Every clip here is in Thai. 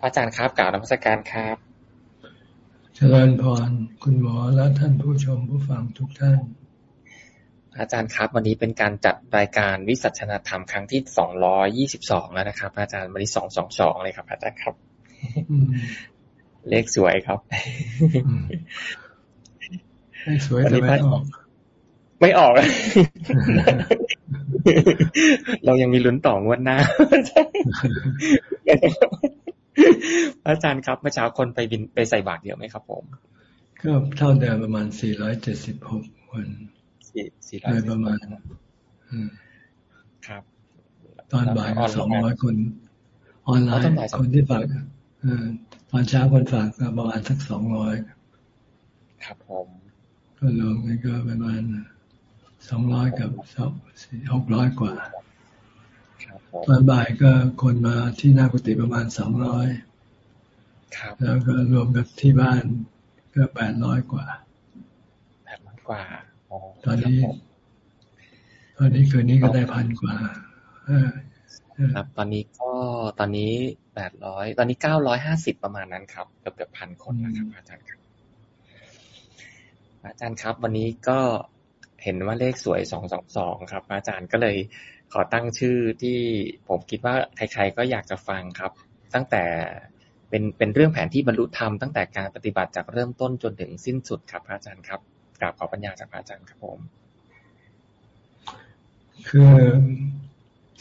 พระอาจารย์ครับกล่าวนมัสการครับ เจริญพรคุณหมอและท่านผู้ชมผู้ฟังทุกท่าน อาจารย์ครับ วันนี้เป็นการจัดรายการวิสัชนาธรรมครั้งที่สองร้อยยี่สิบสองแล้วนะครับ อาจารย์วันนี้สองสองสองเลยครับอาจารย์ครับ เลขสวยครับเลขสวยแต่ไม่ออกไม่ออก เรายังมีลุ้นต่องวดหน้า อาจารย์ครับเมื่อเช้าคนไปบินไปใส่บาตรเยอะไหมครับ ผม ก็เท่าเดิมประมาณสี่ร้อยเจ็ดสิบหกคนสี่ร้อยประมาณครับ ตอนบ่ายสองร้อยคน ออนไลน์คนที่ฝากตอนเช้าคนฝากก็ประมาณสักสองร้อยครับผมก็รวมกันก็ประมาณสองร้อยกับสองสี่หกร้อยกว่า ตอนบ่ายก็คนมาที่หน้ากุฏิประมาณสองร้อยแล้วก็รวมกับที่บ้านก็แปดร้อยกว่าแปดร้อยกว่าตอนนี้ ตอนนี้คืนนี้ก็ได้พันกว่าครับตอนนี้ก็ตอนนี้แปดร้อยตอนนี้เก้าร้อยห้าสิบประมาณนั้นครับเกือบเกือบพันคนนะครับอาจารย์ครับ อาจารย์ครับ วันนี้ก็เห็นว่าเลขสวยสองสองสองครับ อาจารย์ก็เลย ขอตั้งชื่อที่ผมคิดว่าใคร ๆ ก็อยากจะฟังครับ ตั้งแต่เป็นเป็นเรื่องแผนที่บรรลุธรรมตั้งแต่การปฏิบัติจากเริ่มต้นจนถึงสิ้นสุดครับพระอาจารย์ครับกราบขอปัญญาจากพระอาจารย์ครับผม คือ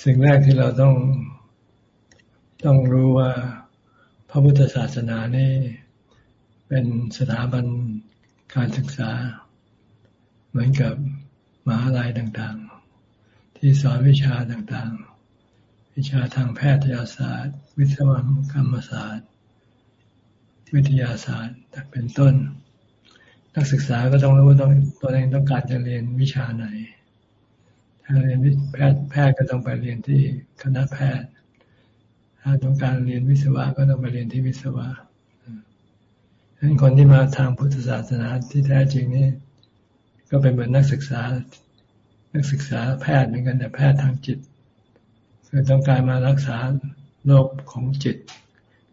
สิ่งแรกที่เราต้องต้องรู้ว่าพระพุทธศาสนานี่เป็นสถาบันการศึกษา เหมือนกับมหาลัยต่างๆ ที่สอนวิชาต่างๆ วิชาทางแพทยศาสตร์ วิศวกรรมศาสตร์ วิทยาศาสตร์เป็นต้น นักศึกษาก็ต้องรู้ว่าต้องตัวเองต้องการจะเรียนวิชาไหน ถ้าเรียนแพทย์แพทย์ก็ต้องไปเรียนที่คณะแพทย์ ถ้าต้องการเรียนวิศวะก็ต้องไปเรียนที่วิศวะฉะนั้นคนที่มาทางพุทธศาสนาที่แท้จริงนี่ก็เป็นเหมือนนักศึกษา นักศึกษาแพทย์เหมือนกันแต่แพทย์ทางจิต คือต้องการมารักษาโรคของจิต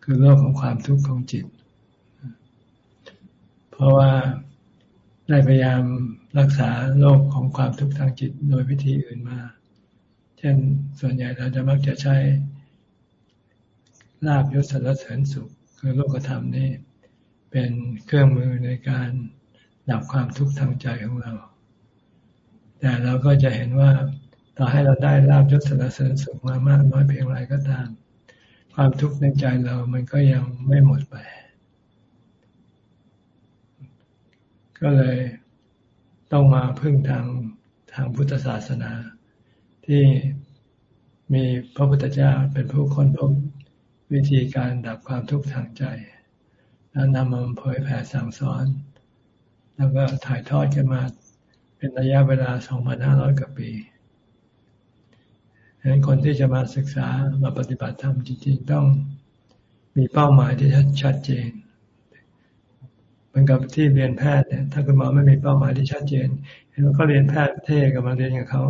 คือโรคของความทุกข์ของจิต เพราะว่าได้พยายามรักษาโรคของความทุกข์ทางจิตโดยวิธีอื่นมา เช่นส่วนใหญ่เราจะมักจะใช้ลาบยศสารเสริญสุข คือโลกธรรมนี่เป็นเครื่องมือในการดับความทุกข์ทางใจของเรา แต่เราก็จะเห็นว่าต่อให้เราได้ลาบยศสารเสริญสุขมามากน้อยเพียงไรก็ตาม ความทุกข์ในใจเรามันก็ยังไม่หมดไป ก็เลยต้องมาพึ่งทางทางพุทธศาสนา ที่มีพระพุทธเจ้าเป็นผู้ค้นพบวิธีการดับความทุกข์ทางใจ แล้วนำมาเผยแผ่สั่งสอน แล้วก็ถ่ายทอดกันมา เป็นระยะเวลา 2,500 กว่าปีฉะนั้นคนที่จะมาศึกษามาปฏิบัติธรรมจริงๆ ต้องมีเป้าหมายที่ชัดเจนเหมือนกับที่เรียนแพทย์เนี่ย ถ้าคุณหมอไม่มีเป้าหมายที่ชัดเจน เห็นว่าเขาเรียนแพทย์เท่กับมาเรียนกับเขา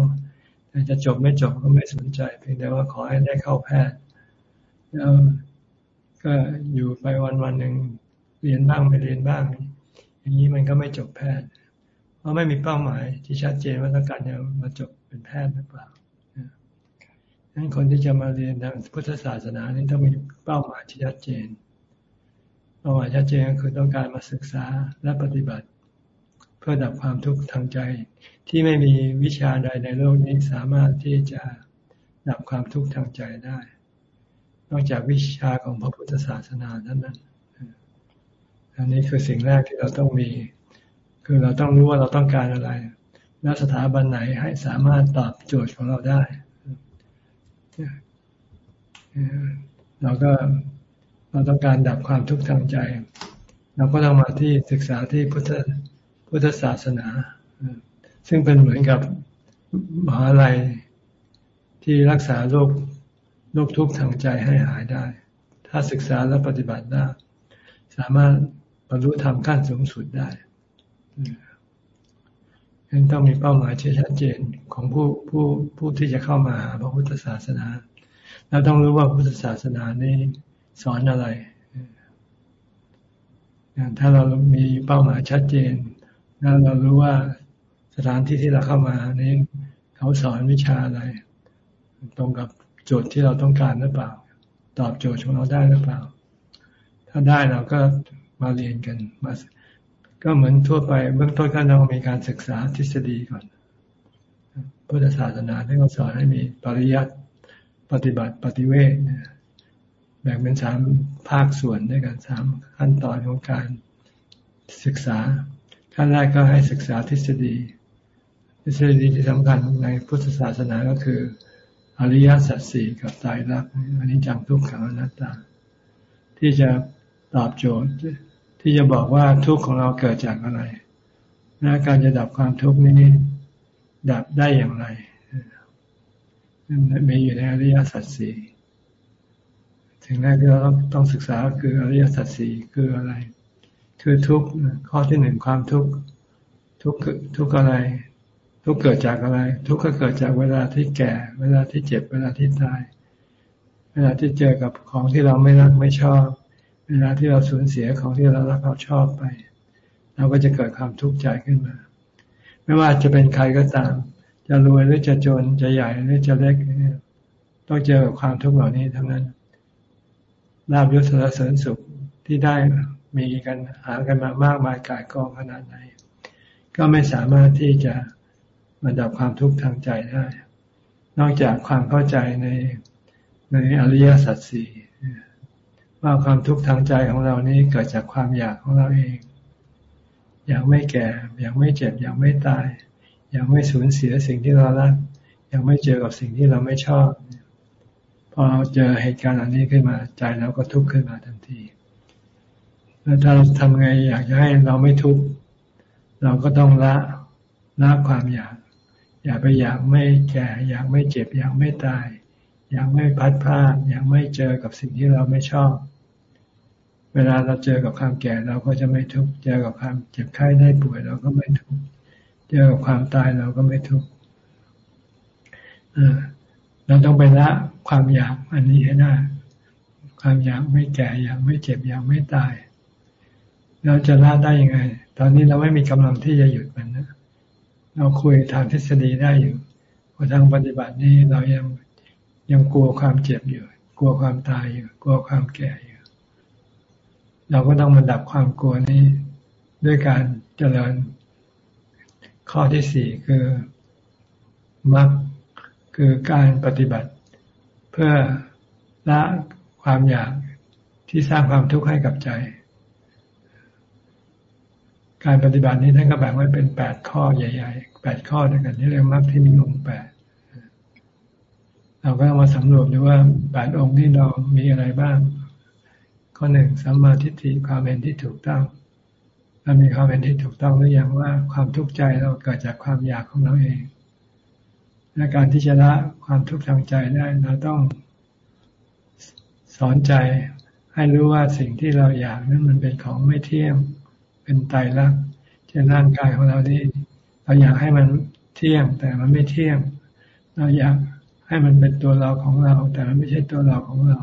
แต่จะจบไม่จบก็ไม่สนใจ เพียงแต่ว่าขอให้ได้เข้าแพทย์ แล้วก็อยู่ไปวันวันหนึ่งเรียนบ้างไม่เรียนบ้าง อย่างนี้มันก็ไม่จบแพทย์ เพราะไม่มีเป้าหมายที่ชัดเจนว่าต้องการจะมาจบเป็นแพทย์หรือเปล่าดังนั้นคนที่จะมาเรียนทางพุทธศาสนานี่ต้องมีเป้าหมายที่ชัดเจน เป้าหมายชัดเจนก็คือต้องการมาศึกษาและปฏิบัติ เพื่อดับความทุกข์ทางใจ ที่ไม่มีวิชาใดในโลกนี้สามารถที่จะดับความทุกข์ทางใจได้ นอกจากวิชาของพระพุทธศาสนาเท่านั้น อันนี้คือสิ่งแรกที่เราต้องมี คือเราต้องรู้ว่าเราต้องการอะไร และสถาบันไหนให้สามารถตอบโจทย์ของเราได้ เราก็เราต้องการดับความทุกข์ทางใจ เราก็ต้องมาที่ศึกษาที่พุทธพุทธศาสนา ซึ่งเป็นเหมือนกับมหาลัยที่รักษาโรคโรคทุกข์ทางใจให้หายได้ ถ้าศึกษาและปฏิบัติได้ สามารถบรรลุธรรมขั้นสูงสุดได้ ยังต้องมีเป้าหมายที่ชัดเจนของผู้ผู้ผู้ที่จะเข้ามาหาพระพุทธศาสนาเราต้องรู้ว่าพุทธศาสนานี้สอนอะไร ถ้าเรามีเป้าหมายชัดเจนแล้วเรารู้ว่าสถานที่ที่เราเข้ามานี้เขาสอนวิชาอะไร ตรงกับโจทย์ที่เราต้องการหรือเปล่า ตอบโจทย์ของเราได้หรือเปล่า ถ้าได้เราก็มาเรียนกันมา ก็เหมือนทั่วไปเบื้องต้นก็ต้องมีการศึกษาทฤษฎีก่อนพุทธศาสนาที่เขาสอนให้มีปริยัติปฏิบัติปฏิเวทแบ่งเป็นสามภาคส่วนด้วยกันสามขั้นตอนของการศึกษาขั้นแรกก็ให้ศึกษาทฤษฎี ทฤษฎีที่สำคัญในพุทธศาสนาก็คือ อริยสัจสี่กับตายรักอันนี้จังทุกขังอนัตตา ที่จะตอบโจทย์ ที่จะบอกว่าทุกข์ของเราเกิดจากอะไรและการจะดับความทุกข์นี้ดับได้อย่างไรมีอยู่ในอริยสัจสี่สิ่งแรกที่เราต้องศึกษาคืออริยสัจสี่คืออะไร คือทุกข์ข้อที่หนึ่งความทุกข์ทุกข์ทุกข์อะไร ทุกข์เกิดจากอะไร ทุกข์ก็เกิดจากเวลาที่แก่ เวลาที่เจ็บ เวลาที่ตาย เวลาที่เจอกับของที่เราไม่รักไม่ชอบ เวลาที่เราสูญเสียของที่เรารักเราชอบไป เราก็จะเกิดความทุกข์ใจขึ้นมา ไม่ว่าจะเป็นใครก็ตาม จะรวยหรือจะจนจะใหญ่หรือจะเล็กต้องเจอกับความทุกข์เหล่านี้ทั้งนั้นลาบยศสารเสริญสุขที่ได้มีกันหากันมามากมายกายกองขนาดไหน ก็ไม่สามารถที่จะมาดับความทุกข์ทางใจได้ นอกจากความเข้าใจในในอริยสัจสี่ ว่าความทุกข์ทางใจของเรานี้เกิดจากความอยากของเราเอง อยากไม่แก่ อยากไม่เจ็บ อยากไม่ตาย อยากไม่สูญเสียสิ่งที่เรารัก อยากไม่เจอกับสิ่งที่เราไม่ชอบ พอเจอเหตุการณ์อันนี้ขึ้นมาใจเราก็ทุกข์ขึ้นมาทันทีแล้วถ้าเราทำไงอยากจะให้เราไม่ทุกข์เราก็ต้องละละความอยาก อย่าไปอยากไม่แก่ อยากไม่เจ็บ อยากไม่ตาย อยากไม่พัดพลาดอยากไม่เจอกับสิ่งที่เราไม่ชอบ เวลาเราเจอกับความแก่เราก็จะไม่ทุกข์ เจอกับความเจ็บไข้ได้ป่วยเราก็ไม่ทุกข์ เจอกับความตายเราก็ไม่ทุกข์เราต้องไปละความอยากอันนี้ให้ได้ ความอยากไม่แก่อยากไม่เจ็บอยากไม่ตาย เราจะละได้ยังไง ตอนนี้เราไม่มีกำลังที่จะหยุดมันนะ เราคุยทางทฤษฎีได้อยู่พอทางปฏิบัตินี้เรายังยังกลัวความเจ็บอยู่ กลัวความตายอยู่ กลัวความแก่อยู่ เราก็ต้องมาดับความกลัวนี้ ด้วยการเจริญ ข้อที่สี่คือมรรคคือการปฏิบัติ เพื่อละความอยากที่สร้างความทุกข์ให้กับใจ การปฏิบัตินี้ท่านก็แบ่งไว้เป็นแปดข้อใหญ่ๆแปดข้อด้วยกันที่เรียกมรรคที่มีองค์แปดเราก็มาสำรวจดูว่าแปดองค์ที่เรามีอะไรบ้าง ข้อหนึ่งสัมมาทิฏฐิความเห็นที่ถูกต้องเรามีความเห็นที่ถูกต้องหรือยังว่าความทุกข์ใจเราเกิดจากความอยากของเราเองและการที่จะละความทุกข์ทางใจได้เราต้อง สอนใจให้รู้ว่าสิ่งที่เราอยากนั้นมันเป็นของไม่เที่ยงเป็นไตรลักษณ์เช่นร่างกายของเรานี่เราอยากให้มันเที่ยง แต่มันไม่เที่ยง เราอยากให้มันเป็นตัวเราของเรา แต่มันไม่ใช่ตัวเราของเรา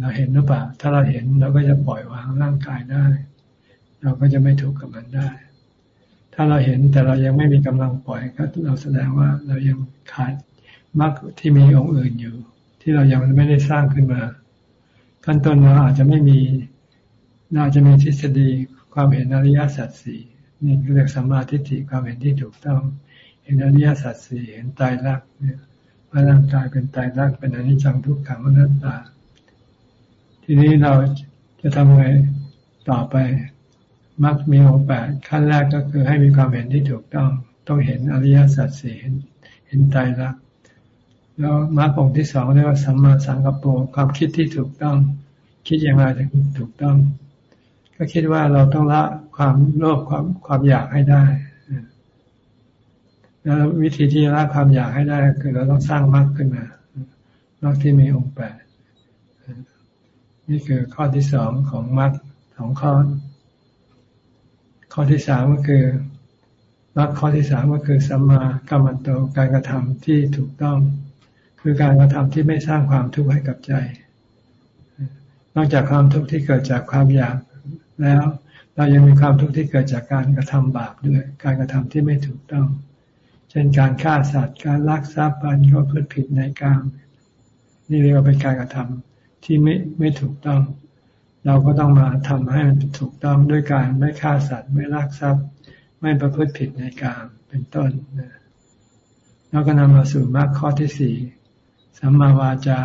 เราเห็นหรือเปล่า ถ้าเราเห็นเราก็จะปล่อยวางร่างกายได้ เราก็จะไม่ทุกข์กับมันได้ ถ้าเราเห็นแต่เรายังไม่มีกำลังปล่อยก็เราแสดงว่าเรายังขาดมรรคที่มีองค์อื่นอยู่ ที่เรายังไม่ได้สร้างขึ้นมาขั้นต้นเราอาจจะไม่มีเราจะมีทฤษฎีความเห็นอริยสัจสี่นี่เรียกสัมมาทิฏฐิความเห็นที่ถูกต้อง เห็นอริยสัจสี่เห็นตายรักเนี่ยว่าร่างกายเป็นตายรักเป็นอนิจจังทุกขังอนัตตา ทีนี้เราจะทำไงต่อไปมักมีองค์แปดขั้นแรกก็คือให้มีความเห็นที่ถูกต้อง ต้องเห็นอริยสัจสี่เห็นเห็นใจรักแล้วมรรคองค์ที่สองเรียกว่าสัมมาสังกัปโปความคิดที่ถูกต้อง คิดอย่างไรถึงถูกต้อง ก็คิดว่าเราต้องละความโลภความความอยากให้ได้แล้ววิธีที่ละความอยากให้ได้ คือเราต้องสร้างมรรคขึ้นมามรรคที่มีองค์แปด นี่คือข้อที่สองของมรรคสองข้อ ข้อที่สามก็คือมรรคข้อที่สามก็คือสัมมากรรมโตการกระทำที่ถูกต้อง คือการกระทำที่ไม่สร้างความทุกข์ให้กับใจ นอกจากความทุกข์ที่เกิดจากความอยากแล้วเรายังมีความทุกข์ที่เกิดจากการกระทำบาปด้วย การกระทำที่ไม่ถูกต้อง เช่นการฆ่าสัตว์ การลักทรัพย์การก็พืผิดในกาม นี่เรียกว่าเป็นการกระทำ ที่ไม่ไม่ถูกต้อง เราก็ต้องมาทำให้มันถูกต้องด้วยการไม่ฆ่าสัตว์ไม่ลักทรัพย์ ไม่ประพฤติผิดในกามเป็นต้นนะแล้วก็นำมาสู่มรรคข้อที่สี่สัมมาวาจา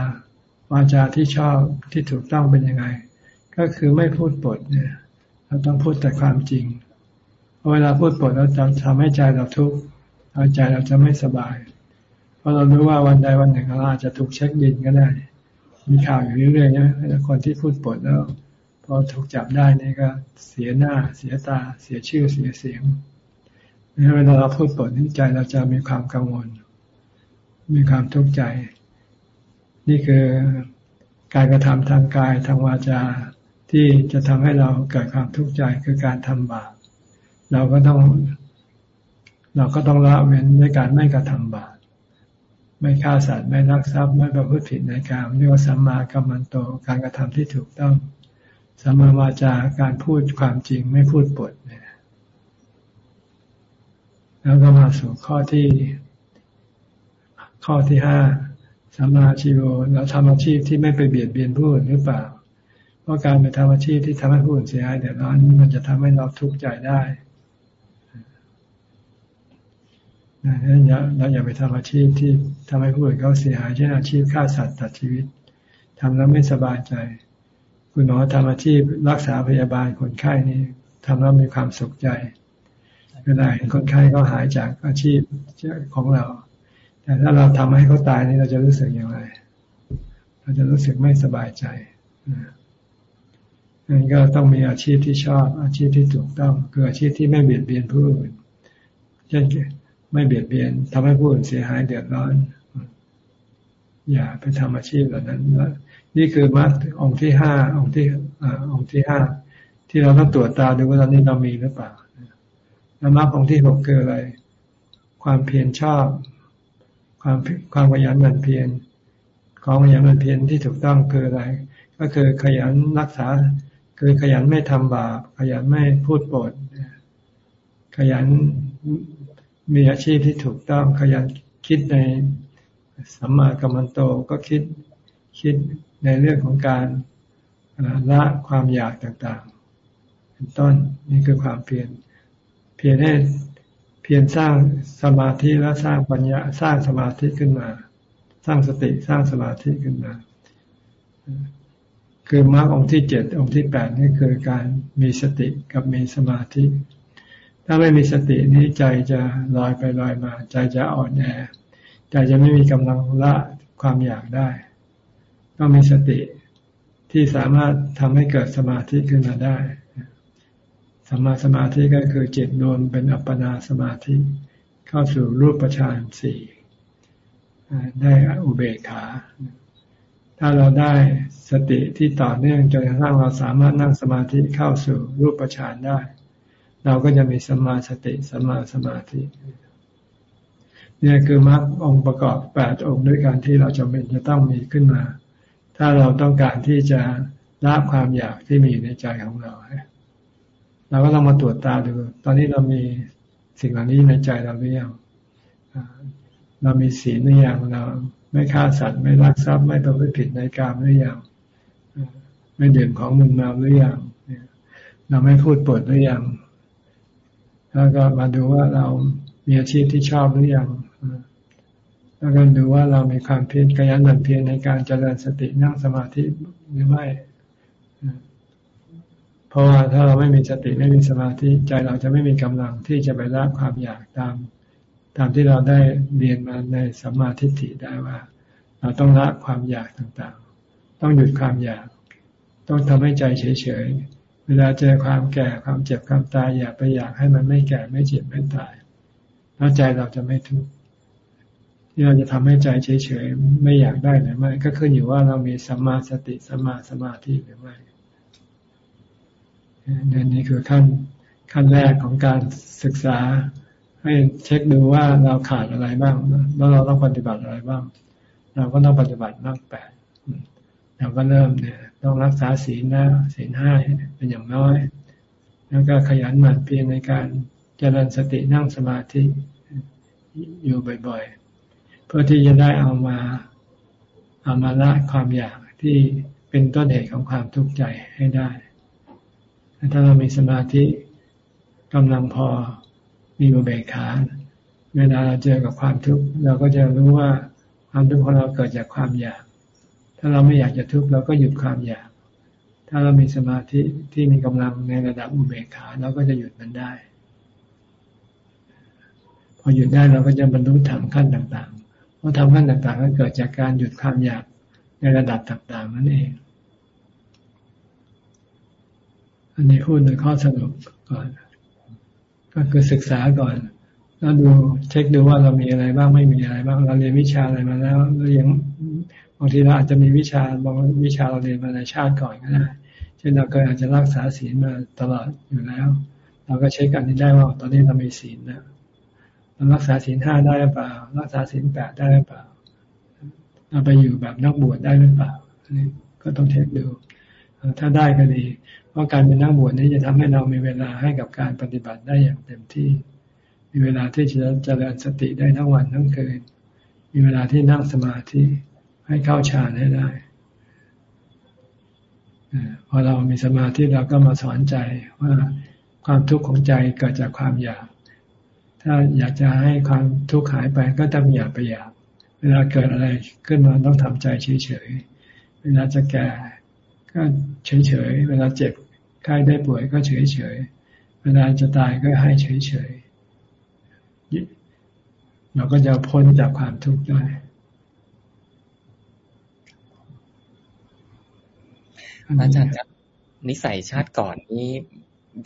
วาจาที่ชอบที่ถูกต้องเป็นยังไง ก็คือไม่พูดปดเนี่ยเราต้องพูดแต่ความจริงเพราะเวลาพูดปดเราจะทำให้ใจเราทุกข์เอาใจเราจะไม่สบาย เพราะเรารู้ว่าวันใดวันหนึ่งเราอาจจะถูกเช็คบินก็ได้ มีข่าวอยู่เรื่อยๆนะคนที่พูดปดแล้ว พอถูกจับได้นี่ก็เสียหน้าเสียตา เสียชื่อเสียเสียงเวลาเราพูดปดนี่ใจเราจะมีความกังวล มีความทุกข์ใจ นี่คือการกระทำทางกายทางวาจาที่จะทำให้เราเกิดความทุกข์ใจคือการทำบาปเราก็ต้อง เราก็ต้องละเว้นด้วยการไม่กระทำบาป ไม่ฆ่าสัตว์ไม่ลักทรัพย์ไม่ประพฤติผิดในการเรียกว่าสัมมากัมมันโตการกระทำที่ถูกต้องสัมมาวาจาการพูดความจริงไม่พูดปดเนี่ยแล้วก็มาสู่ข้อที่ ข้อที่ห้าสัมมาชีโวเราทำอาชีพที่ไม่ไปเบียดเบียนผู้อื่นหรือเปล่า เพราะการไปทำอาชีพที่ทำให้ผู้อื่นเสียหายเดือดร้อนมันจะทำให้เราทุกข์ใจได้ ดังนั้นเราอย่าไปทำอาชีพที่ทำให้ผู้อื่นเขาเสียหายเช่นอาชีพฆ่าสัตว์ตัดชีวิตทำแล้วไม่สบายใจ คุณหมอทำอาชีพรักษาพยาบาลคนไข้นี้ทำแล้วมีความสุขใจ เวลาเห็นคนไข้ก็หายจากอาชีพของเรา แต่ถ้าเราทำให้เขาตายนี่เราจะรู้สึกอย่างไร เราจะรู้สึกไม่สบายใจนั่นก็ต้องมีอาชีพที่ชอบ อาชีพที่ถูกต้อง คืออาชีพที่ไม่เบียดเบียนผู้อื่นเช่น ไม่เบียดเบียนทำให้ผู้อื่นเสียหายเดือดร้อน อย่าไปทำอาชีพเหล่านั้นและนี่คือมรรคองค์ที่ห้าองค์ที่องค์ที่ห้าที่เราต้องตรวจตาดูว่าตอนนี้เรามีหรือเปล่าแล้วมรรคองค์ที่หกคืออะไร ความเพียรชอบ ความความขยันหมั่นเพียรของขยันหมั่นเพียรที่ถูกต้องคืออะไร ก็คือขยันรักษา คือขยันไม่ทำบาปขยันไม่พูดปดขยัน มีอาชีพที่ถูกต้องขยันคิดในสัมมากัมมันโตก็คิดคิดในเรื่องของการละความอยากต่างๆ เป็นต้นนี่คือความเพียรเพียรให้เพียรสร้างสมาธิและสร้างปัญญาสร้างสมาธิขึ้นมา สร้างสติสร้างสมาธิขึ้นมา คือมรรคองค์ที่เจ็ดองค์ที่แปดนี่คือการมีสติกับมีสมาธิ ถ้าไม่มีสตินี้ใจจะลอยไปลอยมา ใจจะอ่อนแอใจจะไม่มีกำลังละความอยากได้ ต้องมีสติที่สามารถทำให้เกิดสมาธิขึ้นมาได้สัมมาสมาธิก็คือจิตรวมเป็นอัปปนาสมาธิ เข้าสู่รูปฌานสี่ได้อุเบกขา ถ้าเราได้สติที่ต่อเนื่องจนกระทั่งเราสามารถนั่งสมาธิเข้าสู่รูปฌานได้ เราก็จะมีสัมมาสติสัมมาสมาธิเนี่ยคือมรรคองค์ประกอบแปดองค์ด้วยกันที่เราจำเป็นจะต้องมีขึ้นมา ถ้าเราต้องการที่จะละความอยากที่มีอยู่ในใจของเราเราก็ต้องมาตรวจตาดู ตอนนี้เรามีสิ่งเหล่านี้ในใจเราหรือยังเรามีศีลหรือยังเราไม่ฆ่าสัตว์ไม่ลักทรัพย์ไม่ประพฤติผิดในกามหรือยังไม่ดื่มของมึนเมาหรือยังเราไม่พูดปดหรือยัง แล้วก็มาดูว่าเรามีอาชีพที่ชอบหรือยังแล้วก็ดูว่าเรามีความเพียรกยันหมั่นเพียรในการเจริญสตินั่งสมาธิหรือไม่ เพราะว่าถ้าเราไม่มีสติไม่มีสมาธิใจเราจะไม่มีกำลังที่จะไปละความอยากตาม ตามที่เราได้เรียนมาในสัมมาทิฏฐิได้ว่า เราต้องละความอยากต่างๆ ต้องหยุดความอยาก ต้องทำให้ใจเฉยๆ วลาเจอความแก่ความเจ็บความตายอย่าไปอยากให้มันไม่แก่ไม่เจ็บไม่ตาย แล้วใจเราจะไม่ทุกข์ที่เราจะทำให้ใจเฉยๆไม่อยากได้หรือไม่ก็ขึ้นอยู่ว่าเรามีสัมมาสติสัมมาสมาธิหรือไม่นี่นี่คือขั้นขั้นแรกของการศึกษา ให้เช็คดูว่าเราขาดอะไรบ้างแล้วเราต้องปฏิบัติอะไรบ้าง เราก็ต้องปฏิบัติมากแปด เราก็เริ่มเนี่ย ต้องรักษาศีลนะศีลห้าเป็นอย่างน้อย แล้วก็ขยันหมั่นเพียรในการเจริญสตินั่งสมาธิอยู่บ่อยๆ เพื่อที่จะได้เอามาเอามาละความอยากที่เป็นต้นเหตุของความทุกข์ใจให้ได้ ถ้าเรามีสมาธิกำลังพอมีอุเบกขาเวลาเราเจอกับความทุกข์เราก็จะรู้ว่าความทุกข์ของเราเกิดจากความอยาก ถ้าเราไม่อยากจะทุกข์เราก็หยุดความอยาก ถ้าเรามีสมาธิที่มีกำลังในระดับอุเบกขาเราก็จะหยุดมันได้ พอหยุดได้เราก็จะบรรลุธรรมขั้นต่างๆเพราะทำขั้นต่างๆก็เกิดจากการหยุดความอยากในระดับต่าง ๆ นั่นเอง อันนี้พูดในข้อสรุปก่อน ก็คือศึกษาก่อนแล้วดูเช็คดูว่าเรามีอะไรบ้างไม่มีอะไรบ้างเราเรียนวิชาอะไรมาแล้วเรายัง บางทีเราอาจจะมีวิชาบางวิชาเราเรียนมาในชาติก่อนก็ได้เช่นเราเคยอาจจะรักษาศีลมาตลอดอยู่แล้ว เราก็เช็คกันนี้ได้ว่าตอนนี้เรามีศีลนะเรารักษาศีลห้าได้หรือเปล่า รักษาศีลแปดได้หรือเปล่าเราไปอยู่แบบนักบวชได้หรือเปล่าอันนี้ก็ต้องเช็คดูถ้าได้ก็ดี เพราะการเป็นนักบวชนี้จะทำให้เรามีเวลาให้กับการปฏิบัติได้อย่างเต็มที่ มีเวลาที่จะเจริญสติได้ทั้งวันทั้งคืน มีเวลาที่นั่งสมาธิ ให้เข้าฌานให้ได้พอเรามีสมาธิเราก็มาสอนใจว่าความทุกข์ของใจเกิดจากความอยาก ถ้าอยากจะให้ความทุกข์หายไปก็ต้องอยากไปอยาก เวลาเกิดอะไรขึ้นมาต้องทำใจเฉยๆ เวลาจะแก่ก็เฉยๆ เวลาเจ็บไข้ได้ป่วยก็เฉยๆ เวลาจะตายก็ให้เฉยๆ เราก็จะพ้นจากความทุกข์ได้ อาจารย์ครับนิสัยชาติก่อนนี้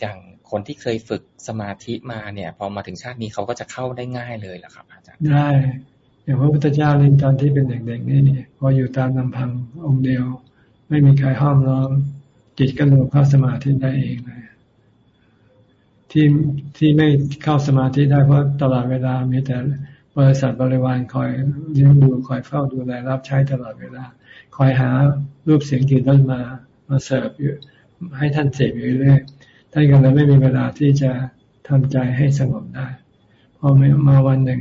อย่างคนที่เคยฝึกสมาธิมาเนี่ย พอมาถึงชาตินี้เขาก็จะเข้าได้ง่ายเลยเหรอครับ อาจารย์ได้อย่างพระพุทธเจ้านี่ตอนที่เป็นเด็กๆนี่นี่พออยู่ตามลำพังองค์เดียว ไม่มีใครห้อมล้อมจิตก็รวมเข้าสมาธิได้เองเลยที่ที่ไม่เข้าสมาธิได้เพราะตลอดเวลามีแต่บริษัทบริวารคอยเลี้ยงดูคอยเฝ้าดูแลรับใช้ตลอดเวลา คอยหารูปเสียงกลิ่นรสมา มาเสิร์ฟอยู่ให้ท่านเสพอยู่เรื่อยท่านก็เลยไม่มีเวลาที่จะทำใจให้สงบได้ พอมาวันหนึ่ง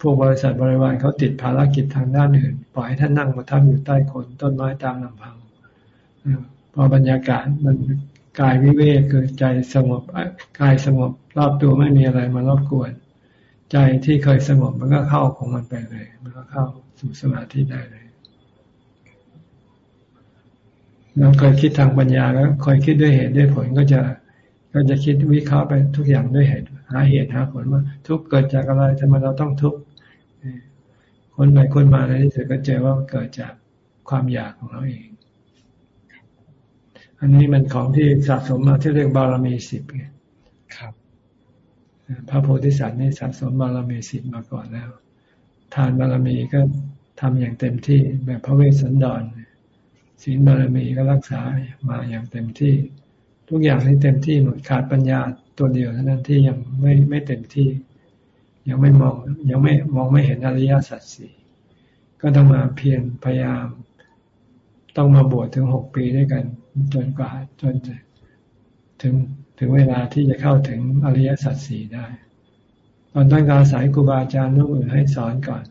พวกบริษัทบริวารเขาติดภารกิจทางด้านอื่น ปล่อยให้ท่านนั่งมาทำอยู่ใต้คนต้นไม้ตามลำพังพอบรรยากาศมันกายวิเวกคือใจสงบกายสงบรอบตัวไม่มีอะไรมารบกวน ใจที่เคยสงบมันก็เข้าของมันไปเลย มันก็เข้าสู่สมาธิได้เลย เราเคยคิดทางปัญญาแล้วคอยคิดด้วยเหตุด้วยผลก็จะก็จะคิดวิเคราะห์ไปทุกอย่างด้วยเหตุหาเหตุหาผลว่า ทุกเกิดจากอะไรทำไมเราต้องทุกคนไปคนมาในที่สุดก็เจอว่าเกิดจากความอยากของเราเอง อันนี้มันของที่สะสมมาที่เรียกบารมีสิบไงครับพระโพธิสัตว์นี่สะสมบารมีสิบมาก่อนแล้ว ทานบารมีก็ทำอย่างเต็มที่แบบพระเวสสันดร ศีลบารมีก็รักษามาอย่างเต็มที่ ทุกอย่างนี่เต็มที่หมดขาดปัญญาตัวเดียวเท่านั้นที่ยังไม่ไม่เต็มที่ ยังไม่มองยังไม่มองไม่เห็นอริยสัจสี่ก็ต้องมาเพียรพยายาม ต้องมาบวชถึงหกปีด้วยกัน จนกว่าจนถึงถึงเวลาที่จะเข้าถึงอริยสัจสี่ได้ ตอนต้นการสายครูบาอาจารย์รูปอื่นให้สอนก่อน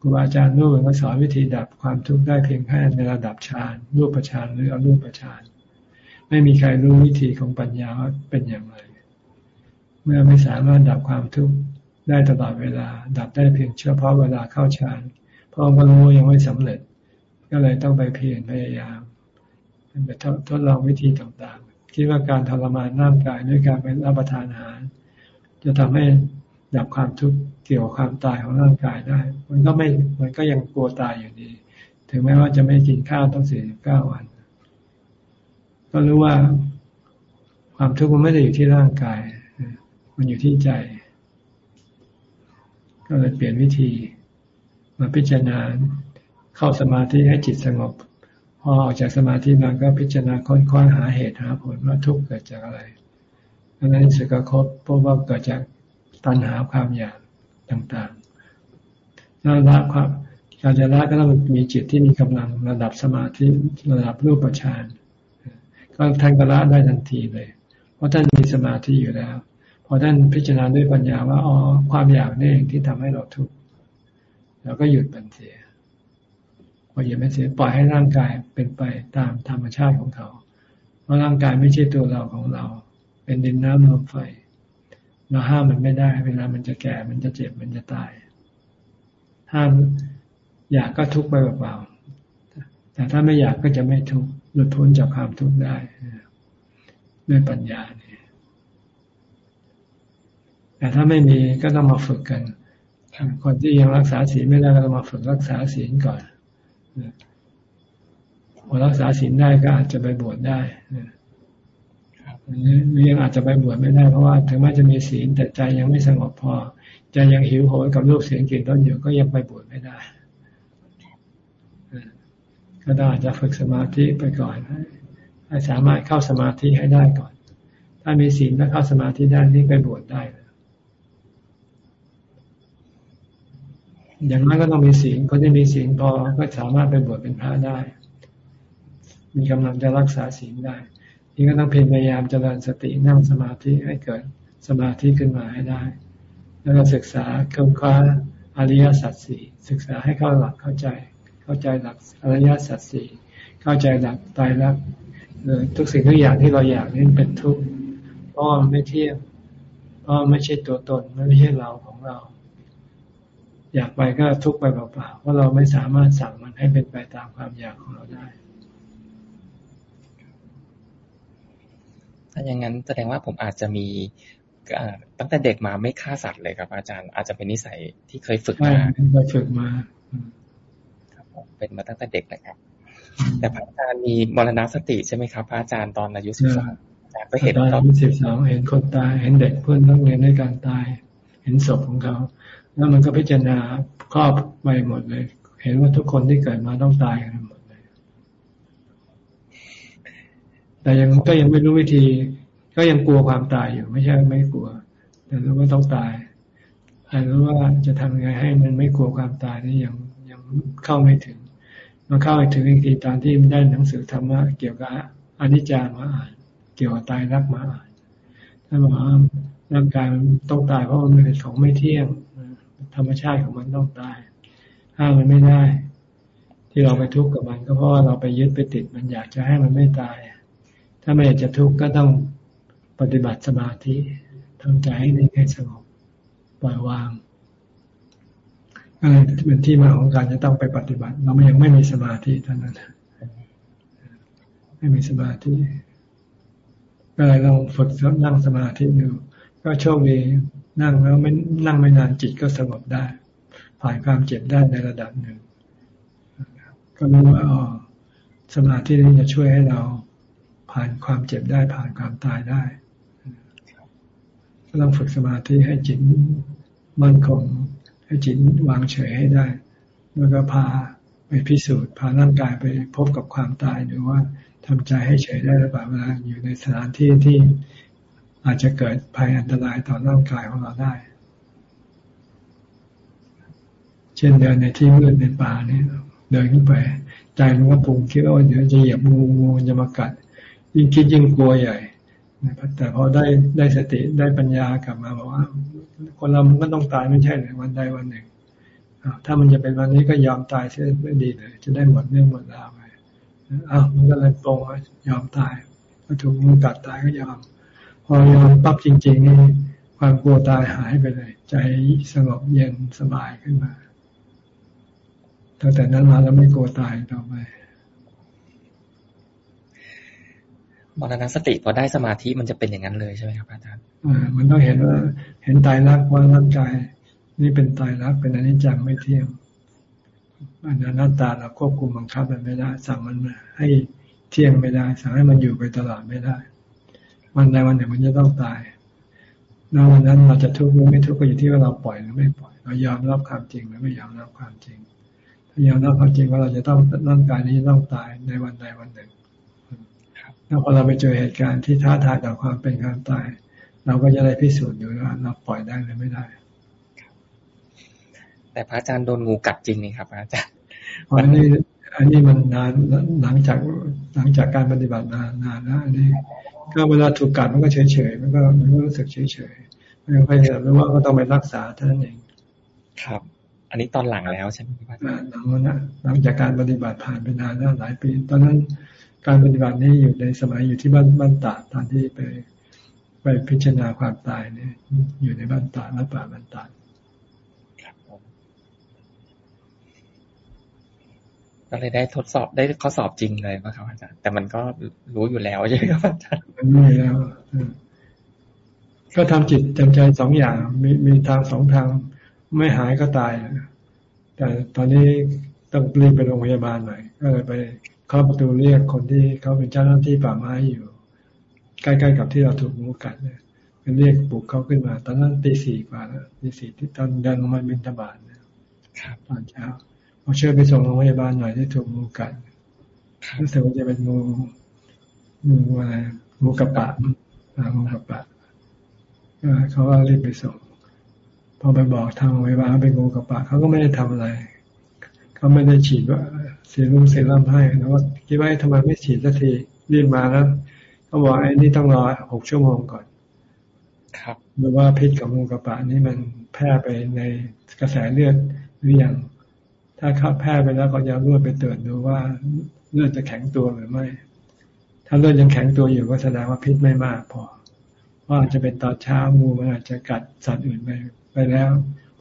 ครูบาอาจารย์รูปอื่นก็สอนวิธีดับความทุกข์ได้เพียงแค่ในระดับฌานรูปฌานหรืออรูปฌานไม่มีใครรู้วิธีของปัญญาว่าเป็นอย่างไร เมื่อไม่สามารถดับความทุกข์ได้ตลอดเวลา ดับได้เพียงเฉพาะเวลาเข้าฌานเพราะว่ารู้ยังไม่สำเร็จ ก็เลยต้องไปเพียรพยายามไปทดลองวิธีต่างๆ คิดว่าการทรมานร่างกายด้วยการไปรับประทานอาหาร จะทำให้ดับความทุกข์ เกี่ยวความตายของร่างกายได้ มันก็ไม่มันก็ยังกลัวตายอยู่ดี ถึงแม้ว่าจะไม่กินข้าวต้องสี่สิบเก้าวัน ก็รู้ว่าความทุกข์มันไม่ได้อยู่ที่ร่างกาย มันอยู่ที่ใจ ก็เลยเปลี่ยนวิธี มาพิจารณาเข้าสมาธิให้จิตสงบ พอออกจากสมาธิมาก็พิจารณาค้นคว้าหาเหตุหาผลว่าทุกข์เกิดจากอะไรดังนั้นสุกคตพบว่าเกิดจากตัณหาความอยาก ต่างๆแล้วละความการจะละก็ต้องมีจิตที่มีกำลังระดับสมาธิระดับรูปฌานก็ท่านก็ละได้ทันทีเลย เพราะท่านมีสมาธิอยู่แล้วพอท่านพิจารณาด้วยปัญญาว่าอ๋อความอยากนี่เองที่ทำให้เราทุกข์เราก็หยุดมันเสียพอหยุดมันเสียปล่อยให้ร่างกายเป็นไปตามธรรมชาติของเขา เพราะร่างกายไม่ใช่ตัวเราของเรา เป็นดินน้ำลมไฟ เราห้ามมันไม่ได้ เวลามันจะแก่ มันจะเจ็บ มันจะตาย ห้ามอยากก็ทุกข์ไปเปล่าๆ แต่ถ้าไม่อยากก็จะไม่ทุกข์ หลุดพ้นจากความทุกข์ได้ด้วยปัญญาเนี่ย แต่ถ้าไม่มีก็ต้องมาฝึกกันคนที่ยังรักษาศีลไม่ได้ก็ต้องมาฝึกรักษาศีลก่อนพอรักษาศีลได้ก็อาจจะไปบวชได้ หรือยังอาจจะไปบวชไม่ได้เพราะว่าถึงแม้จะมีศีลแต่ใจยังไม่สงบพอใจยังหิวโหยกับรูปเสียงกลิ่นรสอยู่ก็ยังไปบวชไม่ได้ก็ได้จะฝึกสมาธิไปก่อนให้สามารถเข้าสมาธิให้ได้ก่อน ถ้ามีศีลแล้วเข้าสมาธิได้นี่ไปบวชได้อย่างนั้นก็ต้องมีศีลคนที่มีศีลพอก็สามารถไปบวชเป็นพระได้ มีกำลังจะรักษาศีลได้ นี่ก็ต้องเพียรพยายามเจริญสตินั่งสมาธิให้เกิดสมาธิขึ้นมาให้ได้ แล้วก็ศึกษาเคลื่อนคว้าอริยสัจสี่ศึกษาให้เข้าหลักเข้าใจ เข้าใจหลักอริยสัจสี่เข้าใจหลักตายรักทุกสิ่งทุกอย่างที่เราอยากนี่เป็นทุกข์เพราะมันไม่เที่ยงเพราะไม่ใช่ตัวตนไม่ใช่เราของเรา อยากไปก็ทุกข์ไปเปล่าๆเพราะเราไม่สามารถสั่งมันให้เป็นไปตามความอยากของเราได้ ถ้าอย่างนั้นแสดงว่าผมอาจจะมีตั้งแต่เด็กมาไม่ฆ่าสัตว์เลยครับ อาจารย์อาจจะเป็นนิสัยที่เคยฝึกมาเคยฝึกมาเป็นมาตั้งแต่เด็กนะครับ แต่พระอาจารย์มีมรณสติใช่ไหมครับพระอาจารย์ตอนอายุสิบสองอาจารย์ก็เห็นตอนอายุสิบสองเห็นคนตาย เห็นเด็กเพื่อนต้องเรียนด้วยการตาย เห็นศพของเขา แล้วมันก็พิจารณาครอบไปหมดเลย เห็นว่าทุกคนที่เกิดมาต้องตายกันหมดเลย แต่ยังก็ยังไม่รู้วิธี ก็ยังกลัวความตายอยู่ ไม่ใช่ไม่กลัว แต่รู้ว่าต้องตาย แต่รู้ว่าจะทำยังไงให้มันไม่กลัวความตายนี่ยังยังเข้าไม่ถึงมาเข้าไปถึงอีกทีตอนที่ได้หนังสือธรรมะเกี่ยวกับอนิจจามาอ่านเกี่ยวกับตายรักมาอ่านท่านบอกว่าร่างกายมันต้องตายเพราะมันเป็นของไม่เที่ยงธรรมชาติของมันต้องตายห้ามมันไม่ได้ ที่เราไปทุกข์กับมันก็เพราะว่าเราไปยึดไปติดมันอยากจะให้มันไม่ตาย ถ้าไม่อยากจะทุกข์ก็ต้องปฏิบัติสมาธิทำใจให้นิ่งให้สงบปล่อยวางก็เลยเป็นที่มาของการจะต้องไปปฏิบัติ เราไม่ยังไม่มีสมาธิเท่านั้นไม่มีสมาธิก็เลยลองฝึกนั่งสมาธิดูก็โชคดีนั่งแล้วไม่นั่งไม่นานจิตก็สงบได้ ผ่านความเจ็บได้ในระดับหนึ่ง ก็รู้ว่าอ๋อสมาธินี้จะช่วยให้เรา ผ่านความเจ็บได้ผ่านความตายได้ก็ต้องฝึกสมาธิให้จิตมั่นคงให้จิตวางเฉยให้ได้ แล้วก็พาไปพิสูจน์ พาร่างกายไปพบกับความตายดูว่าทำใจให้เฉยได้หรือเปล่าเวลาอยู่ในสถานที่ที่อาจจะเกิดภัยอันตรายต่อร่างกายของเราได้ เช่นเดินในที่มืดในป่าเนี่ยเดินขึ้นไป ใจมันก็ปรุงคิดว่าเดี๋ยวจะเหยียบงูงูจะมากัด ยิ่งคิดยิ่งกลัวใหญ่แต่พอได้ได้สติได้ปัญญากลับมาบอกว่า คนเรามันก็ต้องตายไม่ใช่หรือวันใดวันหนึ่งถ้ามันจะเป็นวันนี้ก็ยอมตายเสียไม่ดีเลย จะได้หมดเรื่องหมดราวไปอ้าวมันก็เลยตรงยอมตายก็ถูกมันกัดตายก็ยอม พอยอมปั๊บจริง ๆ นี่ความกลัวตายหายไปเลย ใจสงบเย็นสบายขึ้นมาตั้งแต่นั้นมาแล้วไม่กลัวตายต่อไป มรณสติพอได้สมาธิมันจะเป็นอย่างนั้นเลยใช่ไหมครับอาจารย์มันต้องเห็นว่า เห็นตายรักว่าร่างกายนี่เป็นตายรักเป็นอนิจจังไม่เที่ยงอันนั้นหน้าตาเราควบคุมบังคับมันไม่ได้ สั่งมันให้เที่ยงไม่ได้ สั่งให้มันอยู่ไปตลอดไม่ได้ วันใดวันหนึ่งมันจะต้องตายแล้ววันนั้นเราจะทุกข์หรือไม่ทุกข์ก็อยู่ที่ว่าเราปล่อยหรือไม่ปล่อย เรายอมรับความจริงหรือไม่ยอมรับความจริง ถ้ายอมรับความจริงว่าเราจะต้องร่างกายนี้ต้องตายในวันใดวันหนึ่ง แล้วพอเราไปเจอเหตุการณ์ที่ท้าทายต่อความเป็นความตาย เราก็จะได้พิสูจน์อยู่ว่าเราปล่อยได้หรือไม่ได้ แต่พระอาจารย์โดนงูกัดจริงนี่ครับพระอาจารย์อันนี้อันนี้มันนานหลังจากหลังจากการปฏิบัตินานนานแล้วอันนี้ก็เวลาถูกกัดมันก็เฉยเฉยมันก็มันก็รู้สึกเฉยเฉยไม่ค่อยรู้ว่าก็ต้องไปรักษาเท่านั้นเองครับ อันนี้ตอนหลังแล้วใช่ไหมครับหลังนั้นหลังจากการปฏิบัติผ่านไปนานแล้วหลายปี ตอนนั้น การปฏิบัตินี้อยู่ในสมัยอยู่ที่บ้านบ้านตาตอนที่ไปไปพิจารณาความตายเนี่ย อยู่ในบ้านตาและป่าบ้านตาก็เลยได้ทดสอบได้ข้อสอบจริงเลยนะครับอาจารย์แต่มันก็รู้อยู่แล้วใช่ไหมครับอาจารย์รู้แล้วก็ทำจิตจำใจสองอย่าง มีมีทางสองทาง ไม่หายก็ตายแต่ตอนนี้ต้องรีบไปโรงพยาบาลหน่อยก็เลยไป เข้าประตูเรียกคนที่เขาเป็นเจ้าหน้าที่ป่าไม้อยู่ ใกล้ๆกับที่เราถูกงูกัดเนี่ยเป็นเรียกปลุกเขาขึ้นมา ตอนนั้นตีสี่กว่าแล้วตีสี่ที่ตอนเดินลงมาบินตบาทเนี่ยตอนเช้าเอาเชื่อไปส่งโรงพยาบาลหน่อยที่ถูกงูกัดรู้สึกว่าจะเป็นงูงูอะไรงูกระปะงูกระปะเขาก็รีบไปส่งพอไปบอกทางโรงพยาบาลเป็นงูกระปะเขาก็ไม่ได้ทำอะไรเขาไม่ได้ฉีดว่า เสียรุ่งเสียร่ำให้แล้วว่าคิดว่าทำไมไม่ฉีดสักทีรีบมาแล้วเขาบอกไอ้นี่ต้องรอหกชั่วโมงก่อน ครับหรือว่าพิษของงูกระปะนี่มันแพร่ไปในกระแสเลือดหรือยังถ้าขับแพร่ไปแล้วก็จะรวดไปตรวจดูว่าเลือดจะแข็งตัวหรือไม่ ถ้าเลือดยังแข็งตัวอยู่ก็แสดงว่าพิษไม่มากพอว่าจะเป็นตอนเช้างูมันอาจจะกัดสัตว์อื่นไปไปแล้ว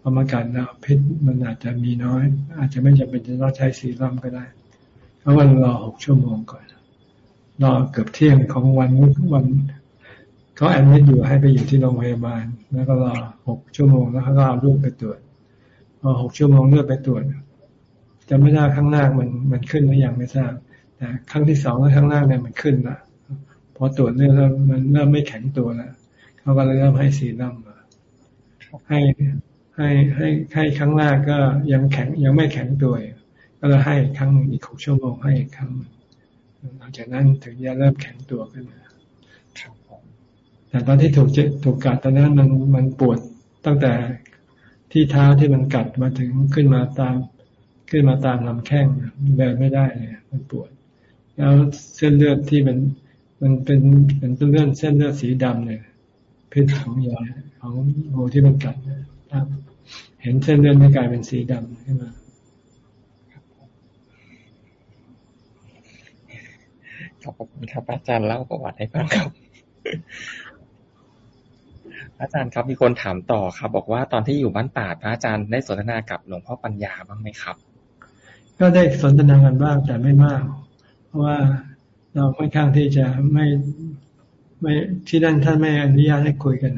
พอมากัดแล้วพิษมันอาจจะมีน้อย อาจจะไม่จำเป็นจะต้องใช้ซีรั่มก็ได้เพราะวันรอหกชั่วโมงก่อนรอเกือบเที่ยงของวันวันเขาแอดมิดอยู่ให้ไปอยู่ที่โรงพยาบาล แล้วก็รอหกชั่วโมงแล้วเขาก็เอาลูกไปตรวจพอหกชั่วโมงเลือดไปตรวจจะไม่ได้ข้างหน้ามันมันขึ้นหรือยังไม่ทราบ แต่ครั้งที่สองแล้วข้างล่าเนี่ยมันขึ้นละพอตรวจเรื่อยๆมันเริ่มไม่แข็งตัวแล้วเขาก็เลยเริ่มให้สีดำมาให้ ให้ให้ให้ครั้งแรกก็ยังแข็งยังไม่แข็งตัวก็เลยให้ครั้งอีกหกชั่วโมงให้อีกครั้งหลังจากนั้นถึงจะเริ่มแข็งตัวขึ้นมาแต่ตอนที่ถูกเจ็ถูกกัดตอนนั้นมันมันปวดตั้งแต่ที่เท้าที่มันกัดมาถึงขึ้นมาตามขึ้นมาตามลำแข้งเดินไม่ได้เลยมันปวด แล้วเส้นเลือดที่มันมันเป็นเป็นเลือดเส้นเลือดสีดำเนี่ยพิษของยาของโงที่มันกัดเห็นเส้นเลือดไม่กลายเป็นสีดำขึ้นมาขอบคุณครับอาจารย์เล่าประวัติให้ฟังครับอาจารย์ครับมีคนถามต่อครับ บอกว่าตอนที่อยู่บ้านตาดพระอาจารย์ได้สนทนากับหลวงพ่อปัญญาบ้างไหมครับ ก็ได้สนทนากันบ้างแต่ไม่มาก เพราะว่าเราค่อนข้างที่จะไม่ไม่ที่ด้านท่านไม่อนุญาตให้คุยกัน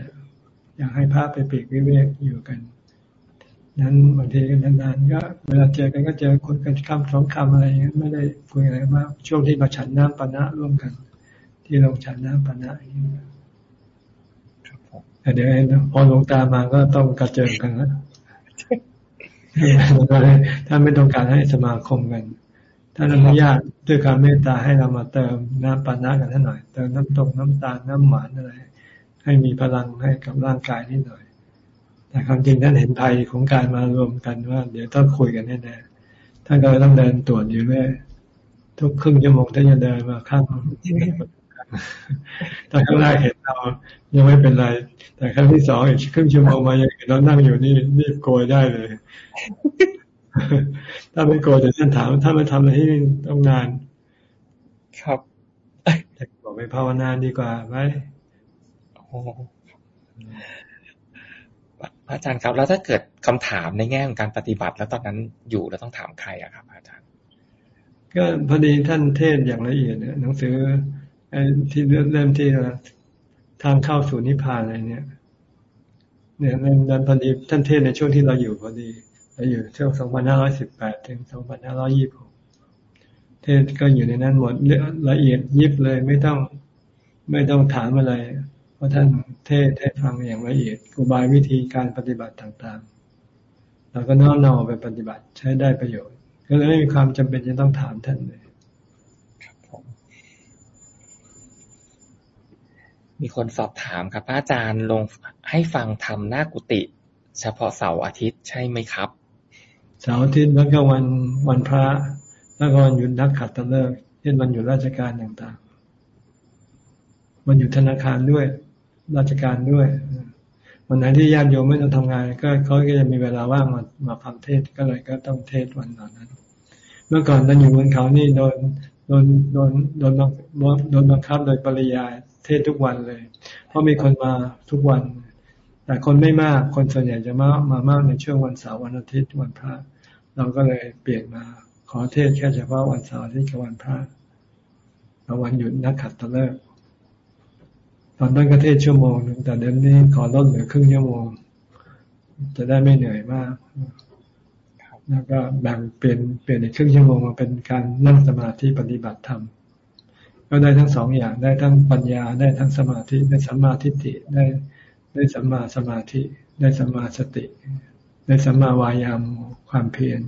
อยากให้พระไปปีกวิเวกอยู่กัน นั้นบางทีกันนานๆก็เวลาเจอกันก็เจอคุยกันคำสองคำอะไรเงี้ยไม่ได้คุยอะไรมากช่วงที่มาฉันน้ำปนะร่วมกัน ที่ลงฉันน้ำปนะอย่างนี้แต่เดี๋ยวพอลงตามาก็ต้องกระเจิงกันนะถ้าไม่ต้องการให้สมาคมกันท่านอนุญาตด้วยการเมตตาให้เรามาเติมน้ำปานะกันหน่อย เติมน้ำตกน้ำตาลน้ำหวานอะไรให้มีพลังให้กับร่างกายนิดหน่อย แต่ความจริงท่านเห็นภัยของการมารวมกันว่า เดี๋ยวต้องคุยกันแน่ๆท่านก็เลยต้องเดินตรวจอยู่เรื่อยทุกครึ่งชั่วโมงท่านจะเดินมาข้างตอนครั้งแรกเห็นเรายังไม่เป็นไร แต่ครั้งที่สองอีกครึ่งชั่วโมงมายังเห็นเรานั่งอยู่นี่นี่โกยได้เลย ถ้าไม่โกรธจะท่านถามถ้าไม่ทำอะไรที่ต้องนาน ครับจะบอกไปภาวนาดีกว่าไหมอ อาจารย์ครับ แล้วถ้าเกิดคำถามในแง่ของการปฏิบัติ แล้วตอนนั้นอยู่แล้วต้องถามใครอะครับ อาจารย์ ก็พอดีท่านเทศอย่างละเอียดเนี่ยหนังสือที่เริ่มที่ทางเข้าสู่นิพพานอะไรเนี่ย เนี่ยนั้นพอดีท่านเทศในช่วงที่เราอยู่พอดีเราอยู่ช่วง 2518 ถึง 2526 เทศก็อยู่ในนั้นหมดละเอียดยิบเลยไม่ต้องไม่ต้องถามอะไร เพราะท่านเทศให้ฟังอย่างละเอียดอุบายวิธีการปฏิบัติต่างๆ เราก็น้อมนำไปปฏิบัติใช้ได้ประโยชน์ ก็เลยไม่มีความจำเป็นจะต้องถามท่านเลยมีคนสอบถามครับพระอาจารย์ลงให้ฟังทำหน้ากุฏิเฉพาะเสาร์อาทิตย์ใช่ไหมครับ เสาร์อาทิตย์แล้วก็วันวันพระ แล้วก็วันหยุดนักขัตฤกษ์เช่นวันหยุดราชการต่างๆวันหยุดธนาคารด้วย ราชการด้วยวันไหนที่ญาติโยมไม่ต้องทำงาน ก็เขาก็จะมีเวลาว่างมามาฟังเทศก็เลยก็ต้องเทศวันนั้น เมื่อก่อนตอนอยู่บนเขานี่โดนโดนโดนโดนโดนบังคับโดยปริยายเทศทุกวันเลย เพราะมีคนมาทุกวัน แต่คนไม่มากคนส่วนใหญ่จะมามามากในช่วงวันเสาร์วันอาทิตย์วันพระ เราก็เลยเปลี่ยนมาขอเทศแค่เฉพาะวันเสาร์อาทิตย์กับวันพระวันหยุดนักขัดตะเลิก ตอนต้นก็เทศชั่วโมงนึงแต่เดี๋ยวนี้ขอลดเหลือครึ่งชั่วโมง จะได้ไม่เหนื่อยมากแล้วก็แบ่งเปลี่ยนเปลี่ยนในครึ่งชั่วโมงมาเป็นการนั่งสมาธิปฏิบัติธรรมก็ได้ทั้งสองอย่างได้ทั้งปัญญาได้ทั้งสมาธิได้สัมมาทิฏฐิได้ได้สัมมาสมาธิ ได้สัมมาสติ ได้สัมมาวายามความเพียร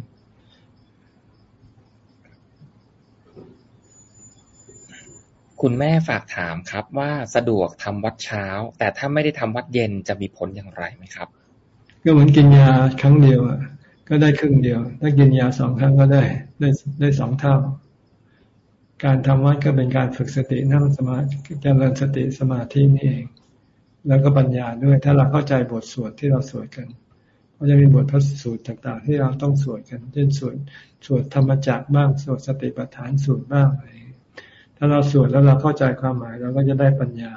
คุณแม่ฝากถามครับว่าสะดวกทำวัดเช้า แต่ถ้าไม่ได้ทำวัดเย็นจะมีผลอย่างไรไหมครับ ก็เหมือนกินยาครั้งเดียวอะก็ได้ครึ่งเดียว ถ้ากินยาสองครั้งก็ได้ได้ได้สองเท่า การทำวัดก็เป็นการฝึกสตินั่งสมาธิเจริญสติสมาธินี่เอง แล้วก็ปัญญาด้วย ถ้าเราเข้าใจบทสวดที่เราสวดกันก็จะมีบทพระสูตรต่าง ๆ ที่เราต้องสวดกัน เช่นสวดสวดธรรมจักบ้างสวดสติปัฏฐานสูตรบ้างอะไร ถ้าเราสวดแล้วเราเข้าใจความหมายเราก็จะได้ปัญญา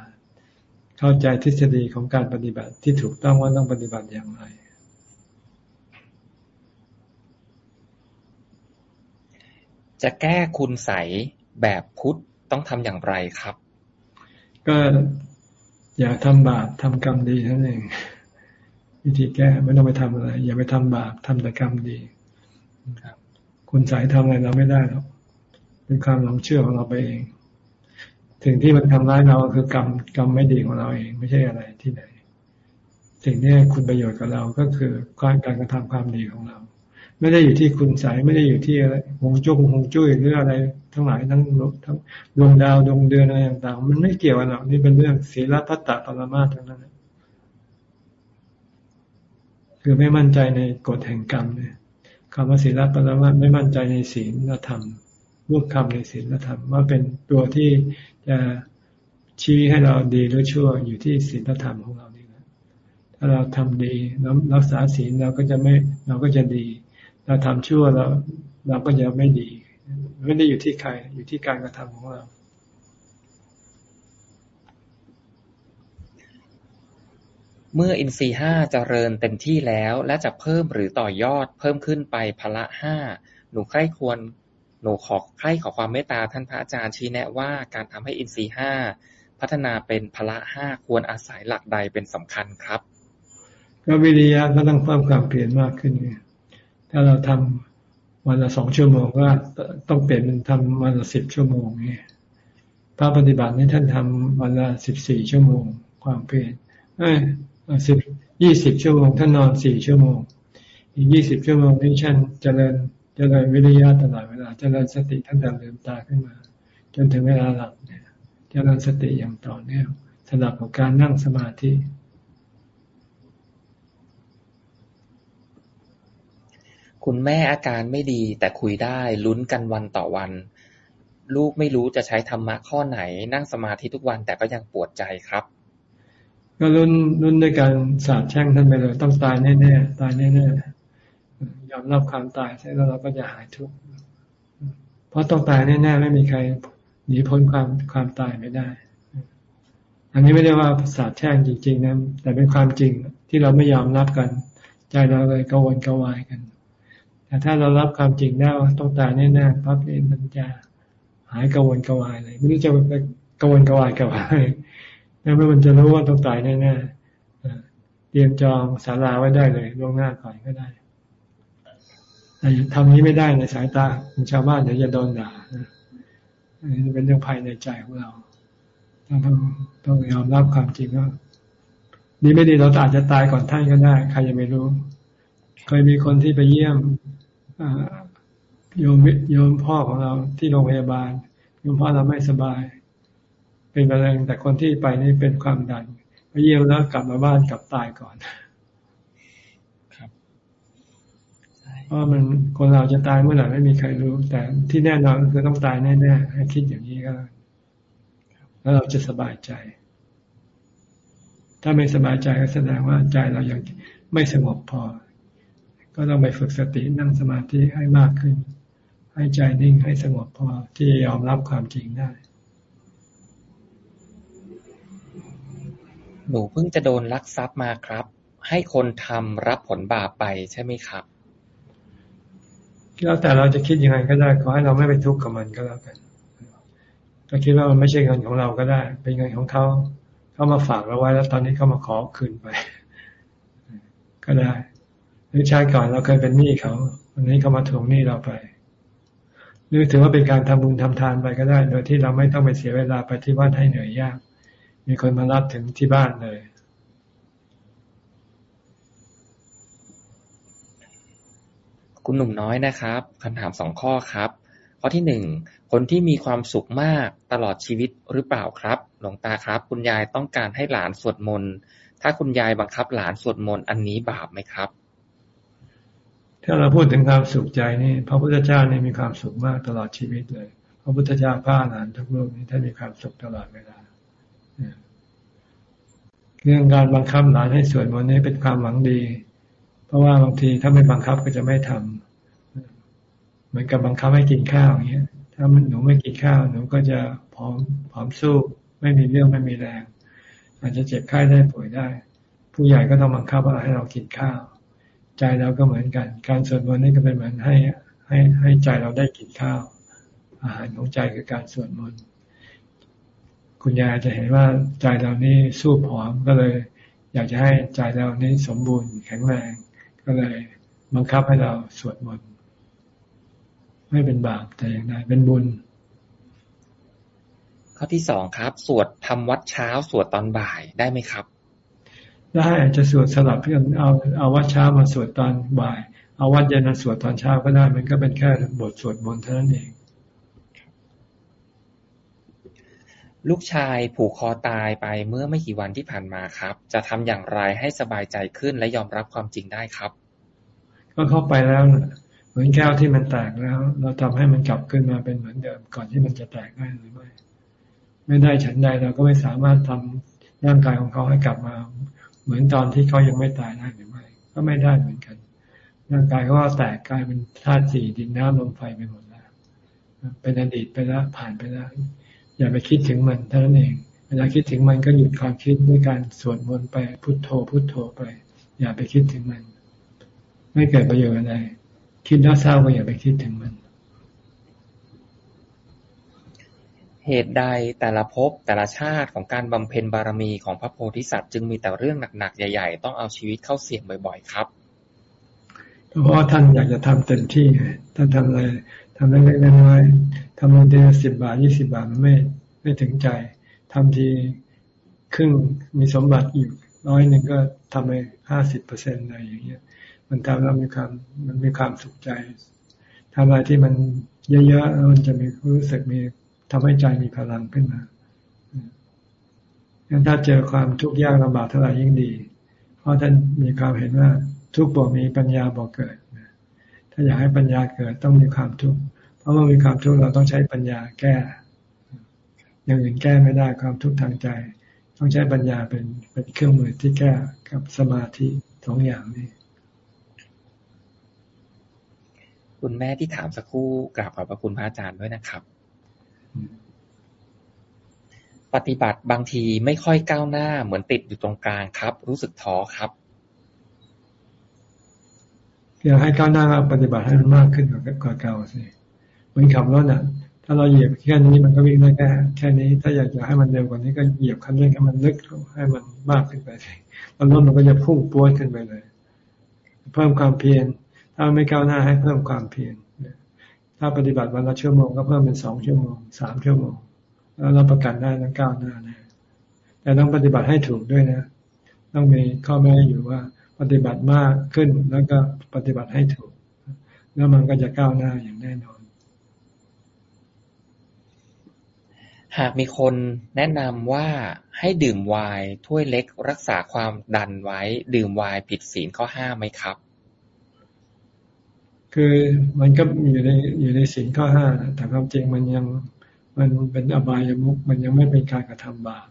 เข้าใจทฤษฎีของการปฏิบัติที่ถูกต้องว่าต้องปฏิบัติอย่างไรจะแก้คุณใสแบบพุทธต้องทำอย่างไรครับ ก็อย่าทำบาปทำกรรมดีนั่นเองวิธีแก้ไม่ต้องไปทำอะไร อย่าไปทำบาปทำแต่กรรมดีคุณใสทำอะไรเราไม่ได้หรอก เป็นความหลงเชื่อของเราไปเองสิ่งที่มันทำร้ายเราคือกรรมกรรมไม่ดีของเราเองไม่ใช่อะไรที่ไหน สิ่งที่คุณประโยชน์กับเราก็คือการการกระทำความดีของเรา ไม่ได้อยู่ที่คุณสายไม่ได้อยู่ที่อะไรหงจุ้งหงจุ้ยหรืออะไร ทั้งหลายทั้งทั้งดวงดาวดวงเดือนอะไรต่างๆมันไม่เกี่ยวกันหรอกนี่เป็นเรื่องศีลพัตตปรมาทั้งนั้นคือไม่มั่นใจในกฎแห่งกรรมเนี่ยคำว่าศีลปรมาไม่มั่นใจในศีลธรรม รูปคำในศีลธรรมว่าเป็นตัวที่จะชี้ให้เราดีหรือชั่วอยู่ที่ศีลธรรมของเรานี่นะถ้าเราทำดีแล้วรักษาศีลเราก็จะไม่เราก็จะดี เราทำชั่วเราเราก็จะไม่ดี ไม่ได้อยู่ที่ใคร อยู่ที่การกระทำของเราเมื่ออินทรีห้าเจริญเต็มที่แล้ว และจะเพิ่มหรือต่อยอดเพิ่มขึ้นไปพละห้าหนูใคร่ควร หนูขอให้ขอความเมตตาท่านพระอาจารย์ชี้แนะว่า การทำให้อินทรีห้าพัฒนาเป็นพละห้าควรอาศัยหลักใดเป็นสำคัญครับ ก็วิริยะก็ต้องเพิ่มความเปลี่ยนมากขึ้นไงถ้าเราทำวันละสองชั่วโมงก็ต้องเปลี่ยนเป็นทำวันละสิบชั่วโมงนี่พระปฏิบัตินี่ท่านทำวันละสิบสี่ชั่วโมง ความเปลี่ยนเอ้สิบยี่สิบชั่วโมงท่านนอนสี่ชั่วโมง อีกยี่สิบชั่วโมงนี่ท่านเจริญ จริญวิริยะตลอดเวลาเจริญสติตั้งแต่ลืมตาขึ้นมา จนถึงเวลาหลับเนี่ยเจริญสติอย่างต่อเนื่องสลับกับการนั่งสมาธิ คุณแม่อาการไม่ดีแต่คุยได้ลุ้นกันวันต่อวัน ลูกไม่รู้จะใช้ธรรมะข้อไหน นั่งสมาธิทุกวันแต่ก็ยังปวดใจครับ ก็ลุ้นลุ้นด้วยการสาบแช่งท่านไปเลยต้องตายแน่ๆตายแน่ๆ ยอมรับความตายใช่แล้วเราก็จะหายทุกข์เพราะต้องตายแน่ๆไม่มีใครหนีพ้นความความตายไม่ได้ อันนี้ไม่ได้ว่าศาสตร์แช่งจริง ๆนะแต่เป็นความจริงที่เราไม่ยอมรับกัน ใจเราเลยกังวลกังวายกัน แต่ถ้าเรารับความจริงได้ว่าต้องตายแน่ๆปั๊บนี่มันจะหายกังวลกังวายเลยไม่รู้จะไปกังวลกังวายกับอะไรแล้วมันจะรู้ว่าต้องตายแน่ๆเตรียมจองศาลาไว้ได้เลยล่วงหน้าก่อนก็ได้ แต่ทำนี้ไม่ได้ในสายตาของชาวบ้านเดี๋ยวจะโดนด่าอันนี้เป็นเรื่องภายในใจของเราต้องต้องยอมรับความจริงว่าดีไม่ดีเราอาจจะตายก่อนท่านก็ได้ใครยังไม่รู้ เคยมีคนที่ไปเยี่ยมโยมโยมพ่อของเราที่โรงพยาบาลโยมพ่อเราไม่สบาย เป็นมะเร็งแต่คนที่ไปนี่เป็นความดันไปเยี่ยมแล้วกลับมาบ้านกลับตายก่อน เพราะมันคนเราจะตายเมื่อไหร่ไม่มีใครรู้ แต่ที่แน่นอนก็คือต้องตายแน่ๆให้คิดอย่างนี้ก็แล้วเราจะสบายใจ ถ้าไม่สบายใจก็แสดงว่าใจเรายังไม่สงบพอ ก็ต้องไปฝึกสตินั่งสมาธิให้มากขึ้น ให้ใจนิ่งให้สงบพอที่จะยอมรับความจริงได้ หนูเพิ่งจะโดนลักทรัพย์มาครับ ให้คนทำรับผลบาปไปใช่ไหมครับ แล้วแต่เราจะคิดยังไงก็ได้ขอให้เราไม่ไปทุกข์กับมันก็แล้วกันถ้าคิดว่ามันไม่ใช่เงินของเราก็ได้ เป็นเงินของเขาเขามาฝากเราไว้แล้วตอนนี้เขามาขอคืนไป ก็ได้หรือชาติก่อนเราเคยเป็นหนี้เขาวันนี้เขามาทวงหนี้เราไป หรือถือว่าเป็นการทำบุญทำทานไปก็ได้ โดยที่เราไม่ต้องไปเสียเวลาไปที่บ้านให้เหนื่อยยาก มีคนมารับถึงที่บ้านเลย คุณหนุ่มน้อยนะครับคำถามสองข้อครับ ข้อที่หนึ่งคนที่มีความสุขมากตลอดชีวิตหรือเปล่าครับ หลวงตาครับ คุณยายต้องการให้หลานสวดมนต์ถ้าคุณยายบังคับหลานสวดมนต์อันนี้บาปไหมครับ ถ้าเราพูดถึงความสุขใจนี่ พระพุทธเจ้านี่มีความสุขมากตลอดชีวิตเลย พระพุทธเจ้าพระหลานทุกโลกนี้ท่านมีความสุขตลอดเวลาเรื่องการบังคับหลานให้สวดมนต์นี่เป็นความหวังดี เพราะว่าบางทีถ้าไม่บังคับก็จะไม่ทำ เหมือนกับบังคับให้กินข้าวอย่างเงี้ย ถ้าหนูไม่กินข้าว หนูก็จะผอมผอมสู้ ไม่มีเรื่องไม่มีแรง อาจจะเจ็บไข้ได้ป่วยได้ ผู้ใหญ่ก็ต้องบังคับว่าให้เรากินข้าว ใจเราก็เหมือนกัน การสวดมนต์นี่ก็เป็นเหมือนให้ให้ให้ใจเราได้กินข้าว อาหารของใจคือการสวดมนต์คุณยายจะเห็นว่าใจเรานี่สู้ผอมก็เลย อยากจะให้ใจเรานี้สมบูรณ์แข็งแรงก็เลยบังคับให้เราสวดมนต์ ไม่เป็นบาปแต่อย่างใดเป็นบุญ ข้อที่สองครับ สวดทำวัดเช้าสวดตอนบ่ายได้ไหมครับ ได้อาจจะสวดสลับเพื่อนเอาเอาวัดเช้ามาสวดตอนบ่าย เอาวัดเย็นมาสวดตอนเช้าก็ได้ มันก็เป็นแค่บทสวดมนต์เท่านั้นเองลูกชายผูกคอตายไปเมื่อไม่กี่วันที่ผ่านมาครับ จะทำอย่างไรให้สบายใจขึ้นและยอมรับความจริงได้ครับ ก็เข้าไปแล้ว เหมือนแก้วที่มันแตกแล้ว เราทำให้มันกลับขึ้นมาเป็นเหมือนเดิม ก่อนที่มันจะแตกได้หรือไม่ ไม่ได้ฉันใดเราก็ไม่สามารถทำร่างกายของเขาให้กลับมา เหมือนตอนที่เขายังไม่ตายได้หรือไม่ ก็ไม่ได้เหมือนกัน ร่างกายเขาแตกกลายเป็นธาตุสี่ดินน้ำลมไฟไปหมดแล้วเป็นอดีตไปแล้วผ่านไปแล้วอย่าไปคิดถึงมันเท่านั้นเองเวลาคิดถึงมันก็หยุดความคิดด้วยการสวดมนต์ไปพุทโธพุทโธไป อย่าไปคิดถึงมัน ไม่เกิดประโยชน์อะไร คิดแล้วเศร้าก็อย่าไปคิดถึงมัน เหตุใดแต่ละภพแต่ละชาติของการบำเพ็ญบารมีของพระโพธิสัตว์ จึงมีแต่เรื่องหนักๆ ใหญ่ๆ ต้องเอาชีวิตเข้าเสี่ยงบ่อยๆ ครับเพราะท่านอยากจะทำเต็มที่ท่านทำอะไรทำเล็กๆน้อยๆทำเงินเดือนสิบบาทยี่สิบาทมันไม่ไม่ถึงใจทำทีครึ่งมีสมบัติอยู่ร้อยหนึ่งก็ทำไปห้าสิบเปอร์เซ็นต์อะไรอย่างเงี้ย มันทำแล้วมีความมันมีความสุขใจทำอะไรที่มันเยอะๆมันจะมีรู้สึกมีทำให้ใจมีพลังขึ้นมางั้นถ้าเจอความทุกข์ยากลำบากเท่าไหร่ยิ่งดี เพราะท่านมีความเห็นว่าทุกข์บอกมีปัญญาบอกเกิด ถ้าอยากให้ปัญญาเกิดต้องมีความทุกข์ เพราะเมื่อมีความทุกข์เราต้องใช้ปัญญาแก้ อย่างอื่นแก้ไม่ได้ความทุกข์ทางใจ ต้องใช้ปัญญาเป็นเป็นเครื่องมือที่แก้กับสมาธิสองอย่างนี้ คุณแม่ที่ถามสักครู่กราบขอบพระคุณพระอาจารย์ด้วยนะครับ ปฏิบัติบางทีไม่ค่อยก้าวหน้าเหมือนติดอยู่ตรงกลางครับ รู้สึกท้อครับอยากให้ก้าวหน้าปฏิบัติให้มันมากขึ้นกว่าเก่าสิเหมือนขับรถอะ ถ้าเราเหยียบแค่นี้มันก็วิ่งได้แค่แค่นี้ ถ้าอยากจะให้มันเร็วกว่านี้ก็เหยียบคันเร่งให้มันลึกให้มันมากขึ้นไปแล้วรถมันก็จะพุ่งป้วนขึ้นไปเลย เพิ่มความเพียร ถ้าไม่ก้าวหน้าให้เพิ่มความเพียรถ้าปฏิบัติวันละชั่วโมงก็เพิ่มเป็นสองชั่วโมงสามชั่วโมง แล้วเราประกันได้ต้องก้าวหน้านะแต่ต้องปฏิบัติให้ถูกด้วยนะ ต้องมีข้อแม้อยู่ว่า ปฏิบัติมากขึ้นแล้วก็ปฏิบัติให้ถูก แล้วมันก็จะก้าวหน้าอย่างแน่นอน หากมีคนแนะนำว่าให้ดื่มไวน์ถ้วยเล็กรักษาความดันไว้ ดื่มไวน์ผิดศีลข้อห้าไหมครับ คือมันก็อยู่ในอยู่ในสิ่งข้อห้าแต่ความจริงมันยังมันเป็นอบายมุกมันยังไม่เป็นการกระทำบาป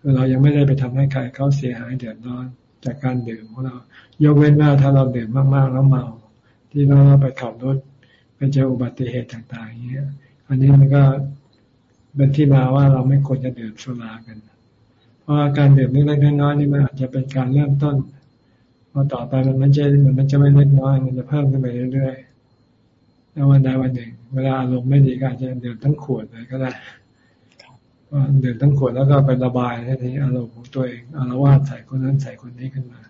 คือเรายังไม่ได้ไปทำให้ใครเขาเสียหายเดือดร้อนจากการดื่มของเรา ยกเว้นว่าถ้าเราดื่มมากๆแล้วเมา ที่เราไปขับรถไปเจออุบัติเหตุต่างๆอย่างเงี้ย อันนี้มันก็เป็นที่มาว่าเราไม่ควรจะดื่มสุรากัน เพราะการดื่มเล็กๆน้อยๆนี่มันอาจจะเป็นการเริ่มต้นพอต่อไปมันมันจะมันจะไม่เล็กน้อยมันจะเพิ่มขึ้นไปเรื่อยๆ แล้ววันใดวันหนึ่ง เวลาอารมณ์ไม่ดีก็อาจจะดื่มทั้งขวดเลยก็ได้ดื่มทั้งขวดแล้วก็ไประบายทีอารมณ์ของตัวเองอารวาสใส่คนนั้นใส่คนนี้ขึ้นมา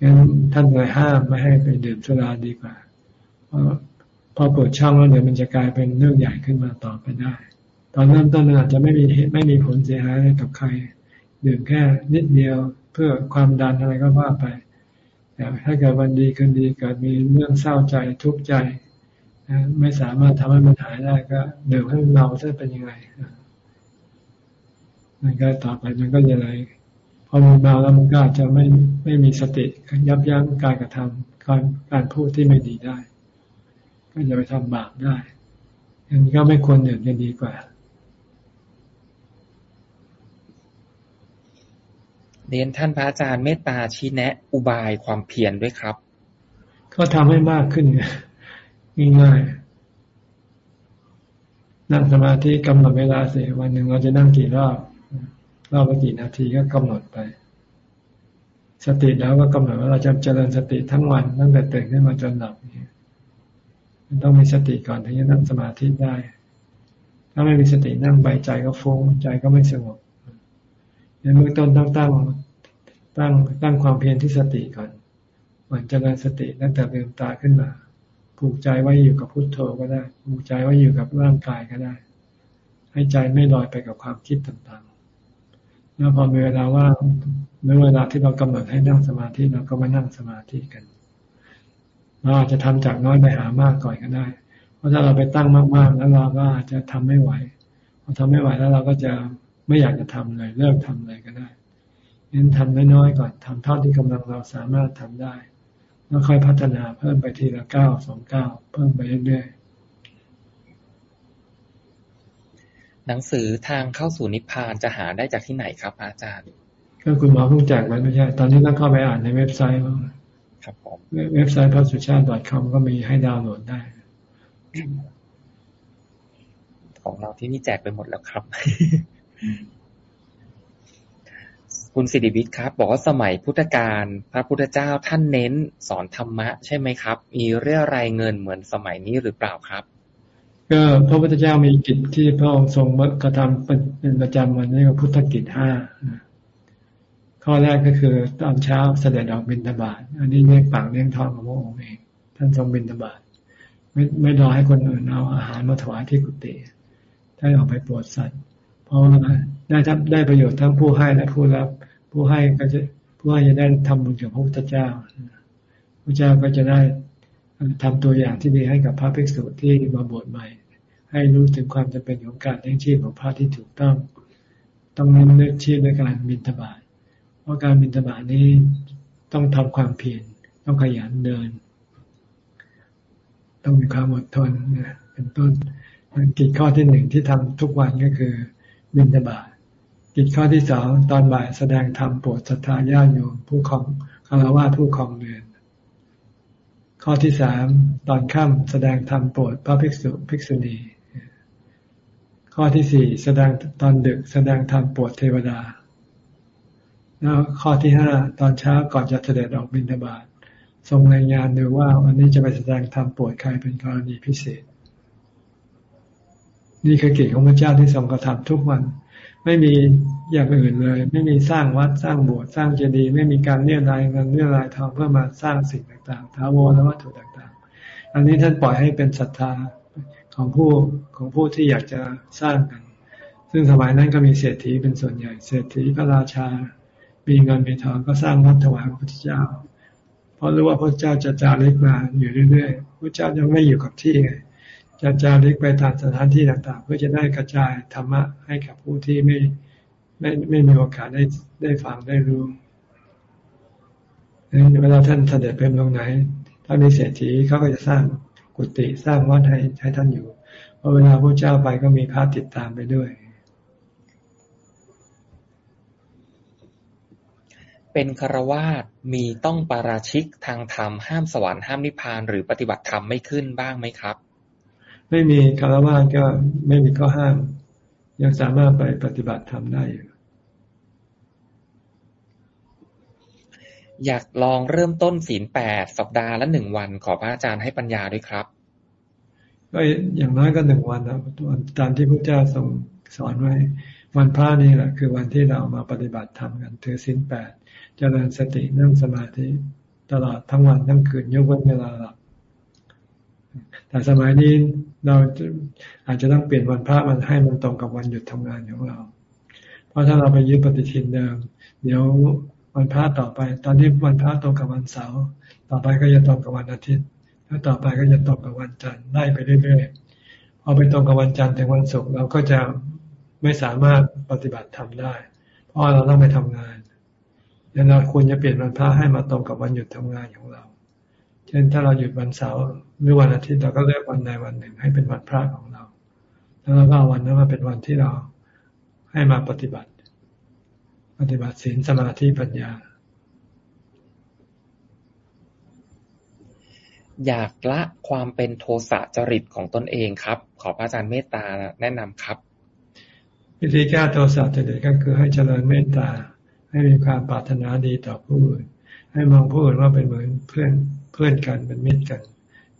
งั้นท่านเลยห้ามไม่ให้ไปดื่มสุราดีกว่าเพราะพอเปิดช่องแล้วเดี๋ยวมันจะกลายเป็นเรื่องใหญ่ขึ้นมาต่อไปได้ ตอนเริ่มต้นอาจจะไม่มีไม่มีผลเสียหายอะไรกับใคร ดื่มแค่นิดเดียวเพื่อความดันอะไรก็ว่าไปแต่ถ้าเกิดวันดีคืนดีเกิดมีเรื่องเศร้าใจทุกข์ใจ ไม่สามารถทำให้มันหายได้ก็ดื่มให้มันเมาจะเป็นยังไงมันก็ต่อไปมันก็จะอะไรพอมันเมาแล้วมันก็อาจจะไม่ไม่มีสติยับยั้งการกระทำการการพูดที่ไม่ดีได้ ก็จะไปทำบาปได้อันนี้ก็ไม่ควรดื่มจะดีกว่าเรียนท่านพระอาจารย์เมตตาชี้แนะ อุบายความเพียรด้วยครับ ก็ทำให้มากขึ้น ง่ายๆนั่งสมาธิกำหนดเวลาเสียวันหนึ่งเราจะนั่งกี่รอบรอบละกี่นาทีก็กำหนดไป สติแล้วก็กำหนดว่าเราจะเจริญสติทั้งวันตั้งแต่ตื่นขึ้นมาจนหลับนี่มันต้องมีสติก่อนถึงจะนั่งสมาธิได้ ถ้าไม่มีสตินั่งไปใจก็ฟุ้งใจก็ไม่สงบในเบื้องต้นต้องตั้งตั้งตั้งความเพียรที่สติก่อนเหมือนเจริญสติตั้งแต่ลืมตาขึ้นมา ผูกใจไว้อยู่กับพุโทโธก็ได้ ผูกใจไว้อยู่กับร่างกายก็ได้ ให้ใจไม่ลอยไปกับความคิดต่างๆ แล้วพอมีเวลาว่างเมื่อเวลาที่เรากำหนดให้นั่งสมาธิเราก็มานั่งสมาธิกันเราอาจจะทำจากน้อยไปหามากก่อนก็ได้ เพราะถ้าเราไปตั้งมากๆ แล้วเราก็อาจจะทำไม่ไหวพอทำไม่ไหวแล้วเราก็จะไม่อยากจะทำเลยเลิกทำเลยก็ได้งั้นทำน้อยๆก่อนทำเท่าที่กำลังเราสามารถทำได้ แล้วค่อยพัฒนาเพิ่มไปทีละเก้าสองเก้าเพิ่มไปเรื่อยๆหนังสือทางเข้าสู่นิพพานจะหาได้จากที่ไหนครับ อาจารย์ ก็คุณหมอเพิ่งแจกมันไม่ใช่ ตอนนี้ต้องเข้าไปอ่านในเว็บไซต์ครับผมเว็บไซต์พระสุชาติ .com ก็มีให้ดาวน์โหลดได้ ของเราที่นี่แจกไปหมดแล้วครับ คุณสิริวิทย์ครับ บอกว่าสมัยพุทธกาลพระพุทธเจ้าท่านเน้นสอนธรรมะใช่ไหมครับ มีเรื่องรายเงินเหมือนสมัยนี้หรือเปล่าครับ ก็พระพุทธเจ้ามีกิจที่พระองค์ทรงกระทำเป็นประจำวันนี้ก็พุทธกิจห้าข้อแรกก็คือตอนเช้าเสด็จออกบิณฑบาตอันนี้เลี้ยงปากเลี้ยงท้องของพระองค์เองท่านทรงบิณฑบาตไม่ไม่รอให้คนอื่นเอาอาหารมาถวายที่กุฏิท่านออกไปโปรดสัตว์ เพราะว่าได้ทับได้ประโยชน์ทั้งผู้ให้และผู้รับ ผู้ให้ก็จะผู้ให้จะได้ทำบุญกับพระพุทธเจ้าพระเจ้าก็จะได้ทำตัวอย่างที่ดีให้กับพระภิกษุที่มาบวชใหม่ ให้รู้ถึงความจำเป็นของการเลี้ยงชีพของพระที่ถูกต้อง ต้องเน้นเลือกชีพในการบินทบาทเพราะการบินทบาทนี้ต้องทำความเพียรต้องขยันเดิน ต้องมีความอดทนเป็นต้นกิจข้อที่หนึ่งที่ทำทุกวันก็คือบิณฑบาต กิจข้อที่สองตอนบ่ายแสดงธรรมโปรดศรัทธาญาติโยมผู้ครองคารวะผู้ครองเรือน ข้อที่สามตอนค่ำแสดงธรรมโปรดพระภิกษุภิกษุณี ข้อที่สี่แสดงตอนดึกแสดงธรรมโปรดเทวดา แล้วข้อที่ห้าตอนเช้าก่อนจะเสด็จออกบิณฑบาตทรงรายงานดูว่าวันนี้จะไปแสดงธรรมโปรดใครเป็นกรณีพิเศษ นี่คือกิจของพระเจ้าที่ทรงกระทำทุกวัน ไม่มีอย่างอื่นเลย ไม่มีสร้างวัดสร้างโบสถ์สร้างเจดีย์ไม่มีการเรียรายเงินเรียรายทองเพื่อมาสร้างสิ่งต่างๆท้าวรและวัตถุต่างๆ อันนี้ท่านปล่อยให้เป็นศรัทธาของผู้ของผู้ที่อยากจะสร้างกัน ซึ่งสมัยนั้นก็มีเศรษฐีเป็นส่วนใหญ่ เศรษฐีพระราชา มีเงินมีทองก็สร้างวัดถวายพระพุทธเจ้า เพราะรู้ว่าพระเจ้าจะจาริกมาอยู่เรื่อยๆพระเจ้ายังไม่อยู่กับที่ไง จะจาริกไปตามสถานที่ต่างๆ เพื่อจะได้กระจายธรรมะให้กับผู้ที่ไม่ไม่ไม่มีโอกาสได้ได้ฟังได้รู้เวลาท่านเสด็จไปลงไหน ถ้ามีเศรษฐีเขาก็จะสร้างกุฏิสร้างวัดให้ให้ท่านอยู่พอเวลาพระเจ้าไปก็มีพระติดตามไปด้วย เป็นคารวาสมีต้องปาราชิกทางธรรมห้ามสวรรค์ห้ามนิพพานหรือปฏิบัติธรรมไม่ขึ้นบ้างไหมครับ ไม่มีคารวาสก็ไม่มีข้อห้าม ยังสามารถไปปฏิบัติธรรมได้อยู่อยากลองเริ่มต้นศีลแปดสัปดาห์ละหนึ่งวัน ขอพระอาจารย์ให้ปัญญาด้วยครับ ก็อย่างน้อยก็หนึ่งวันนะตามที่พระเจ้าทรงสอนไว้ วันพระนี่แหละ คือวันที่เรามาปฏิบัติธรรมกันถือศีลแปดเจริญสตินั่งสมาธิตลอดทั้งวันทั้งคืนยกเว้นเวลาหลับแต่สมัยนี้ เราอาจจะต้องเปลี่ยนวันพระมันให้มันตรงกับวันหยุดทำงานของเรา เพราะถ้าเราไปยึดปฏิทินเดิม เดี๋ยววันพระต่อไป ตอนนี้วันพระตรงกับวันเสาร์ต่อไปก็จะตรงกับวันอาทิตย์ แล้วต่อไปก็จะตรงกับวันจันทร์ไล่ไปเรื่อยๆพอไปตรงกับวันจันทร์ถึงวันศุกร์เราก็จะไม่สามารถปฏิบัติทำได้ เพราะเราต้องไปทำงานดังนั้นควรจะเปลี่ยนวันพระให้มาตรงกับวันหยุดทำงานของเรา เช่นถ้าเราหยุดวันเสาร์หรือวันอาทิตย์เราก็เลือกวันใดวันหนึ่ง ให้เป็นวันพระของเรา แล้วเราก็เอาวันนั้นมาเป็นวันที่เราให้มาปฏิบัติ ปฏิบัติศีลสมาธิปัญญา อยากละความเป็นโทสะจริตของตนเองครับ ขอพระอาจารย์เมตตาแนะนำครับ วิธีแก้โทสะจริตก็คือให้เจริญเมตตา ให้มีความปรารถนาดีต่อผู้อื่นให้มองผู้อื่นว่าเป็นเหมือนเพื่อนเพื่อนกันเป็นมิตรกัน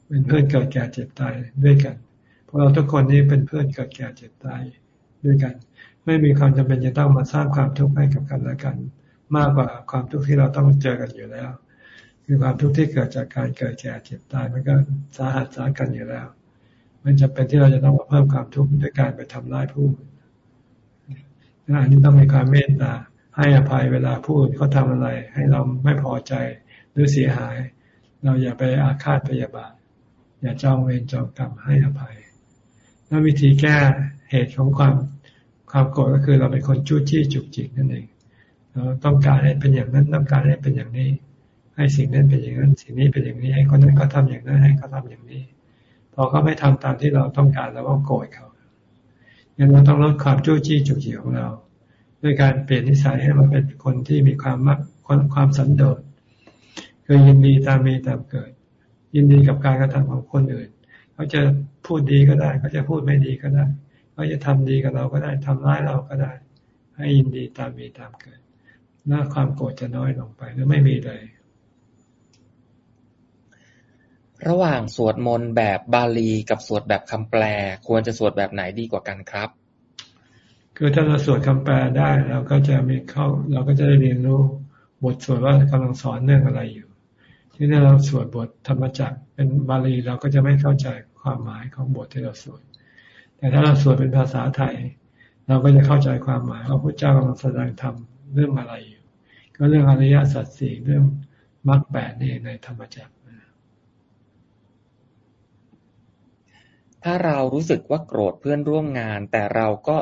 เป็นเพื่อนเกิดแก่เจ็บตายด้วยกันเพราะเราทุกคนนี้เป็นเพื่อนเกิดแก่เจ็บตายด้วยกัน ไม่มีความจำเป็นจะต้องมาสร้างความทุกข์ให้กับกันและกัน มากกว่าความทุกข์ที่เราต้องเจอกันอยู่แล้วคือความทุกข์ที่เกิดจากการเกิดแก่เจ็บตายมันก็สาหัสสากันอยู่แล้ว มันจะเป็นที่เราจะต้องมาเพิ่มความทุกข์ด้วยการไปทำร้ายผู้อื่นอันนี้ต้องมีความเมตตาให้อภัยเวลาผู้อื่นเขาทาอะไร ให้เราไม่พอใจหรือเสียหาย เราอย่าไปอาฆาตพยาบาท อย่าจองเวรจองกรรมให้อภัย แล้ววิธีแก้เหตุของความความโกรธก็คือเราเป็นคนจู้จี้จุกจิกนั่นเองเราต้องการให้เป็นอย่างนั้นต้องการให้เป็นอย่างนี้ ให้สิ่งนั้นเป็นอย่างนั้น สิ่งนี้เป็นอย่างนี้ ให้คนนั้นเขาทาอย่างนั้นให้เขาทาอย่างนี้ พอเขาไม่ทำตามที่เราต้องการแล้วก็โกรธเขางั้นเราต้องลดความจู้จี้จุกจิกของเรา ด้วยการเปลี่ยนนิสัยให้มันเป็นคนที่มีความมักความสันโดษ คือยินดีตามมีตามเกิด ยินดีกับการกระทำของคนอื่น เขาจะพูดดีก็ได้ เขาจะพูดไม่ดีก็ได้ เขาจะทำดีกับเราก็ได้ทำร้ายเราก็ได้ ให้ยินดีตามมีตามเกิดหน้าความโกรธจะน้อยลงไปหรือไม่มีเลย ระหว่างสวดมนต์แบบบาลีกับสวดแบบคำแปล ควรจะสวดแบบไหนดีกว่ากันครับ คือถ้าเราสวดคำแปลได้เราก็จะมีเข้า เราก็จะได้เรียนรู้บทสวดว่ากำลังสอนเรื่องอะไรอยู่ ที่เราสวดบทธรรมจักรเป็นบาลีเราก็จะไม่เข้าใจความหมายของบทที่เราสวด แต่ถ้าเราสวดเป็นภาษาไทย เราก็จะเข้าใจความหมายว่าพระเจ้ากำลังแสดงธรรมเรื่องอะไรอยู่ ก็เรื่องอริยสัจสี่เรื่องมรรคแปดนี่ในธรรมจักรถ้าเรารู้สึกว่าโกรธเพื่อนร่วมงาน แต่เราก็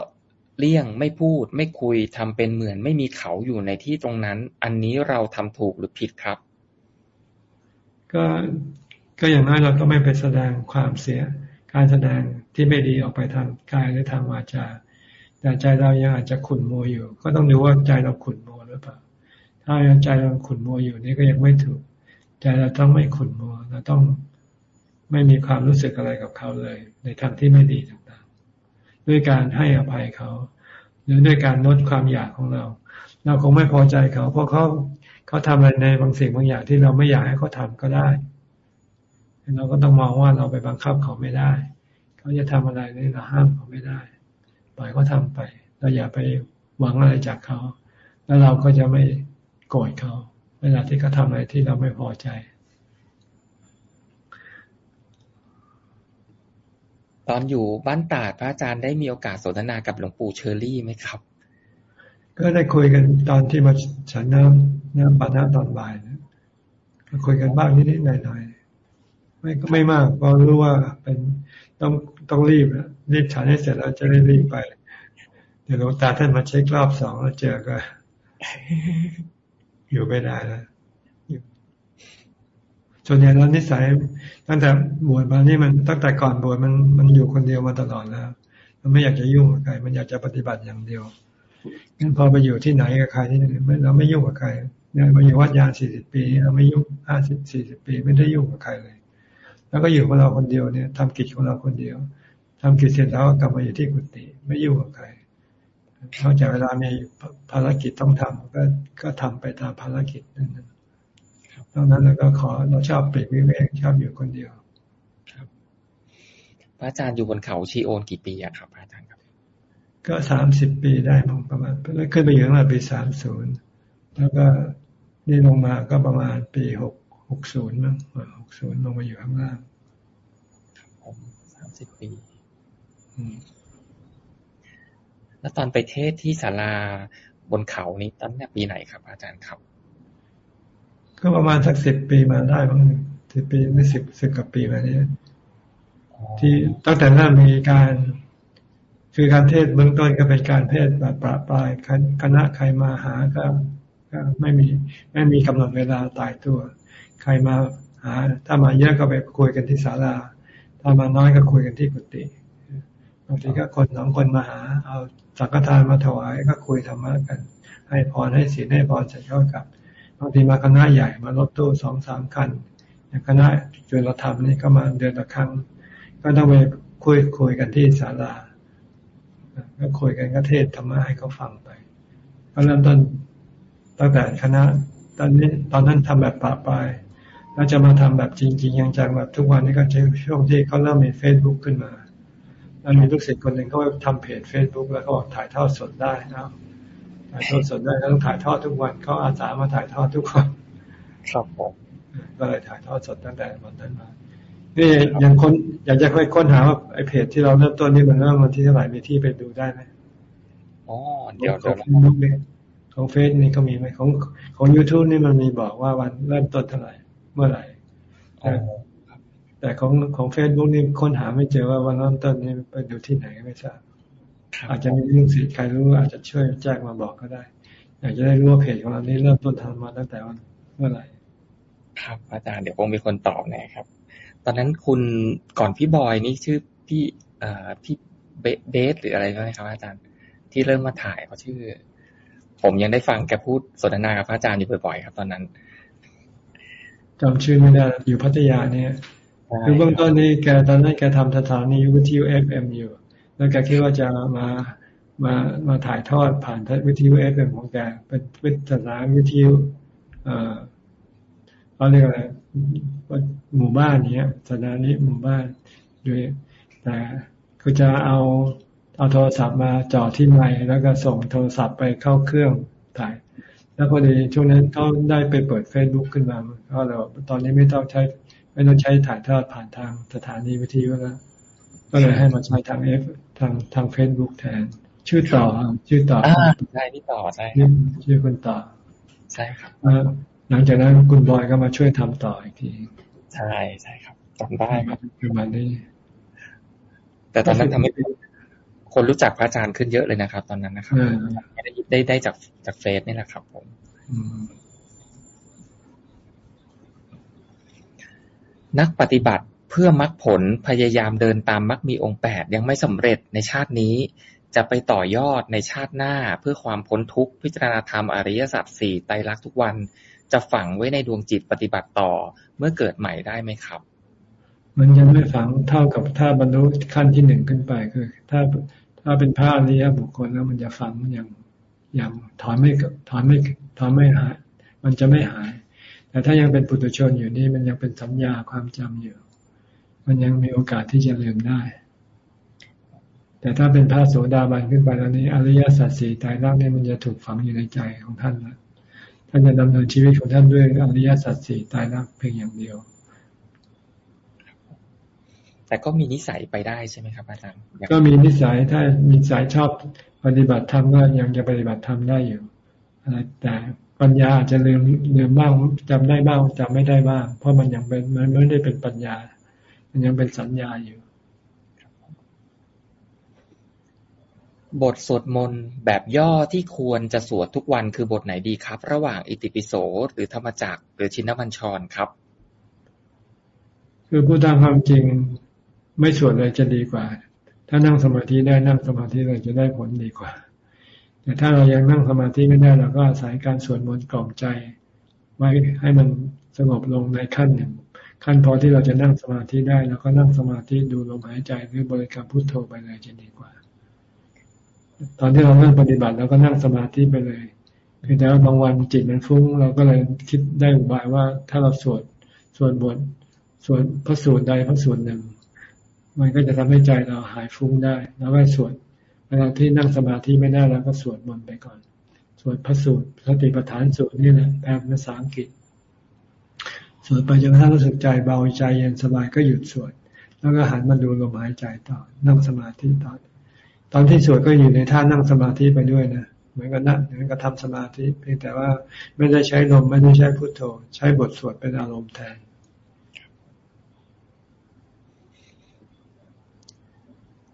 เลี่ยงไม่พูด ไม่คุยทำเป็นเหมือนไม่มีเขาอยู่ในที่ตรงนั้น อันนี้เราทำถูกหรือผิดครับ ก็ก็อย่างน้อยเราก็ไม่ไปแสดงความเสีย การแสดงที่ไม่ดีออกไปทางกายหรือทางวาจา แต่ใจเรายังอาจจะขุ่นมัวอยู่ ก็ต้องดูว่าใจเราขุ่นมัวหรือเปล่า ถ้ายังใจเราขุ่นมัวอยู่นี่ก็ยังไม่ถูก ใจเราต้องไม่ขุ่นมัวเราต้องไม่มีความรู้สึกอะไรกับเขาเลย ในทางที่ไม่ดีต่างๆ ด้วยการให้อภัยเขา หรือด้วยการลดความอยากของเรา เราคงไม่พอใจเขา เพราะเขา เขาทำอะไรในบางสิ่งบางอย่างที่เราไม่อยากให้เขาทาก็ได้เราก็ต้องมองว่าเราไปบังคับเขาไม่ได้ เขาจะทำอะไรนี่เราห้ามเขาไม่ได้ ปล่อยเขาทาไป เราอย่าไปหวังอะไรจากเขา แล้วเราก็จะไม่โกรธเขา เวลาที่เขาทาอะไรที่เราไม่พอใจตอนอยู่บ้านตาดพระอาจารย์ได้มีโอกาสสนทนากับหลวงปู่เชอรี่ไหมครับ ก็ได้คุยกันตอนที่มาฉันน้ำน้ำปานาตอนบ่ายนะก็คุยกันบ้างนิดๆหน่อยๆไม่ก็ไม่มากเพราะรู้ว่าเป็นต้องต้องรีบนะรีบฉันให้เสร็จแล้วจะได้รีบไป เดี๋ยวหลวงตาท่านมาเช็ครอบสองแล้วเจอก็ อยู่ไม่ได้แล้วส่วนใหญ่แล้วนิสัยตั้งแต่บวชมานี่มันตั้งแต่ก่อนบวชมันมันอยู่คนเดียวมาตลอดแล้ว มันไม่อยากจะยุ่งกับใครมันอยากจะปฏิบัติอย่างเดียว งั้นพอไปอยู่ที่ไหนกับใครนี่เราไม่ยุ่งกับใครเนี่ยมาอยู่วัดยานสี่สิบปี เราไม่ยุ่งห้าสิบสี่สิบปี ไม่ได้ยุ่งกับใครเลย แล้วก็อยู่ของเราคนเดียวเนี่ยทำกิจของเราคนเดียวทำกิจเสร็จแล้วก็กลับมาอยู่ที่กุฏิไม่ยุ่งกับใครนอกจากเวลามีภารกิจต้องทำก็ก็ทำไปตามภารกิจนั้นนอกนั้นเราก็ขอเราชอบปลีกวิเวกชอบอยู่คนเดียว ครับ พระอาจารย์อยู่บนเขาชีโอนกี่ปีอะครับพระอาจารย์ ก็สามสิบปีได้ประมาณแล้วขึ้นไปอยู่ตั้งแต่ปีสามศูนย์แล้วก็นี่ลงมาก็ประมาณปีหกหกศูนย์มั้งหกศูนย์ลงมาอยู่ข้างล่างครับผมสามสิบปีแล้วตอนไปเทศที่ศาลาบนเขานี้ตอนนี้ปีไหนครับ อาจารย์ครับ ก็ประมาณสักสิบปีมาได้บ้างสิบปีไม่สิบสิบกับปีมานี้ที่ตั้งแต่เริ่มมีการ คือการเทศเบื้องต้นก็เป็นการเทศแบบประปรายคณะใครมาหาก็ไม่มีไม่มีกำหนดเวลาตายตัว ใครมาหา ถ้ามาเยอะก็ไปคุยกันที่ศาลา ถ้ามาน้อยก็คุยกันที่กุฏิบางทีก็คนสองคนมาหา เอาสังฆทานมาถวายก็คุยธรรมะกัน ให้พรให้ศีลให้พรเสร็จก็กลับบางทีมาคณะใหญ่มารถตู้สองสามคันอย่างคณะจุลธรรมนี่ก็มาเดือนละครั้ง ก็ต้องไปคุยคุยกันที่ศาลา ก็คุยกันก็เทศธรรมะให้เขาฟังไป ก็เริ่มต้นตั้งแต่คณะตอนนี้ตอนนั้นทำแบบปะปลายแล้วจะมาทำแบบจริงๆยังจังแบบทุกวันนี้ก็ช่วงที่เขาเริ่มมีเฟซบุ๊กขึ้นมาแล้วมีลูกศิษย์คนหนึ่งเขาทำเพจเฟซบุ๊กแล้วก็บอกถ่ายทอดสดได้นะถ่ายทอดสดได้ต้องถ่ายทอดทุกวันเขาอาสามาถ่ายทอดทุกวันครับผมก็เลยถ่ายทอดสดตั้งแต่วันนั้นมา นี่ยังคนอยากจะไปค้นหาว่าไอ้เพจที่เราเริ่มต้นนี่มันเริ่มวันที่เท่าไหร่มีที่ไปดูได้ไหมอ๋อเดี๋ยวเดี๋ยวของเฟซนี่ก็มีไหมของของยูทูบนี่มันมีบอกว่าวันเริ่มต้นเท่าไหร่เมื่อไหร่แต่ของของเฟซบุ๊กนี่ค้นหาไม่เจอว่าวันเริ่มต้นนี่ไปดูที่ไหนไม่ทราบอาจจะมีลูกศิษย์ใครรู้อาจจะช่วยแจ้งมาบอกก็ได้ อยากจะได้รู้ว่าเพจของเรานี่เริ่มต้นทำมาตั้งแต่วันเมื่อไหร่ ครับ อาจารย์เดี๋ยวคงมีคนตอบแน่ครับ ตอนนั้นคุณก่อนพี่บอยนี่ชื่อพี่อ่าพี่เบสหรืออะไรก็ไหมครับอาจารย์ ที่เริ่มมาถ่ายเขาชื่อ ผมยังได้ฟังแกพูดสนทนากับพระอาจารย์อยู่บ่อยๆครับ ตอนนั้นจำชื่อไม่ได้อยู่พัทยาเนี่ยคือเบื้องต้นนี่แกตอนนั้นแกทำสถานีวิทยุ FM อยู่ แล้วแกคิดว่าจะมามามาถ่ายทอดผ่านวิทยุ FM ของแกเป็นวิทยาวิทยุเอ่อเขาเรียกอะไร หมู่บ้านเนี้ยสถานีหมู่บ้านด้วย แต่คือจะเอาเอาโทรศัพท์มาจ่อที่ไมค์แล้วก็ส่งโทรศัพท์ไปเข้าเครื่องถ่าย แล้วพอดีช่วงนั้นเขาได้ไปเปิดเฟซบุ๊กขึ้นมาเขาเราตอนนี้ไม่ต้องใช้ไม่ต้องใช้ถ่ายทอดผ่านทางสถานีวิทยุแล้วก็เลยให้มาใช้ทางเอฟทางทางเฟซบุ๊กแทน ชื่อต่อชื่อต่อใช่ที่ต่อใช่ชื่อคุณต่อ ใช่ครับหลังจากนั้นคุณบอยก็มาช่วยทำต่ออีกที ใช่ใช่ครับจำได้ครับประมาณนี้แต่ตอนนั้นทำไม่คนรู้จักพระอาจารย์ขึ้นเยอะเลยนะครับ ตอนนั้นนะครับได้ได้ได้จากจากเฟซนี่แหละครับ ผมนักปฏิบัติเพื่อมรรคผลพยายามเดินตามมรรคมีองค์แปดยังไม่สำเร็จในชาตินี้ จะไปต่อยอดในชาติหน้าเพื่อความพ้นทุกข์พิจารณาธรรมอริยสัจสี่ไตรลักษณ์ทุกวัน จะฝังไว้ในดวงจิตปฏิบัติต่อเมื่อเกิดใหม่ได้ไหมครับ มันยังไม่ฝังเท่ากับถ้าบรรลุขั้นที่หนึ่งขึ้นไปคือ ถ้าถ้าเป็นพระอริยบุคคลแล้วมันจะฝังอย่างอย่างถอนไม่ถอนไม่ถอนไม่หาย มันจะไม่หาย แต่ถ้ายังเป็นปุถุชนอยู่นี่มันยังเป็นสัญญาความจำอยู่ มันยังมีโอกาสที่จะลืมได้ แต่ถ้าเป็นพระโสดาบันขึ้นไปแล้วนี้อริยสัจสี่ตายรักนี่มันจะถูกฝังอยู่ในใจของท่านแล้ว ท่านจะดำเนินชีวิตของท่านด้วยอริยสัจสี่ตายรักเพียงอย่างเดียว แต่ก็มีนิสัยไปได้ใช่ไหมครับอาจารย์ก็มีนิสัยถ้ามีสายชอบปฏิบัติธรรมก็ยังจะปฏิบัติธรรมได้อยู่แต่ปัญญาอาจจะลืมลืมบ้างจำได้บ้างจำไม่ได้บ้างเพราะมันยังเป็นมันไม่ได้เป็นปัญญา มันยังเป็นสัญญาอยู่ บทสวดมนต์แบบย่อที่ควรจะสวดทุกวันคือบทไหนดีครับ ระหว่างอิติปิโสหรือธรรมจักรหรือชินบัญชรครับ คือผู้ตามความจริงไม่สวดเลยจะดีกว่า ถ้านั่งสมาธิได้นั่งสมาธิเลยจะได้ผลดีกว่า แต่ถ้าเรายังนั่งสมาธิไม่ได้เราก็อาศัยการสวดมนต์กล่อมใจ ไว้ให้มันสงบลงในขั้นหนึ่งขั้นพอที่เราจะนั่งสมาธิได้เราก็นั่งสมาธิดูลมหายใจหรือบริกรรมพุทโธไปเลยจะดีกว่า ตอนที่เรานั่งปฏิบัติเราก็นั่งสมาธิไปเลยเพียงแต่ว่าบางวันจิตมันฟุ้ง เราก็เลยคิดได้อุบายว่า ถ้าเราสวดสวดบทสวดพระสูตรใดพระสูตรหนึ่ง มันก็จะทำให้ใจเราหายฟุ้งได้ แล้วก็สวดเวลาที่นั่งสมาธิไม่ได้เราก็สวดมนต์ไปก่อน สวดพระสูตรสติปัฏฐานสูตรนี่แหละแปลภาษาอังกฤษสวดไปจนกระทั่งรู้สึกใจเบาใจเย็นสบายก็หยุดสวด แล้วก็หันมาดูลมหายใจต่อนั่งสมาธิต่อ อนที่สวดก็อยู่ในท่านั่งสมาธิไปด้วยนะเหมือนกับนั่งเหมือนกับทำสมาธิ เพียงแต่ว่าไม่ได้ใช้ลมไม่ได้ใช้พุทโธ ใช้บทสวดเป็นอารมณ์แทน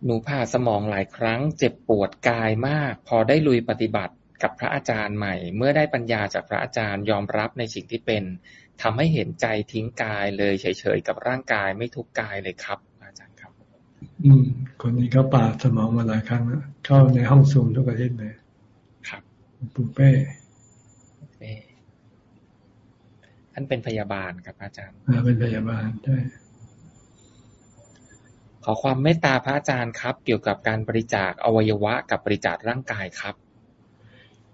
หนูผ่าสมองหลายครั้ง เจ็บปวดกายมาก พอได้ลุยปฏิบัติกับพระอาจารย์ใหม่ เมื่อได้ปัญญาจากพระอาจารย์ยอมรับในสิ่งที่เป็นทำให้เห็นใจทิ้งกายเลยเฉยๆกับร่างกายไม่ทุกกายเลยครับ อาจารย์ครับอืม คนนี้ก็ปาดสมองมาหลายครั้งแล้วเข้าในห้องซูมทุกอาทิตย์เลยครับปูเป้ท่านเป็นพยาบาลครับอาจารย์อ่าเป็นพยาบาลใช่ขอความเมตตาพระอาจารย์ครับ เกี่ยวกับการบริจาคอวัยวะกับบริจาคร่างกายครับ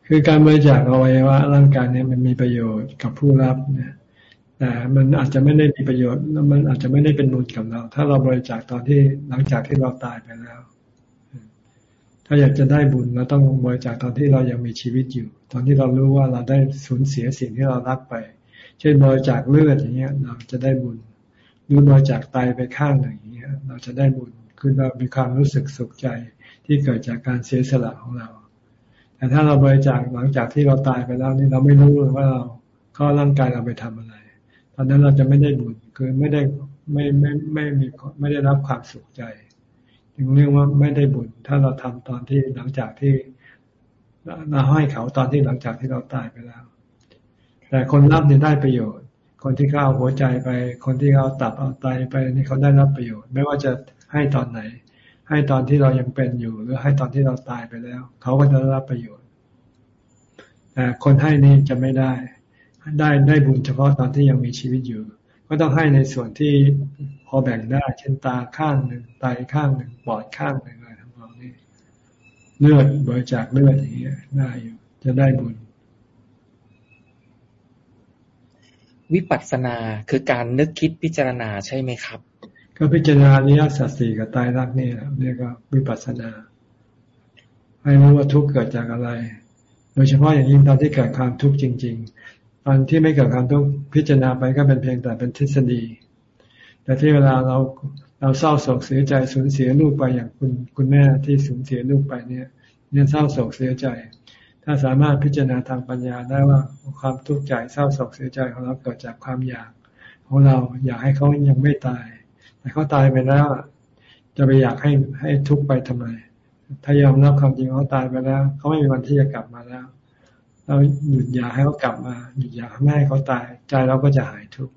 คือการบริจาคอวัยวะร่างกายเนี่ยมันมีประโยชน์กับผู้รับเนี่ย แต่มันอาจจะไม่ได้มีประโยชน์แล้วมันอาจจะไม่ได้เป็นบุญกับเรา ถ้าเราบริจาคตอนที่หลังจากที่เราตายไปแล้ว ถ้าอยากจะได้บุญเราต้องบริจาคตอนที่เรายังมีชีวิตอยู่ ตอนที่เรารู้ว่าเราได้สูญเสียสิ่งที่เรารักไป เช่นบริจาคเลือดอย่างเงี้ย เราจะได้บุญหรือบริจาคไตไปข้างหนึ่งอย่างเงี้ย เราจะได้บุญคือเรามีความรู้สึกสุขใจที่เกิดจากการเสียสละของเรา แต่ถ้าเราบริจาคหลังจากที่เราตายไปแล้วนี่เราไม่รู้เลยว่าเราข้อร่างกายเราไปทำอะไร อนนั้นเราจะไม่ได้บุญคือไม่ได้ไม่ไม่ไม่มีไม่ได้รับความสุขใจถึงเรียกว่าไม่ได้บุญ ถ้าเราทำตอนที่หลังจากที่เราให้เขาตอนที่หลังจากที่เราตายไปแล้ว แต่คนรับเนี่ยได้ประโยชน์ คนที่เขาเอาหัวใจไป คนที่เขาตับเอาไตไปนี่เขาได้รับประโยชน์ ไม่ว่าจะให้ตอนไหน ให้ตอนที่เรายังเป็นอยู่ หรือให้ตอนที่เราตายไปแล้ว เขาก็จะได้รับประโยชน์แต่คนให้นี่จะไม่ได้ ได้ได้บุญเฉพาะตอนที่ยังมีชีวิตอยู่ ก็ต้องให้ในส่วนที่พอแบ่งได้ เช่นตาข้างหนึ่งไตข้างหนึ่งปอดข้างหนึ่งอะไรทั้งหมดนี้เลือดบริจาคเลือดอย่างเงี้ยได้อยู่จะได้บุญ วิปัสสนาคือการนึกคิดพิจารณาใช่ไหมครับ ก็พิจารณานิยสัตสี่กับตายรักนี่แหละเรียกว่าวิปัสสนาให้รู้ว่าทุกข์เกิดจากอะไร โดยเฉพาะอย่างยิ่งตอนที่เกิดความทุกข์จริง ตอนที่ไม่เกิดความทุกข์พิจารณาไปก็เป็นเพียงแต่เป็นทฤษฎี แต่ที่เวลาเราเราเศร้าโศกเสียใจสูญเสียลูกไปอย่างคุณคุณแม่ที่สูญเสียลูกไปเนี่ย เนี่ยเศร้าโศกเสียใจ ถ้าสามารถพิจารณาทางปัญญาได้ว่าความทุกข์ใจเศร้าโศกเสียใจของเราเกิดจากความอยากของเราอยากให้เขายังไม่ตาย แต่เขาตายไปแล้วจะไปอยากให้ให้ทุกข์ไปทำไม ถ้ายอมรับความจริงเขาตายไปแล้วเขาไม่มีวันที่จะกลับมาแล้ว เราหยุดอยากให้เขากลับมา หยุดอยากไม่ให้เขาตาย ใจเราก็จะหายทุกข์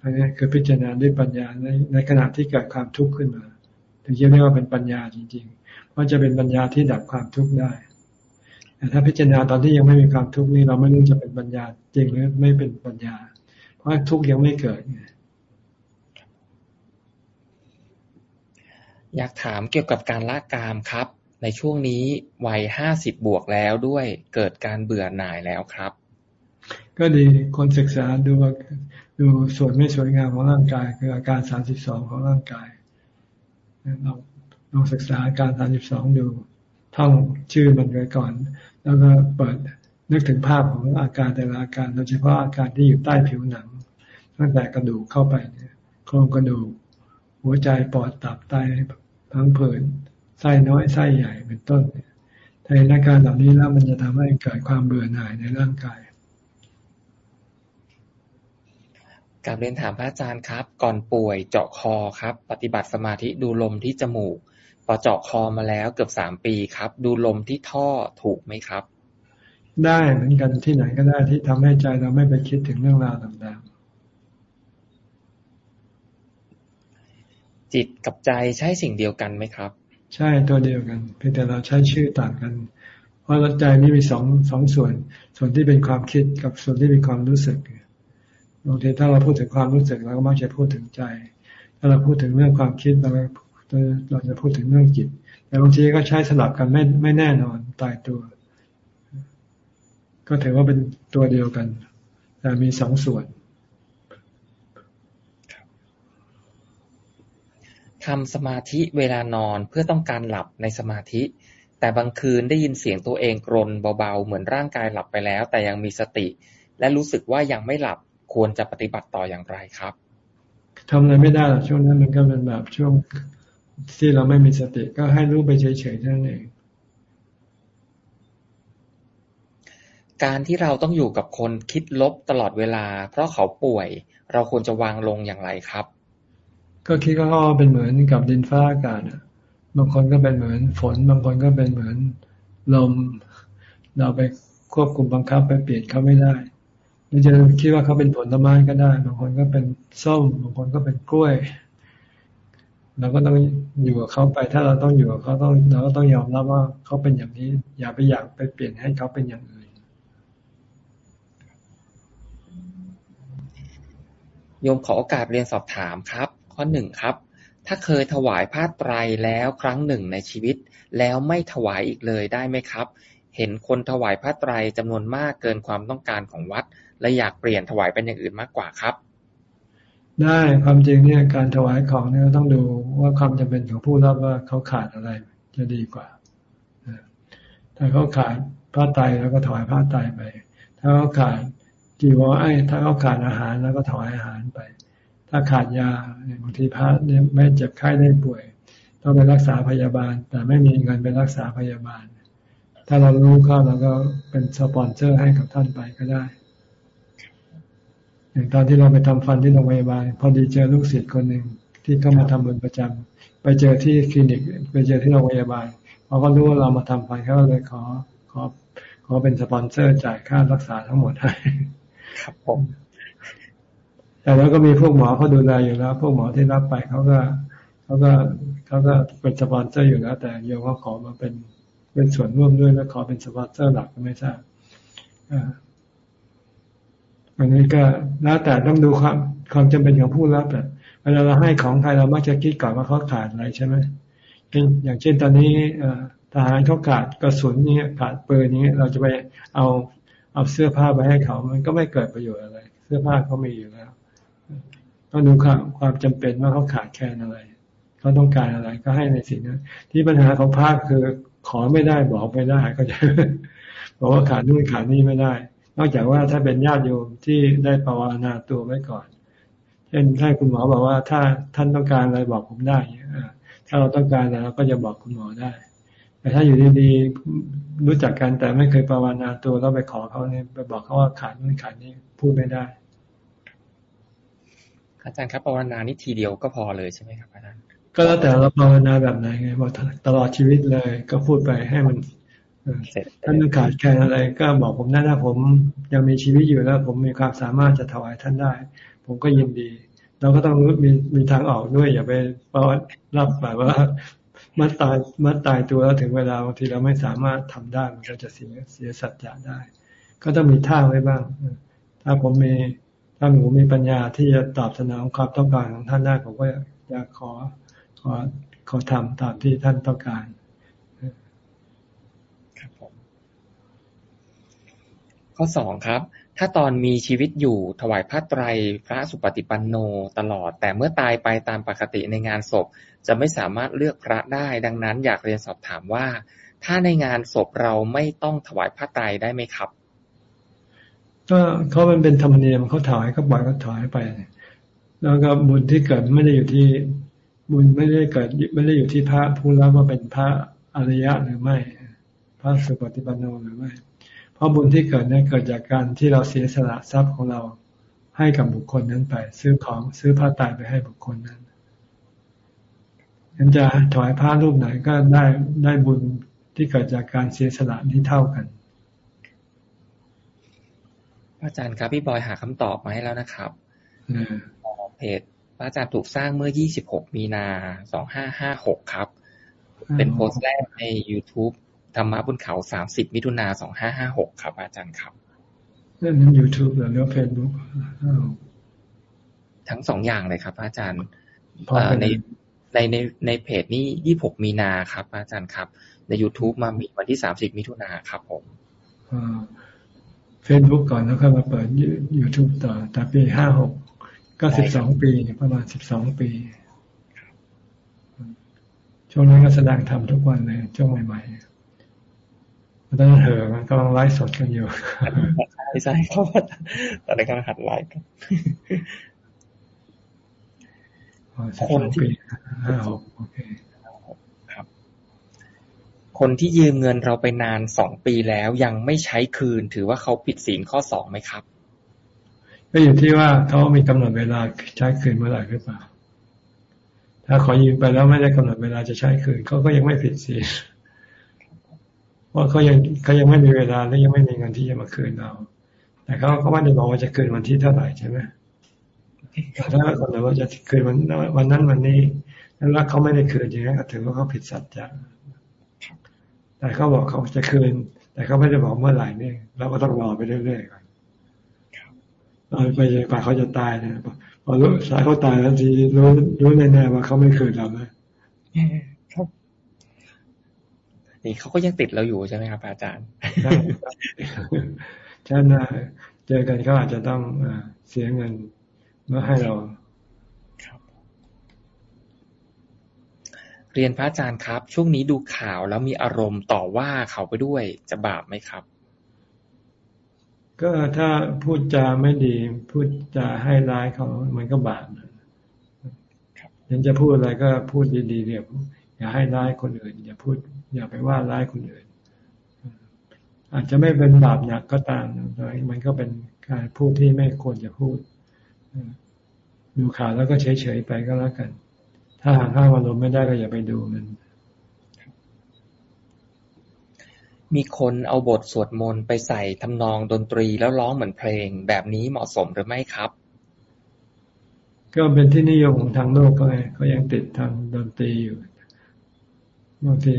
อันนี้คือพิจารณาด้วยปัญญาในในขณะที่เกิดความทุกข์ขึ้นมาถึงจะเรียกว่าเป็นปัญญาจริงๆเพราะจะเป็นปัญญาที่ดับความทุกข์ได้แต่ถ้าพิจารณาตอนที่ยังไม่มีความทุกข์นี่เราไม่รู้จะเป็นปัญญาจริงหรือไม่เป็นปัญญา เพราะทุกข์ยังไม่เกิดอยากถามเกี่ยวกับการละกามครับ ในช่วงนี้วัยห้าสิบบวกแล้วด้วยเกิดการเบื่อหน่ายแล้วครับ ก็ดีคนศึกษาดูว่าดูส่วนไม่สวยงามของร่างกาย คืออาการสามสิบสองของร่างกายเราลองศึกษาอาการสามสิบสองดูท่องชื่อมันไว้ก่อน แล้วก็เปิดนึกถึงภาพของอาการแต่ละอาการโดยเฉพาะอาการที่อยู่ใต้ผิวหนังตั้งแต่กระดูกเข้าไปเนี่ยโครงกระดูกหัวใจปอดตับไตพังผืน ไส้น้อยไส้ใหญ่เป็นต้นถ้าเห็นอาการเหล่านี้แล้วมันจะทำให้เกิดความเบื่อหน่ายในร่างกายการเรียนถามพระอาจารย์ครับ ก่อนป่วยเจาะคอครับ ปฏิบัติสมาธิดูลมที่จมูก พอเจาะคอมาแล้วเกือบสามปีครับ ดูลมที่ท่อถูกไหมครับ ได้เหมือนกันที่ไหนก็ได้ที่ทำให้ใจเราไม่ไปคิดถึงเรื่องราวต่างจิตกับใจใช่สิ่งเดียวกันไหมครับ ใช่ตัวเดียวกันเพียงแต่เราใช้ชื่อต่างกัน เพราะใจนี่มีสองสองส่วน ส่วนที่เป็นความคิดกับส่วนที่เป็นความรู้สึกบางทีถ้าเราพูดถึงความรู้สึกเราก็มักจะพูดถึงใจ ถ้าเราพูดถึงเรื่องความคิดเราเราจะพูดถึงเรื่องจิต แต่บางทีก็ใช้สลับกันไม่ไม่แน่นอนตายตัว ก็ถือว่าเป็นตัวเดียวกัน แต่มีสองส่วน ทำสมาธิเวลานอนเพื่อต้องการหลับในสมาธิ แต่บางคืนได้ยินเสียงตัวเองกรนเบาๆ เหมือนร่างกายหลับไปแล้ว แต่ยังมีสติ และรู้สึกว่ายังไม่หลับควรจะปฏิบัติต่ออย่างไรครับทำอะไรไม่ได้หรอกช่วงนั้นมันก็เป็นแบบช่วงที่เราไม่มีสติก็ให้รู้ไปเฉยๆนั่นเองการที่เราต้องอยู่กับคนคิดลบตลอดเวลา เพราะเขาป่วย เราควรจะวางลงอย่างไรครับ ก็คิดก็เป็นเหมือนกับดินฟ้าอากาศบางคนก็เป็นเหมือนฝน บางคนก็เป็นเหมือนลม เราไปควบคุมบังคับไปเปลี่ยนเขาไม่ได้หรือจะคิดว่าเขาเป็นผลไม้ก็ได้ บางคนก็เป็นส้ม บางคนก็เป็นกล้วย เราก็ต้องอยู่กับเขาไป ถ้าเราต้องอยู่กับเขาต้องเราก็ต้องยอมรับว่าเขาเป็นอย่างนี้ อย่าไปอยากไปเปลี่ยนให้เขาเป็นอย่างอื่นโยมขอโอกาสเรียนสอบถามครับ ข้อหนึ่งครับ ถ้าเคยถวายผ้าไตรแล้วครั้งหนึ่งในชีวิต แล้วไม่ถวายอีกเลยได้ไหมครับ เห็นคนถวายผ้าไตรจำนวนมากเกินความต้องการของวัด และอยากเปลี่ยนถวายเป็นอย่างอื่นมากกว่าครับ ได้ความจริงเนี่ยการถวายของเนี่ยต้องดูว่าความจำเป็นของผู้รับว่าเขาขาดอะไรจะดีกว่าถ้าเขาขาดผ้าไตรแล้วก็ถวายผ้าไตรไป ถ้าเขาขาดจีวรไอ้ถ้าเขาขาดอาหารแล้วก็ถวายอาหารไป ถ้าขาดยาบางทีพระเนี่ยไม่เจ็บไข้ได้ป่วย ต้องไปรักษาพยาบาล แต่ไม่มีเงินไปรักษาพยาบาล ถ้าเรารู้เข้าเราก็เป็นสปอนเซอร์ให้กับท่านไปก็ได้ อย่างตอนที่เราไปทำฟันที่โรงพยาบาลพอดีเจอลูกศิษย์คนหนึ่งที่เข้ามาทำบุญประจำไปเจอที่คลินิก ไปเจอที่โรงพยาบาลเขาก็รู้ว่าเรามาทำฟันเขาเลยขอขอขอเป็นสปอนเซอร์จ่ายค่ารักษาทั้งหมดให้ ครับผม แต่แล้วก็มีพวกหมอเขาดูแลอยู่แล้ว พวกหมอที่รับไปเขาก็เขาก็เขาก็เป็นสปอนเซอร์อยู่แล้ว แต่โยมเขาขอมาเป็นเป็นส่วนร่วมด้วยแล้วขอเป็นสปอนเซอร์หลักก็ไม่ทราบอันนี้ก็แล้วแต่ต้องดูความความจำเป็นของผู้รับแต่เวลาเราให้ของใครเรามักจะคิดก่อนว่าเขาขาดอะไรใช่ไหมอย่างเช่นตอนนี้ทหารเขาขาดกระสุนนี้ขาดปืนนี้เราจะไปเอาเอาเสื้อผ้าไปให้เขา มันก็ไม่เกิดประโยชน์อะไร เสื้อผ้าเขามีอยู่แล้ว ต้องดูความความจำเป็นว่าเขาขาดแคลนอะไรเขาต้องการอะไรก็ให้ในสิ่งนั้น ที่ปัญหาของภาคคือขอไม่ได้บอกไม่ได้ก็จะบอกว่าขาดนู่นขาดนี่ไม่ได้ นอกจากว่าถ้าเป็นญาติโยมที่ได้ภาวนาตัวไว้ก่อน เช่นถ้าคุณหมอบอกว่าถ้าท่านต้องการอะไรบอกผมได้ถ้าเราต้องการอะไรเราก็จะบอกคุณหมอได้ แต่ถ้าอยู่ดีๆรู้จักกันแต่ไม่เคยภาวนาตัวแล้วไปขอเขาเนี่ยไปบอกเขาว่าขาดนู่นขาดนี่พูดไม่ได้ อาจารย์ครับภาวนานี่ทีเดียวก็พอเลยใช่ไหมครับอาจารย์ก็แล้วแต่เราภาวนาแบบไหนไงบอกตลอดชีวิตเลย ก็พูดไปให้มันถ้ามันขาดแคลนอะไรก็บอกผมได้ถ้าผมยังมีชีวิตอยู่แล้ว ผมมีความสามารถจะถวายท่านได้ ผมก็ยินดี เราก็ต้องมีมีทางออกด้วย อย่าไปรับแบบว่ามัดตายมัดตายตัวแล้วถึงเวลาบางทีเราไม่สามารถทำได้มันก็จะเสียเสียสัจจะได้ ก็ต้องมีท่าไว้บ้าง ถ้าผมมี ถ้าหนูมีปัญญาที่จะตอบสนองความต้องการของท่านได้ผมก็จะขอขอขอทำตามที่ท่านต้องการครับผมข้อสองครับ ถ้าตอนมีชีวิตอยู่ถวายพระไตรพระสุปฏิปันโนตลอด แต่เมื่อตายไปตามปกติในงานศพ จะไม่สามารถเลือกพระได้ ดังนั้นอยากเรียนสอบถามว่า ถ้าในงานศพเราไม่ต้องถวายพระไตรได้ไหมครับ ก็เขามันเป็นธรรมเนียมเขาถอยก็ปล่อยก็ถอยไป แล้วก็บุญที่เกิดไม่ได้อยู่ที่บุญไม่ได้เกิดไม่ได้อยู่ที่พระผู้รับว่าเป็นพระอริยะหรือไม่ พระสุปฏิปันโนหรือไม่ เพราะบุญที่เกิดนั้นเกิดจากการที่เราเสียสละทรัพย์ของเราให้กับบุคคลนั้นไป ซื้อของซื้อผ้าตายไปให้บุคคลนั้นนั้นจะถอยพระรูปไหนก็ได้ได้บุญที่เกิดจากการเสียสละนี้เท่ากัน อาจารย์ครับพี่บอยหาคำตอบมาให้แล้วนะครับเพจพระอาจารย์ถูกสร้างเมื่อ 26 มีนา 2556 ครับ เป็นโพสต์แรกใน YouTube ธรรมะบนเขา 30 มิถุนา 2556 ครับ อาจารย์ครับเรื่องนั้น YouTube หรือเฟซบุ๊กทั้งสองอย่างเลยครับ อาจารย์ในในในในเพจนี้26 มีนาครับ อาจารย์ครับ ใน YouTube มามีวันที่ 30 มิถุนาครับผม เฟซบุ๊กก่อนแล้วค่อยมาเปิดยูทูบต่อ แต่ปีห้าหกก็สิบสองปีประมาณสิบสองปี ช่วงนั้นก็แสดงทำทุกวันเลยช่วงใหม่ๆตอนนั้นเหอะมันกำลังไลฟ์สดกันอยู่ใช่ใช่ครับตอนนี้กำลังหัดไลฟ์กันสิบสองปีห้าหกโอเค คนที่ยืมเงินเราไปนานสองปีแล้วยังไม่ใช้คืน ถือว่าเขาผิดศีลข้อสองไหมครับ ก็อยู่ที่ว่าเขามีกำหนดเวลาใช้คืนเมื่อไหร่หรือเปล่า ถ้าขอยืมไปแล้วไม่ได้กำหนดเวลาจะใช้คืนเขาก็ยังไม่ผิดศีลเพราะเขายังเขายังไม่มีเวลาและยังไม่มีเงินที่จะมาคืนเรา แต่เขาก็ไม่ได้บอกว่าจะคืนวันที่เท่าไหร่ใช่ไหมถ้าคนเราว่าจะคืนวันวันนั้นวันนี้แล้วเขาไม่ได้คืนอย่างนี้ก็ถือว่าเขาผิดสัจจะ แต่เขาบอกเขาจะคืน แต่เขาไม่ได้บอกเมื่อไหร่นี่เราก็ต้องรอไปเรื่อยๆก่อนรอไปจนกว่าเขาจะตายนะพอรู้สายเขาตายแล้วทีรู้รู้แน่ๆว่าเขาไม่คืนเราเลยครับนี่เขาก็ยังติดเราอยู่ใช่ไหมครับ อาจารย์ใช่นะเจอกันเขาอาจจะต้องเสียเงินเมื่อให้เรา เรียนพระอาจารย์ครับ ช่วงนี้ดูข่าวแล้วมีอารมณ์ต่อว่าเขาไปด้วยจะบาปไหมครับ ก็ถ้าพูดจาไม่ดี พูดจาให้ร้ายเขามันก็บาปยังจะพูดอะไรก็พูดดีๆเดียวอย่าให้ร้ายคนอื่น อย่าพูด อย่าไปว่าร้ายคนอื่น อาจจะไม่เป็นบาปหนักก็ตามแต่มันก็เป็นการพูดที่ไม่ควรจะพูดดูข่าวแล้วก็เฉยๆไปก็แล้วกัน ถ้าหากห้ามอารมณ์ไม่ได้ก็อย่าไปดูมัน มีคนเอาบทสวดมนต์ไปใส่ทำนองดนตรีแล้วร้องเหมือนเพลง แบบนี้เหมาะสมหรือไม่ครับ ก็เป็นที่นิยมของทางโลกก็ก็ยังติดทางดนตรีอยู่บางที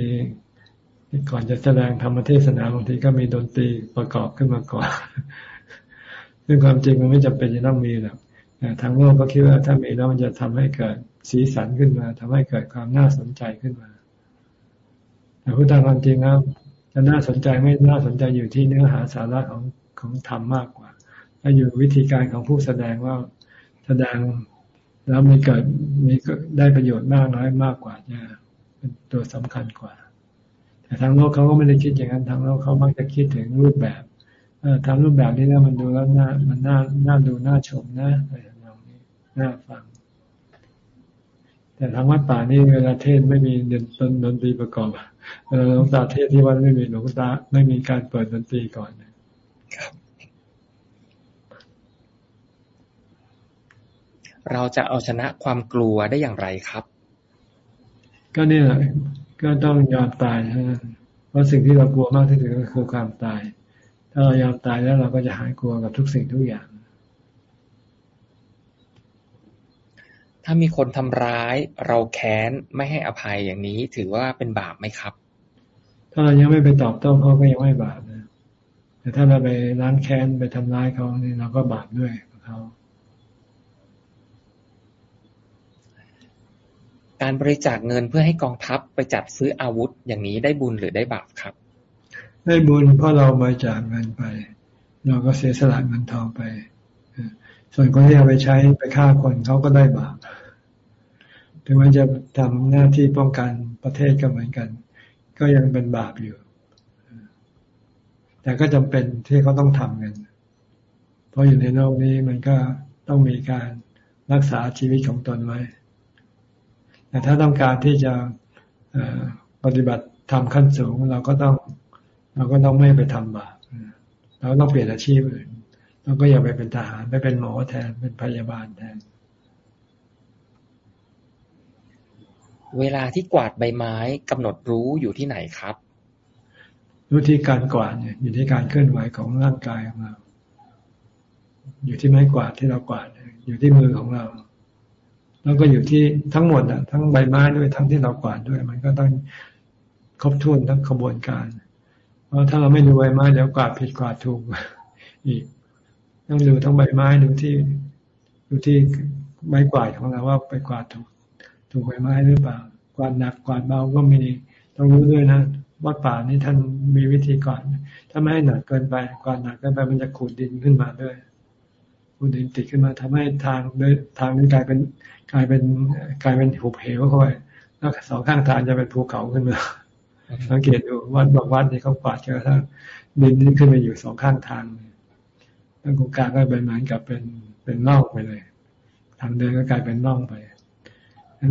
ก่อนจะแสดงธรรมเทศนาบางทีก็มีดนตรีประกอบขึ้นมาก่อนซึ่งความจริงมันไม่จำเป็นจะต้องมีหรอกแต่ทางโลกก็คิดว่าถ้ามีแล้วมันจะทำให้เกิด สีสันขึ้นมาทำให้เกิดความน่าสนใจขึ้นมา แต่พูดตามความจริงนะจะน่าสนใจไม่น่าสนใจอยู่ที่เนื้อหาสาระของของธรรมมากกว่าถ้าอยู่วิธีการของผู้แสดงว่าแสดงแล้วมีเกิดมีได้ประโยชน์มากน้อยมากกว่าจะเป็นตัวสำคัญกว่า แต่ทางโลกเขาก็ไม่ได้คิดอย่างนั้นทางโลกเขามักจะคิดถึงรูปแบบเออทำรูปแบบนี้แล้วมันดูแล้วน่ามันน่าน่าดูน่าชมนะอะไรอย่างนี้น่าฟัง แต่ทางวัดป่านี่เวลาเทศไม่มีดนตนดนตรีประกอบเวลาหลวงตาเทศที่วัดไม่มีหลวงตาไม่มีการเปิดดนตรีก่อนครับเราจะเอาชนะความกลัวได้อย่างไรครับ ก็นี่แหละก็ต้องยอมตายนะเพราะสิ่งที่เรากลัวมากที่สุดก็คือความตาย ถ้าเรายอมตายแล้วเราก็จะหายกลัวกับทุกสิ่งทุกอย่าง ถ้ามีคนทำร้าย เราแค้น ไม่ให้อภัยอย่างนี้ ถือว่าเป็นบาปไหมครับ ถ้าเรายังไม่ไปตอบโต้เขาก็ยังไม่บาปนะแต่ถ้าเราไปล้างแค้นไปทำร้ายเขานี่เราก็บาปด้วยเขาการบริจาคเงินเพื่อให้กองทัพไปจัดซื้ออาวุธอย่างนี้ได้บุญหรือได้บาปครับ ได้บุญเพราะเราบริจาคเงินไป เราก็เสียสละเงินทองไปส่วนคนที่เอาไปใช้ไปฆ่าคนเขาก็ได้บาป ถึงแม้จะทำหน้าที่ป้องกันประเทศก็เหมือนกัน ก็ยังเป็นบาปอยู่ แต่ก็จำเป็นที่เขาต้องทำกัน เพราะอยู่ในโลกนี้มันก็ต้องมีการรักษาชีวิตของตนไว้ แต่ถ้าต้องการที่จะปฏิบัติทำขั้นสูง เราก็ต้อง เราก็ต้องไม่ไปทำบาปเราต้องเปลี่ยนอาชีพอื่นเราก็อย่าไปเป็นทหารไปเป็นหมอแทนเป็นพยาบาลแทน เวลาที่กวาดใบไม้กำหนดรู้อยู่ที่ไหนครับ รู้ที่การกวาดเนี่ยอยู่ที่การเคลื่อนไหวของร่างกายของเราอยู่ที่ไม้กวาดที่เรากวาดอยู่ที่มือของเราแล้วก็อยู่ที่ทั้งหมดอะ ทั้งใบไม้ด้วยทั้งที่เรากวาดด้วย มันก็ต้องครบถ้วนทั้งขบวนการ เพราะถ้าเราไม่ดูใบไม้เดี๋ยวกวาดผิดกวาดถูกอีกต้องดูทั้งใบไม้ดูที่ดูที่ไม้กวาดของเราว่าไปกวาดถูก ถูกใบไม้หรือเปล่ากวาดหนักกวาดเบาก็มีต้องรู้ด้วยนะวัดป่านี่ท่านมีวิธีก่อน ถ้าไม่ให้หนักเกินไปกวาดหนักเกินไปมันจะขูดดินขึ้นมาด้วยขูดดินติดขึ้นมาทำให้ทางด้วยทางนี้กลายเป็นกลายเป็นกลายเป็นหุบเหวเข้าไปแล้วสองข้างทางจะเป็นภูเขาขึ้นมาสังเกตดูวัดบางวัดนี่เขากวาดจนกระทั่งดินนี่ขึ้นมาอยู่สองข้างทางแล้วกูกลางก็เป็นเหมือนกับเป็นเป็นน่องไปเลย ทางเดินก็กลายเป็นน่องไป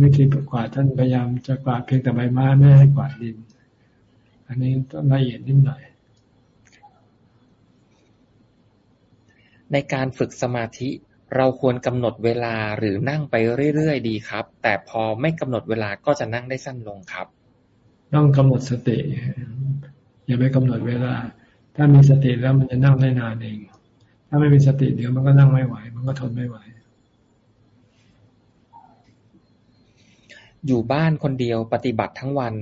วิธีกวาดท่านพยายามจะกวาดเพียงแต่ใบไม้ไม่ให้กวาดดิน อันนี้ต้องละเอียดนิดหน่อย ในการฝึกสมาธิเราควรกำหนดเวลาหรือนั่งไปเรื่อยๆดีครับ แต่พอไม่กำหนดเวลาก็จะนั่งได้สั้นลงครับ ต้องกำหนดสติ อย่าไปกำหนดเวลา ถ้ามีสติแล้วมันจะนั่งได้นานเอง ถ้าไม่มีสติเดี๋ยวมันก็นั่งไม่ไหว มันก็ทนไม่ไหว อยู่บ้านคนเดียวปฏิบัติทั้งวัน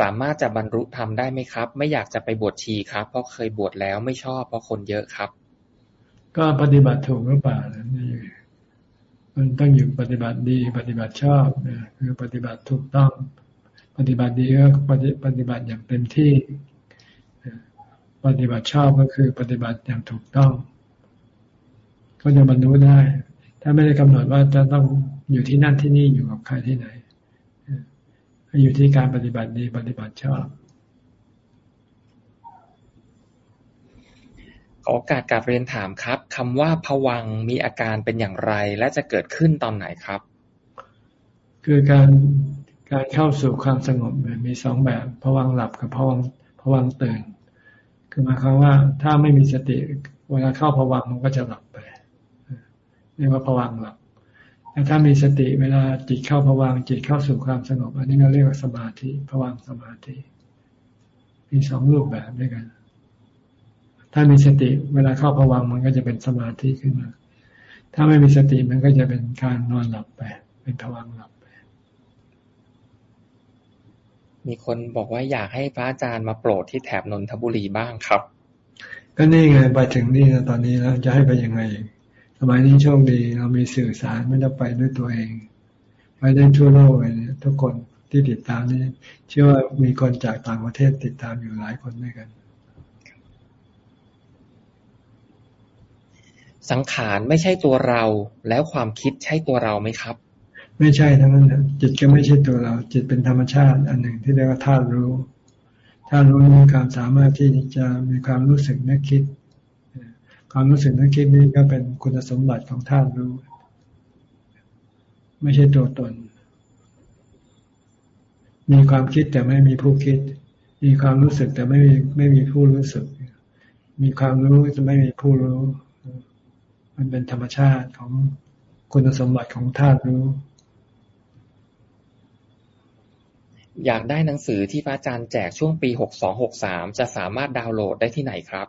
สามารถจะบรรลุธรรมได้ไหมครับ ไม่อยากจะไปบวชชีครับ เพราะเคยบวชแล้วไม่ชอบเพราะคนเยอะครับ ก็ปฏิบัติถูกหรือเปล่านี่มันต้องอยู่ปฏิบัติดีปฏิบัติชอบคือปฏิบัติถูกต้อง ปฏิบัติดีก็ปฏิบัติอย่างเต็มที่ ปฏิบัติชอบก็คือปฏิบัติอย่างถูกต้อง ก็จะบรรลุได้ ถ้าไม่ได้กำหนดว่าจะต้องอยู่ที่นั่นที่นี่อยู่กับใครที่ไหน อยู่ที่การปฏิบัติดีปฏิบัติชอบขอโอกาสกาบเรียนถามครับคำว่าผวังมีอาการเป็นอย่างไร และจะเกิดขึ้นตอนไหนครับ คือการการเข้าสู่ความสงบมีสองแบบผวังหลับกับผวังผวังตื่น คือหมายความว่าถ้าไม่มีสติเวลาเข้าผวังมันก็จะหลับไปเรียกว่าผวังหลับ แต่ถ้ามีสติเวลาจิตเข้าผวังจิตเข้าสู่ความสงบ อันนี้เราเรียกว่าสมาธิผวังสมาธิ มีสองรูปแบบด้วยกัน ถ้ามีสติเวลาเข้าผวังมันก็จะเป็นสมาธิขึ้นมา ถ้าไม่มีสติมันก็จะเป็นการนอนหลับไป เป็นผวังหลับไป มีคนบอกว่าอยากให้พระอาจารย์มาโปรดที่แถบนนทบุรีบ้างครับ ก็นี่ไงไปถึงนี่ตอนนี้แล้วจะให้ไปยังไง สมัยนี้โชคดีเรามีสื่อสารไม่ต้องไปด้วยตัวเอง ไปได้ทั่วโลกเลยทุกคนที่ติดตามนี่เชื่อว่ามีคนจากต่างประเทศติดตามอยู่หลายคนด้วยกัน สังขารไม่ใช่ตัวเรา แล้วความคิดใช่ตัวเราไหมครับ ไม่ใช่ทั้งนั้นจิตก็ไม่ใช่ตัวเรา จิตเป็นธรรมชาติ อันหนึ่งที่เรียกว่าธาตุรู้ธาตุรู้มีความสามารถที่จะมีความรู้สึกนึกคิด ความรู้สึกนึกคิดนี้ก็เป็นคุณสมบัติของธาตุรู้ ไม่ใช่ตัวตน มีความคิดแต่ไม่มีผู้คิด มีความรู้สึกแต่ไม่มีไม่มีผู้รู้สึก มีความรู้แต่ไม่มีผู้รู้ มันเป็นธรรมชาติของคุณสมบัติของธาตุรู้ อยากได้หนังสือที่พระอาจารย์แจกช่วงปีหกสองหกสามจะสามารถดาวน์โหลดได้ที่ไหนครับ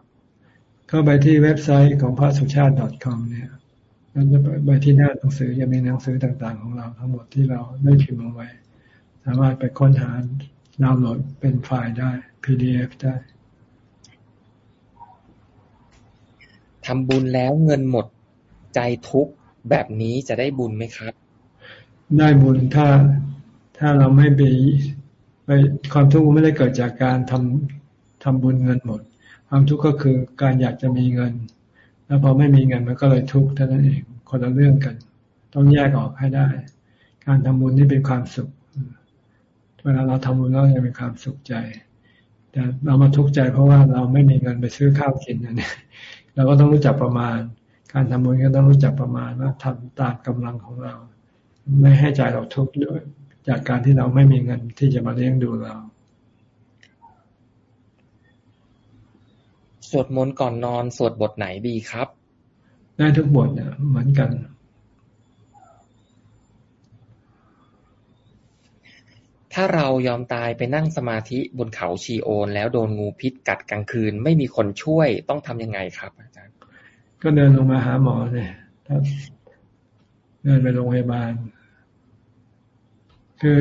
เข้าไปที่เว็บไซต์ของพระสุชาติ .com เนี่ยแล้วจะไปที่หน้าหนังสือจะมีหนังสือต่างๆ ของเราทั้งหมดที่เราได้พิมพ์เอาไว้ สามารถไปค้นหาดาวน์โหลดเป็นไฟล์ได้ PDF ได้ทำบุญแล้วเงินหมดใจทุกแบบนี้จะได้บุญไหมครับ ได้บุญถ้าถ้าเราไม่ไปไปความทุกข์ไม่ได้เกิดจากการทำทำบุญเงินหมด ความทุกข์ก็คือการอยากจะมีเงิน แล้วพอไม่มีเงินมันก็เลยทุกข์เท่านั้นเองคนละเรื่องกัน ต้องแยกออกให้ได้ การทำบุญนี่เป็นความสุข เวลาเราทำบุญแล้วจะเป็นความสุขใจ แต่เรามาทุกข์ใจเพราะว่าเราไม่มีเงินไปซื้อข้าวกินอันนี้เราก็ต้องรู้จักประมาณ การทำบุญก็ต้องรู้จักประมาณว่าทำตามกำลังของเรา ไม่ให้ใจเราทุกข์ด้วย จากการที่เราไม่มีเงินที่จะมาเลี้ยงดูเรา สวดมนต์ก่อนนอนสวดบทไหนดีครับ ได้ทุกบทเนี่ยเหมือนกันถ้าเรายอมตายไปนั่งสมาธิบนเขาชีโอนแล้วโดนงูพิษกัดกลางคืน ไม่มีคนช่วยต้องทำยังไงครับอาจารย์ก็เดินลงมาหาหมอเนี่ยเดินไปโรงพยาบาล คือ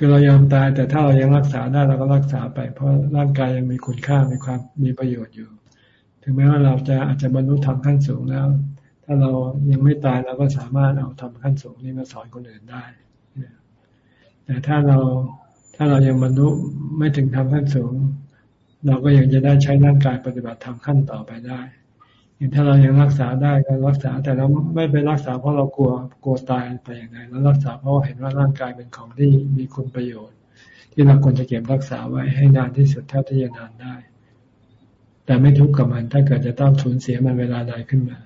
คือเรายอมตายแต่ถ้าเรายังรักษาได้เราก็รักษาไป เพราะร่างกายยังมีคุณค่ามีความมีประโยชน์อยู่ ถึงแม้ว่าเราจะอาจจะบรรลุธรรมขั้นสูงแล้ว ถ้าเรายังไม่ตายเราก็สามารถเอาธรรมขั้นสูงนี้มาสอนคนอื่นได้แต่ถ้าเราถ้าเรายังบรรลุไม่ถึงธรรมขั้นสูง เราก็ยังจะได้ใช้ร่างกายปฏิบัติธรรมขั้นต่อไปได้ ถ้าเรายังรักษาได้ก็รักษาแต่เราไม่ไปรักษาเพราะเรากลัวกลัวตายไปอย่างไรเรารักษาเพราะเห็นว่าร่างกายเป็นของที่มีคุณประโยชน์ ที่เราควรจะเก็บรักษาไว้ให้นานที่สุดเท่าที่จะนานได้ แต่ไม่ทุกข์กับมัน ถ้าเกิดจะต้องสูญเสียมันเวลาใดขึ้นมา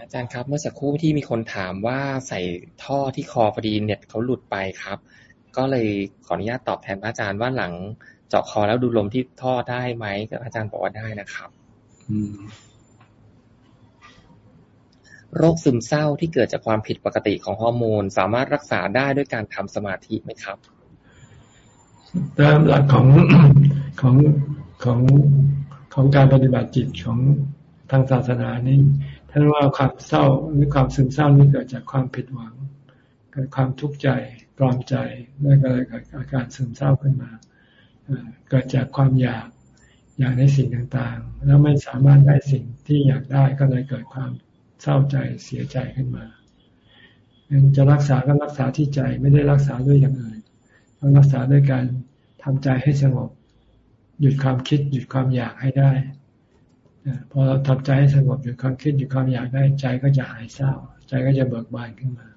อาจารย์ครับ เมื่อสักครู่ที่มีคนถามว่าใส่ท่อที่คอพอดีเน็ตเขาหลุดไปครับ ก็เลยขออนุญาตตอบแทนอาจารย์ว่าหลัง เจาะคอแล้วดูลมที่ท่อได้ไหมอาจารย์บอกว่าได้นะครับโรคซึมเศร้าที่เกิดจากความผิดปกติของฮอร์โมน สามารถรักษาได้ด้วยการทำสมาธิไหมครับตามหลักของของของของการปฏิบัติจิตของทางศาสนานี้ท่านว่าความเศร้าหรือความซึมเศร้านี้เกิดจากความผิดหวังเกิดความทุกข์ใจกรอมใจแล้วก็เลยเกิดอาการซึมเศร้าขึ้นมา เกิดจากความอยากอยากในสิ่งต่างๆ แล้วไม่สามารถได้สิ่งที่อยากได้ก็เลยเกิดความเศร้าใจเสียใจขึ้นมาจะรักษาก็รักษาที่ใจไม่ได้รักษาด้วยอย่างอื่นต้องรักษาด้วยการทำใจให้สงบ หยุดความคิด หยุดความอยากให้ได้พอเราทำใจให้สงบหยุดความคิดหยุดความอยากได้ใจก็จะหายเศร้า ใจก็จะเบิกบานขึ้นมา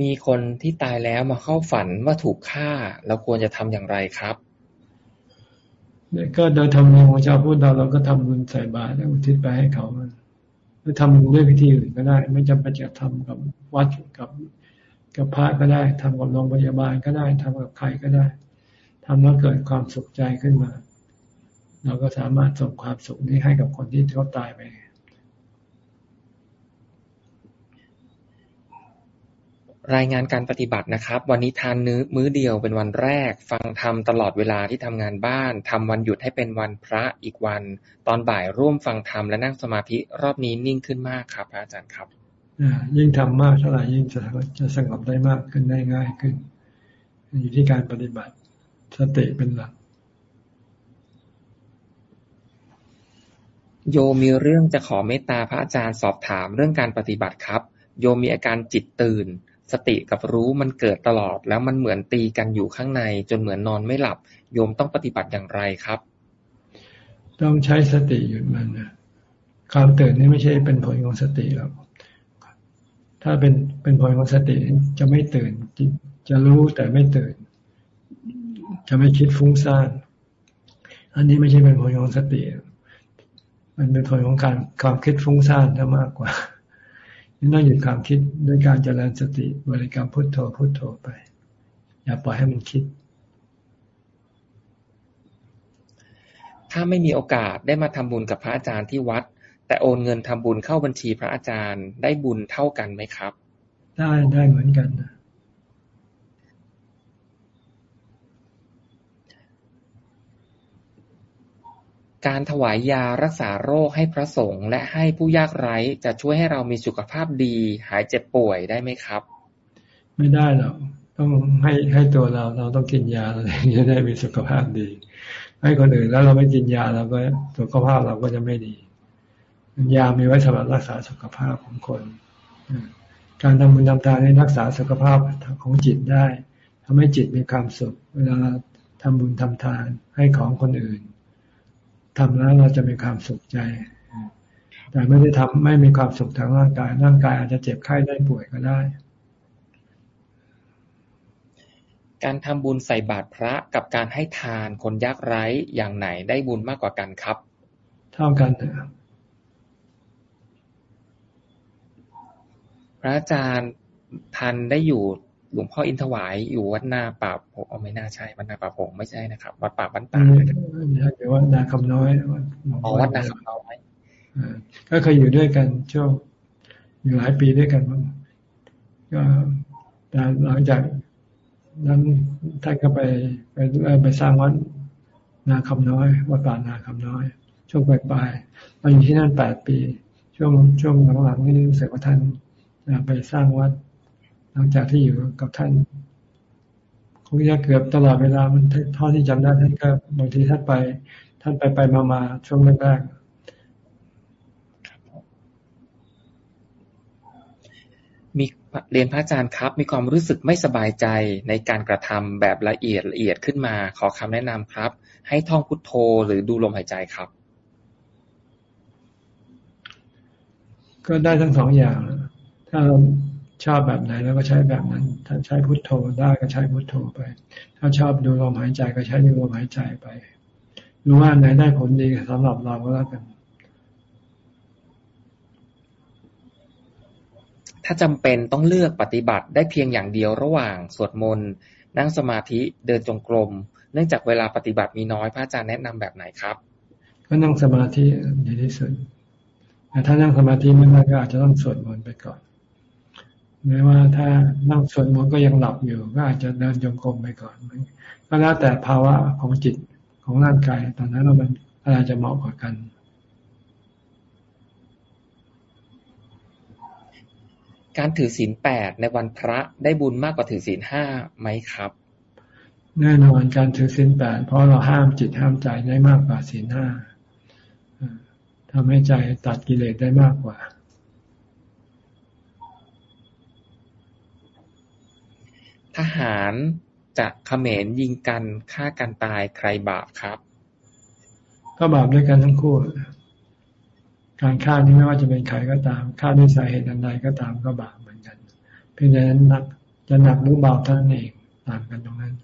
มีคนที่ตายแล้วมาเข้าฝันว่าถูกฆ่า เราควรจะทำอย่างไรครับก็โดยทำเนียมของชาวพุทธเราเราก็ทำบุญใส่บาตรแล้วอุทิศไปให้เขาหรือทำบุญด้วยวิธีอื่นก็ได้ ไม่จำเป็นจะทำกับวัดกับกับพระก็ได้ทำกับโรงพยาบาลก็ได้ทำกับใครก็ได้ทำแล้วเกิดความสุขใจขึ้นมา เราก็สามารถส่งความสุขนี้ให้กับคนที่เขาตายไป รายงานการปฏิบัตินะครับ วันนี้ทานนื้อมื้อเดียวเป็นวันแรก ฟังธรรมตลอดเวลาที่ทำงานบ้านทำวันหยุดให้เป็นวันพระอีกวัน ตอนบ่ายร่วมฟังธรรมและนั่งสมาธิรอบนี้นิ่งขึ้นมากครับ อาจารย์ครับยิ่งทำมากเท่าไหร่ยิ่งจะจะสงบได้มากขึ้นได้ง่ายขึ้น อยู่ที่การปฏิบัติสติเป็นหลัก โยมีเรื่องจะขอเมตตาพระอาจารย์สอบถามเรื่องการปฏิบัติครับโยมีอาการจิตตื่น สติกับรู้มันเกิดตลอด แล้วมันเหมือนตีกันอยู่ข้างใน จนเหมือนนอนไม่หลับ โยมต้องปฏิบัติอย่างไรครับ ต้องใช้สติหยุดมันนะความตื่นนี่ไม่ใช่เป็นผลของสติหรอกถ้าเป็นเป็นผลของสติจะไม่ตื่น จะรู้แต่ไม่ตื่น จะไม่คิดฟุ้งซ่านอันนี้ไม่ใช่เป็นผลของสติ มันเป็นผลของการความคิดฟุ้งซ่านมากกว่า ต้องหยุดความคิดด้วยการเจริญสติบริกรรมพุทโธพุทโธไป อย่าปล่อยให้มันคิด ถ้าไม่มีโอกาสได้มาทำบุญกับพระอาจารย์ที่วัด แต่โอนเงินทำบุญเข้าบัญชีพระอาจารย์ได้บุญเท่ากันไหมครับ ได้ได้เหมือนกันนะ การถวายยารักษาโรคให้พระสงฆ์และให้ผู้ยากไร้จะช่วยให้เรามีสุขภาพดี หายเจ็บป่วยได้ไหมครับ ไม่ได้หรอกต้องให้ให้ตัวเราเราต้องกินยาเราจะได้มีสุขภาพดี ให้คนอื่นแล้วเราไม่กินยาเราก็สุขภาพเราก็จะไม่ดียามีไว้สำหรับรักษาสุขภาพของคนการทำบุญทำทานให้รักษาสุขภาพของจิตได้ทำให้จิตมีความสุข เวลาทำบุญทำทานให้ของคนอื่น ทำแล้วเราจะมีความสุขใจ แต่ไม่ได้ทำไม่มีความสุขทางร่างกาย ร่างกายอาจจะเจ็บไข้ได้ป่วยก็ได้ การทำบุญใส่บาตรพระกับการให้ทานคนยากไร้อย่างไหนได้บุญมากกว่ากันครับ เท่ากันเถอะพระอาจารย์ทันได้อยู่ หลวงพ่ออินทวายอยู่วัดนาป่าผมไม่น่าใช่วัดนาป่าผงไม่ใช่นะครับวัดป่าบ้านตาเดี๋ยววัดนาคำน้อยอ๋อวัดนาคำน้อยก็เคยอยู่ด้วยกันช่วงอยู่หลายปีด้วยกันมั้งก็แต่หลังจากนั้นท่านก็ไปไปไปสร้างวัดนาคำน้อยวัดป่านาคำน้อย ช่วงปลายปลายมาอยู่ที่นั่นแปดปี ช่วงช่วงหลังๆนี่รู้สึกว่าท่านไปสร้างวัด หลังจากที่อยู่กับท่านคงจะเกือบตลอดเวลามันเท่าที่จำได้ท่านก็บางทีท่านไป ท่านไปไปมามาช่วงแรกๆมีเรียนพระอาจารย์ครับ มีความรู้สึกไม่สบายใจในการกระทำแบบละเอียดละเอียดขึ้นมา ขอคำแนะนำครับ ให้ท่องพุทโธหรือดูลมหายใจครับ ก็ได้ทั้งสองอย่าง ถ้าเรา ชอบแบบไหนแล้วก็ใช้แบบนั้น ถ้าใช้พุทโธได้ก็ใช้พุทโธไป ถ้าชอบดูลมหายใจก็ใช้ดูลมหายใจไปรู้ว่าไหนได้ผลดีสำหรับเราก็แล้วกันถ้าจำเป็นต้องเลือกปฏิบัติได้เพียงอย่างเดียวระหว่างสวดมนต์นั่งสมาธิเดินจงกรม เนื่องจากเวลาปฏิบัติมีน้อยพระอาจารย์แนะนำแบบไหนครับ ก็นั่งสมาธิดีที่สุดแต่ถ้านั่งสมาธิไม่ได้ก็อาจจะต้องสวดมนต์ไปก่อน แม้ว่าถ้านั่งสวดมนต์ก็ยังหลับอยู่ ก็อาจจะเดินจงกรมไปก่อนก็แล้วแต่ภาวะของจิตของร่างกายตอนนั้นเรามันอะไรจะเหมาะกว่ากันการถือศีลแปดในวันพระได้บุญมากกว่าถือศีลห้าไหมครับ แน่นอนการถือศีลแปดเพราะเราห้ามจิตห้ามใจได้มากกว่าศีลห้าทำให้ใจตัดกิเลสได้มากกว่า ทหารจะเขมรยิงกันฆ่ากันตายใครบาปครับ ก็บาปด้วยกันทั้งคู่การฆ่านี้ไม่ว่าจะเป็นใครก็ตามฆ่าด้วยสาเหตุอันใดก็ตามก็บาปเหมือนกัน เพียงแต่นั้นหนักจะหนักหรือเบาเท่านั้นเองต่างกันตรงนั้น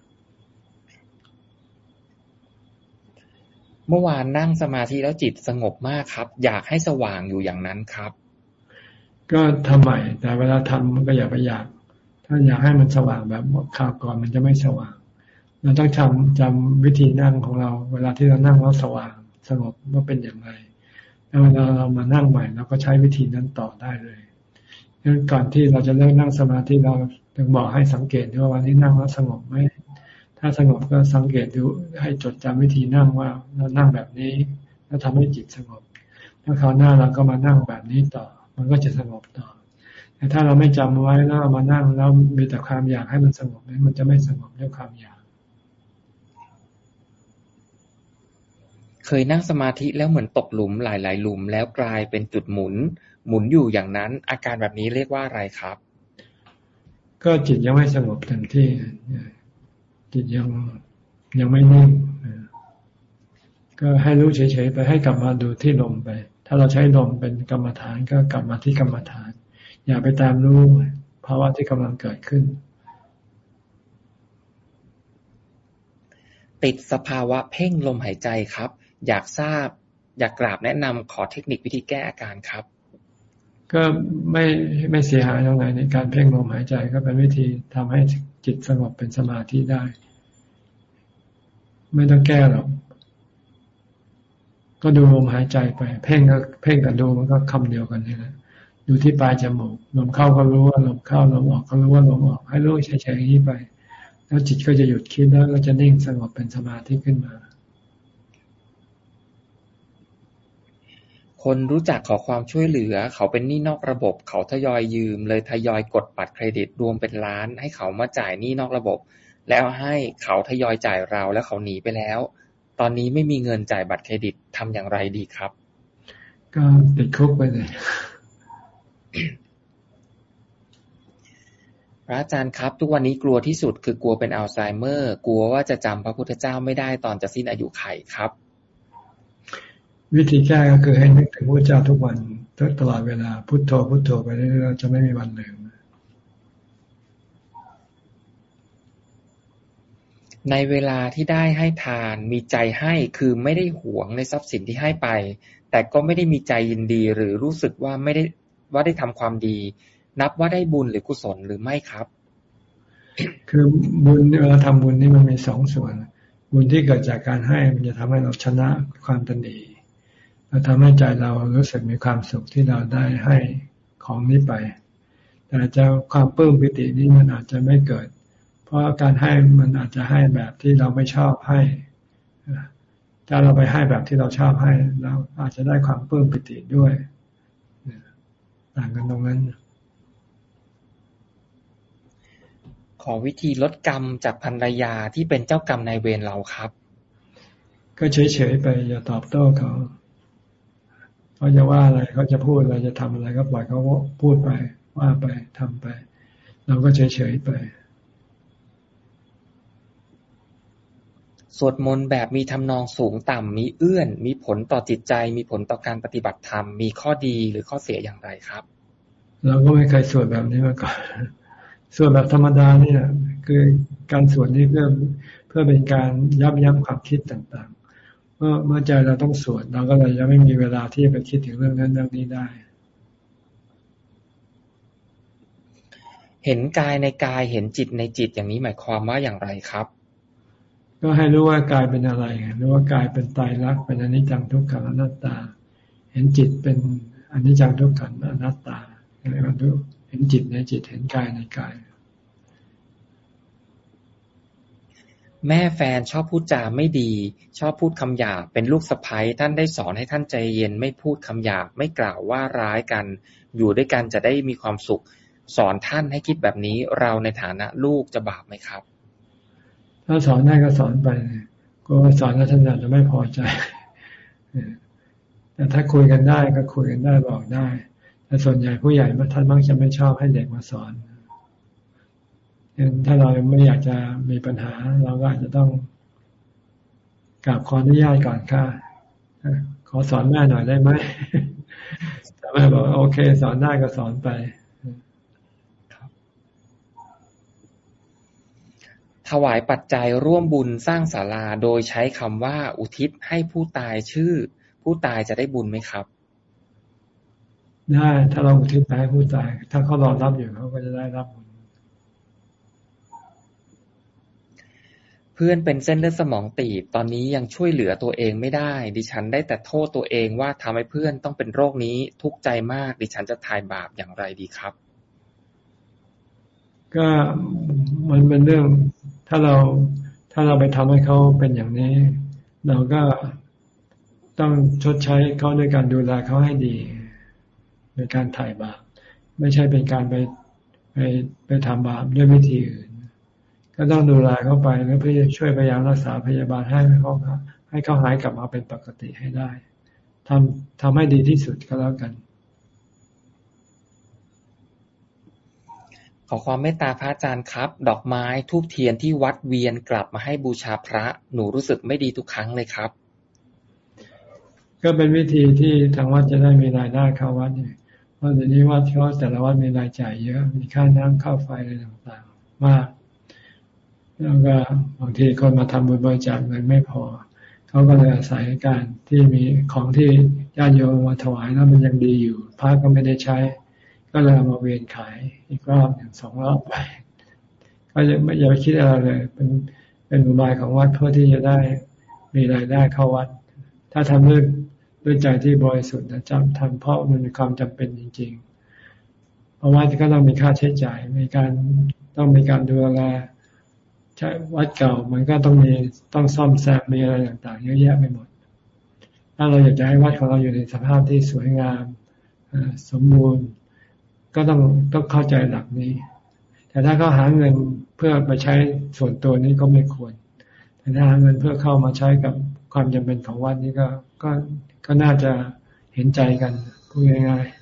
เมื่อวานนั่งสมาธิแล้วจิตสงบมากครับ อยากให้สว่างอยู่อย่างนั้นครับ ก็ทำใหม่แต่เวลาทำมันก็อย่าไปอยาก ถ้าอยากให้มันสว่างแบบข่าวก่อนมันจะไม่สว่าง เราต้องจำจำวิธีนั่งของเรา เวลาที่เรานั่งแล้วสว่างสงบว่าเป็นอย่างไรแล้วเวลาเรามานั่งใหม่เราก็ใช้วิธีนั้นต่อได้เลยงั้นก่อนที่เราจะเริ่มนั่งสมาธิเราถึงบอกให้สังเกตดูว่าวันนี้นั่งแล้วสงบไหมถ้าสงบก็สังเกตดูให้จดจำวิธีนั่งว่าเรานั่งแบบนี้ แล้วทำให้จิตสงบ แล้วคราวหน้าเราก็มานั่งแบบนี้ต่อ มันก็จะสงบต่อ แต่ถ้าเราไม่จำไว้แล้วมานั่งแล้วมีแต่ความอยากให้มันสงบมันจะไม่สงบด้วยความอยาก เคยนั่งสมาธิแล้วเหมือนตกหลุมหลาย ๆ หลุมแล้วกลายเป็นจุดหมุน หมุนอยู่อย่างนั้น อาการแบบนี้เรียกว่าอะไรครับ ก็จิตยังไม่สงบเต็มที่จิตยังยังไม่นิ่งก็ให้รู้เฉยๆไปให้กลับมาดูที่ลมไป ถ้าเราใช้ลมเป็นกรรมฐานก็กลับมาที่กรรมฐาน อย่าไปตามรู้ภาวะที่กำลังเกิดขึ้น ติดสภาวะเพ่งลมหายใจครับ อยากทราบ อยากกราบแนะนำขอเทคนิควิธีแก้อาการครับ ก็ไม่ไม่เสียหายตรงไหนในการเพ่งลมหายใจก็เป็นวิธีทำให้จิตสงบเป็นสมาธิได้ ไม่ต้องแก้หรอกก็ดูลมหายใจไป เพ่งก็เพ่งกับดูมันก็คำเดียวกันนี่แหละ ดูที่ปลายจมูกลมเข้าก็รู้ว่าลมเข้าลมออกก็รู้ว่าลมออก ให้รู้เฉยๆอย่างนี้ไป แล้วจิตก็จะหยุดคิดแล้วก็จะนิ่งสงบเป็นสมาธิขึ้นมา คนรู้จักขอความช่วยเหลือ เขาเป็นหนี้นอกระบบ เขาทยอยยืม เลยทยอยกดบัตรเครดิตรวมเป็นล้าน ให้เขามาจ่ายหนี้นอกระบบ แล้วให้เขาทยอยจ่ายเราแล้วเขาหนีไปแล้ว ตอนนี้ไม่มีเงินจ่ายบัตรเครดิตทำอย่างไรดีครับ ก็ติดคุกไปเลย พระอาจารย์ครับ ทุกวันนี้กลัวที่สุดคือกลัวเป็นอัลไซเมอร์ กลัวว่าจะจำพระพุทธเจ้าไม่ได้ตอนจะสิ้นอายุไขครับ วิธีแก้ก็คือให้นึกถึงพระเจ้าทุกวันตลอดเวลาพุโทโธพุโทโธไปเรื่อยๆจะไม่มีวันลืมในเวลาที่ได้ให้ทานมีใจให้คือไม่ได้หวงในทรัพย์สินที่ให้ไป แต่ก็ไม่ได้มีใจยินดีหรือรู้สึกว่าไม่ได้ ว่าได้ทำความดี นับว่าได้บุญหรือกุศลหรือไม่ครับ คือบุญเวลาทำบุญนี่มันมีสองส่วน บุญที่เกิดจากการให้มันจะทำให้เราชนะความตัณหาเราทำให้ใจเรารู้สึกมีความสุขที่เราได้ให้ของนี้ไป แต่จะความปลื้มปิตินี้มันอาจจะไม่เกิด เพราะการให้มันอาจจะให้แบบที่เราไม่ชอบให้ถ้าเราไปให้แบบที่เราชอบให้เราอาจจะได้ความปลื้มปิติด้วย ต่างกันตรงนั้น ขอวิธีลดกรรมจากภรรยาที่เป็นเจ้ากรรมนายเวรเราครับ ก็เฉยๆไปอย่าตอบโต้เขาเขาจะว่าอะไรเขาจะพูดอะไรจะทำอะไรก็ปล่อยเขาพูดไปว่าไปทำไป เราก็เฉยๆไป สวดมนต์แบบมีทำนองสูงต่ำมีเอื้อน มีผลต่อจิตใจ มีผลต่อการปฏิบัติธรรม มีข้อดีหรือข้อเสียอย่างไรครับ เราก็ไม่เคยสวดแบบนี้มาก่อนสวดแบบธรรมดาเนี่ย คือการสวดนี่เพื่อเพื่อเป็นการยับยั้งความคิดต่างๆ เมื่อเมื่อใจเราต้องสวดเราก็เลยจะไม่มีเวลาที่จะไปคิดถึงเรื่องนั้นเรื่องนี้ได้ เห็นกายในกายเห็นจิตในจิตอย่างนี้หมายความว่าอย่างไรครับ ก็ให้รู้ว่ากายเป็นอะไรรู้ว่ากายเป็นตายรักเป็นอนิจจังทุกขังอนัตตา เห็นจิตเป็นอนิจจังทุกขังอนัตตาอะไรมันดูเห็นจิตในจิตเห็นกายในกาย แม่แฟนชอบพูดจาไม่ดี ชอบพูดคำหยาบเป็นลูกสะใภ้ท่านได้สอนให้ท่านใจเย็นไม่พูดคำหยาบไม่กล่าวว่าร้ายกัน อยู่ด้วยกันจะได้มีความสุข สอนท่านให้คิดแบบนี้เราในฐานะลูกจะบาปไหมครับ ถ้าสอนได้ก็สอนไปก็สอนแล้วท่านอาจจะไม่พอใจแต่ถ้าคุยกันได้ก็คุยกันได้บอกได้ แต่ส่วนใหญ่ผู้ใหญ่ท่านมักจะไม่ชอบให้เด็กมาสอนถ้าเราไม่อยากจะมีปัญหา เราก็อาจจะต้องกราบขออนุญาตก่อนค่ะขอสอนแม่หน่อยได้ไหมแม่บอกโอเค สอนได้ก็สอนไป ถวายปัจจัยร่วมบุญสร้างศาลา โดยใช้คำว่า อุทิศให้ผู้ตายชื่อ ผู้ตายจะได้บุญไหมครับ ได้ ถ้าเราอุทิศไปให้ผู้ตาย ถ้าเขารอรับอยู่เขาก็จะได้รับบุญเพื่อนเป็นเส้นเลือดสมองตีบตอนนี้ยังช่วยเหลือตัวเองไม่ได้ ดิฉันได้แต่โทษตัวเองว่าทำให้เพื่อนต้องเป็นโรคนี้ทุกข์ใจมาก ดิฉันจะทายบาปอย่างไรดีครับ ก็มันเป็นเรื่อง ถ้าเราถ้าเราไปทำให้เขาเป็นอย่างนี้ เราก็ต้องชดใช้เขาด้วยการดูแลเขาให้ดีในการถ่ายบาปไม่ใช่เป็นการไปไปไปทำบาปด้วยวิธีอื่น ก็ต้องดูแลเขาไปแล้วเพื่อช่วยพยายามรักษาพยาบาลให้เขาให้เขาหายกลับมาเป็นปกติให้ได้ทำทำให้ดีที่สุดก็แล้วกัน ขอความเมตตาพระอาจารย์ครับ ดอกไม้ทูบเทียนที่วัดเวียนกลับมาให้บูชาพระ หนูรู้สึกไม่ดีทุกครั้งเลยครับ ก็เป็นวิธีที่ทางวัดจะได้มีรายได้เข้าวัดเนี่ยเพราะเดี๋ยวนี้วัดเขาแต่ละวัดมีรายจ่ายเยอะมีค่าน้ำค่าไฟอะไรต่างๆ มาก แล้วก็บางทีคนมาทำบุญบริจาคเงินไม่พอเขาก็เลยอาศัยการที่มีของที่ญาติโยมมาถวายแล้วมันยังดีอยู่พระก็ไม่ได้ใช้ ก็เลยมาเวียนขายอีกรอบหนึ่งสองรอบไป ก็ยังไม่อย่าไปคิดอะไรเลย เป็นเป็นอุบายของวัดเพื่อที่จะได้มีรายได้เข้าวัด ถ้าทำด้วยด้วยใจที่บริสุทธิ์นะจำทำเพราะมันมีความจำเป็นจริงๆ เพราะวัดก็ต้องมีค่าใช้จ่าย มีการต้องมีการดูแลใช้วัดเก่ามันก็ต้องมีต้องซ่อมแซมมีอะไรต่างๆเยอะแยะไปหมด ถ้าเราอยากจะให้วัดของเราอยู่ในสภาพที่สวยงามสมบูรณ์ ก็ต้องต้องเข้าใจหลักนี้ แต่ถ้าเขาหาเงินเพื่อไปใช้ส่วนตัวนี้ก็ไม่ควร แต่ถ้าหาเงินเพื่อเข้ามาใช้กับความจำเป็นของวัดนี้ก็ก็ก็น่าจะเห็นใจกันพูดง่ายๆ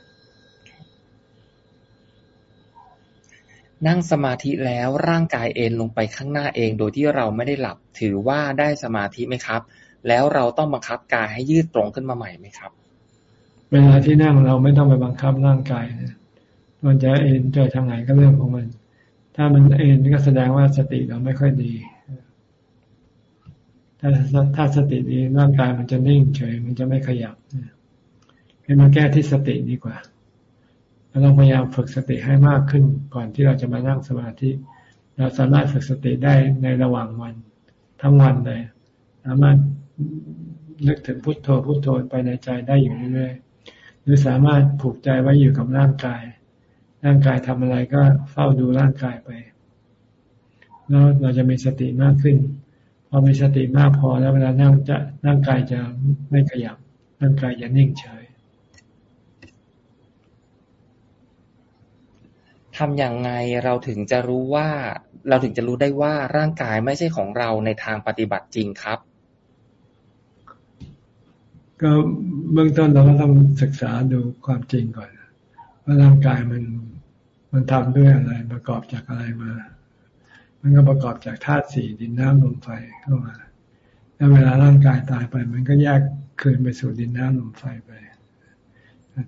นั่งสมาธิแล้วร่างกายเอนลงไปข้างหน้าเองโดยที่เราไม่ได้หลับ ถือว่าได้สมาธิไหมครับ แล้วเราต้องบังคับกายให้ยืดตรงขึ้นมาใหม่ไหมครับ เวลาที่นั่งเราไม่ต้องไปบังคับร่างกายนะ มันจะเอ็นจะทางไหนก็เรื่องของมัน ถ้ามันเอ็นก็แสดงว่าสติเราไม่ค่อยดีถ้าถ้าสติดีร่างกายมันจะนิ่งเฉย มันจะไม่ขยับให้มาแก้ที่สติดีกว่าเราต้องพยายามฝึกสติให้มากขึ้น ก่อนที่เราจะมานั่งสมาธิ เราสามารถฝึกสติได้ในระหว่างวัน ทั้งวันเลยสามารถนึกถึงพุทโธพุทโธไปในใจได้อยู่เรื่อยๆหรือสามารถผูกใจไว้อยู่กับร่างกาย ร่างกายทำอะไรก็เฝ้าดูร่างกายไป แล้วเราจะมีสติมากขึ้น พอมีสติมากพอแล้วเวลานั่งจะร่างกายจะไม่ขยับ ร่างกายจะนิ่งเฉยทำอย่างไงเราถึงจะรู้ว่า เราถึงจะรู้ได้ว่าร่างกายไม่ใช่ของเราในทางปฏิบัติจริงครับ ก็เบื้องต้นเราก็ต้องศึกษาดูความจริงก่อนว่าร่างกายมัน มันทำด้วยอะไร ประกอบจากอะไรมา มันก็ประกอบจากธาตุสี่ดินน้ำลมไฟเข้ามา แล้วเวลาร่างกายตายไป มันก็แยกคืนไปสู่ดินน้ำลมไฟไป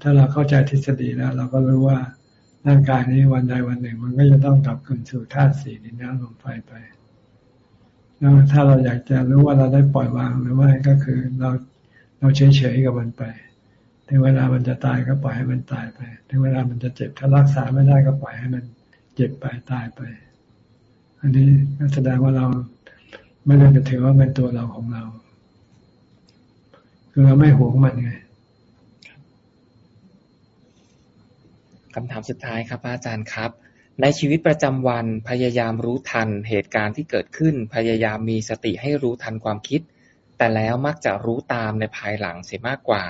ถ้าเราเข้าใจทฤษฎีแล้ว เราก็รู้ว่าร่างกายนี้วันใดวันหนึ่ง มันก็จะต้องกลับคืนสู่ธาตุสี่ดินน้ำลมไฟไปแล้วถ้าเราอยากจะรู้ว่าเราได้ปล่อยวางหรือไม่ก็คือเราเราเฉยๆกับมันไป ถึงเวลามันจะตายก็ปล่อยให้มันตายไป ถึงเวลามันจะเจ็บถ้ารักษาไม่ได้ก็ปล่อยให้มันเจ็บไปตายไป อันนี้แสดงว่าเราไม่ได้จะถือว่าเป็นตัวเราของเรา คือเราไม่หวงมันไงคำถามสุดท้ายครับอาจารย์ครับ ในชีวิตประจำวันพยายามรู้ทันเหตุการณ์ที่เกิดขึ้น พยายามมีสติให้รู้ทันความคิด แต่แล้วมักจะรู้ตามในภายหลังเสียมากกว่า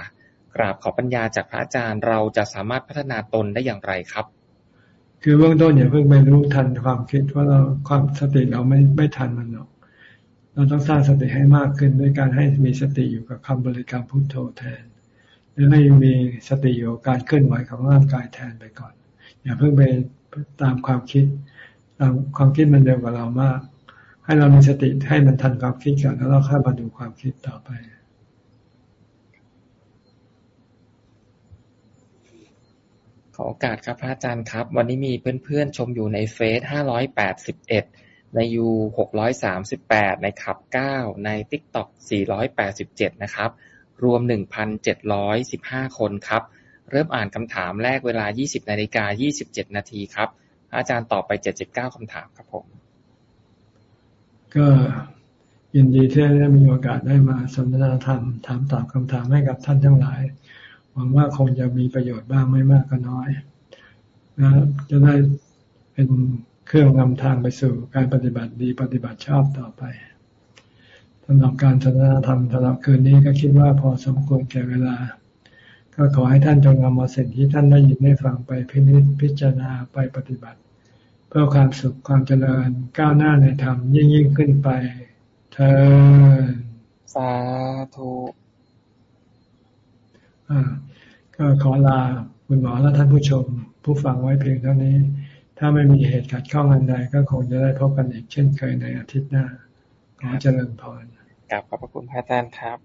กราบขอปัญญาจากพระอาจารย์ เราจะสามารถพัฒนาตนได้อย่างไรครับ คือเบื้องต้นอย่าเพิ่งไปรู้ทันความคิดว่าเราความสติเราไม่ไม่ทันมันหรอกเราต้องสร้างสติให้มากขึ้นด้วยการให้มีสติอยู่กับคำบริกรรมพุทโธแทน หรือให้มีสติอยู่การเคลื่อนไหวของร่างกายแทนไปก่อน อย่าเพิ่งไปตามความคิดตามความคิดมันเร็วกว่าเรามาก ให้เรามีสติให้มันทันความคิดก่อนแล้วเราค่อยมาดูความคิดต่อไป ขอโอกาสครับพระอาจารย์ครับ วันนี้มีเพื่อนๆชมอยู่ในเฟซห้าร้อยแปดสิบเอ็ดในยูหกร้อยสามสิบแปดในขับเก้าในติ๊กต็อกสี่ร้อยแปดสิบเจ็ดนะครับ รวมหนึ่งพันเจ็ดร้อยสิบห้าคนครับ เริ่มอ่านคำถามแรกเวลายี่สิบนาฬิกายี่สิบเจ็ดนาทีครับ อาจารย์ตอบไปเจ็ดสิบเก้าคำถามครับผม ก็ยินดีที่ได้มีโอกาสได้มาสนทนาธรรมถามตอบคำถามให้กับท่านทั้งหลาย วังว่าคงจะมีประโยชน์บ้างไม่มากก็น้อยนะจะได้เป็นเครื่องนำทางไปสู่การปฏิบัติดีปฏิบัติชอบต่อไปสำหรับการสนทนาธรรมสำหรับคืนนี้ก็คิดว่าพอสมควรแก่เวลา ก็ขอให้ท่านจงนำมาสิ่งที่ท่านได้ยินได้ฟังไปพิจิตพิจารณาไปปฏิบัติ เพื่อความสุขความเจริญก้าวหน้าในธรรมยิ่งยิ่งขึ้นไปเธอสาธุอ่า ก็ขอลาคุณหมอและท่านผู้ชม ผู้ฟังไว้เพียงเท่านี้ ถ้าไม่มีเหตุขัดข้องอันใดก็คงจะได้พบกันอีกเช่นเคยในอาทิตย์หน้าขอเจริญพรกลับขอบพระคุณพระอาจารย์ครับ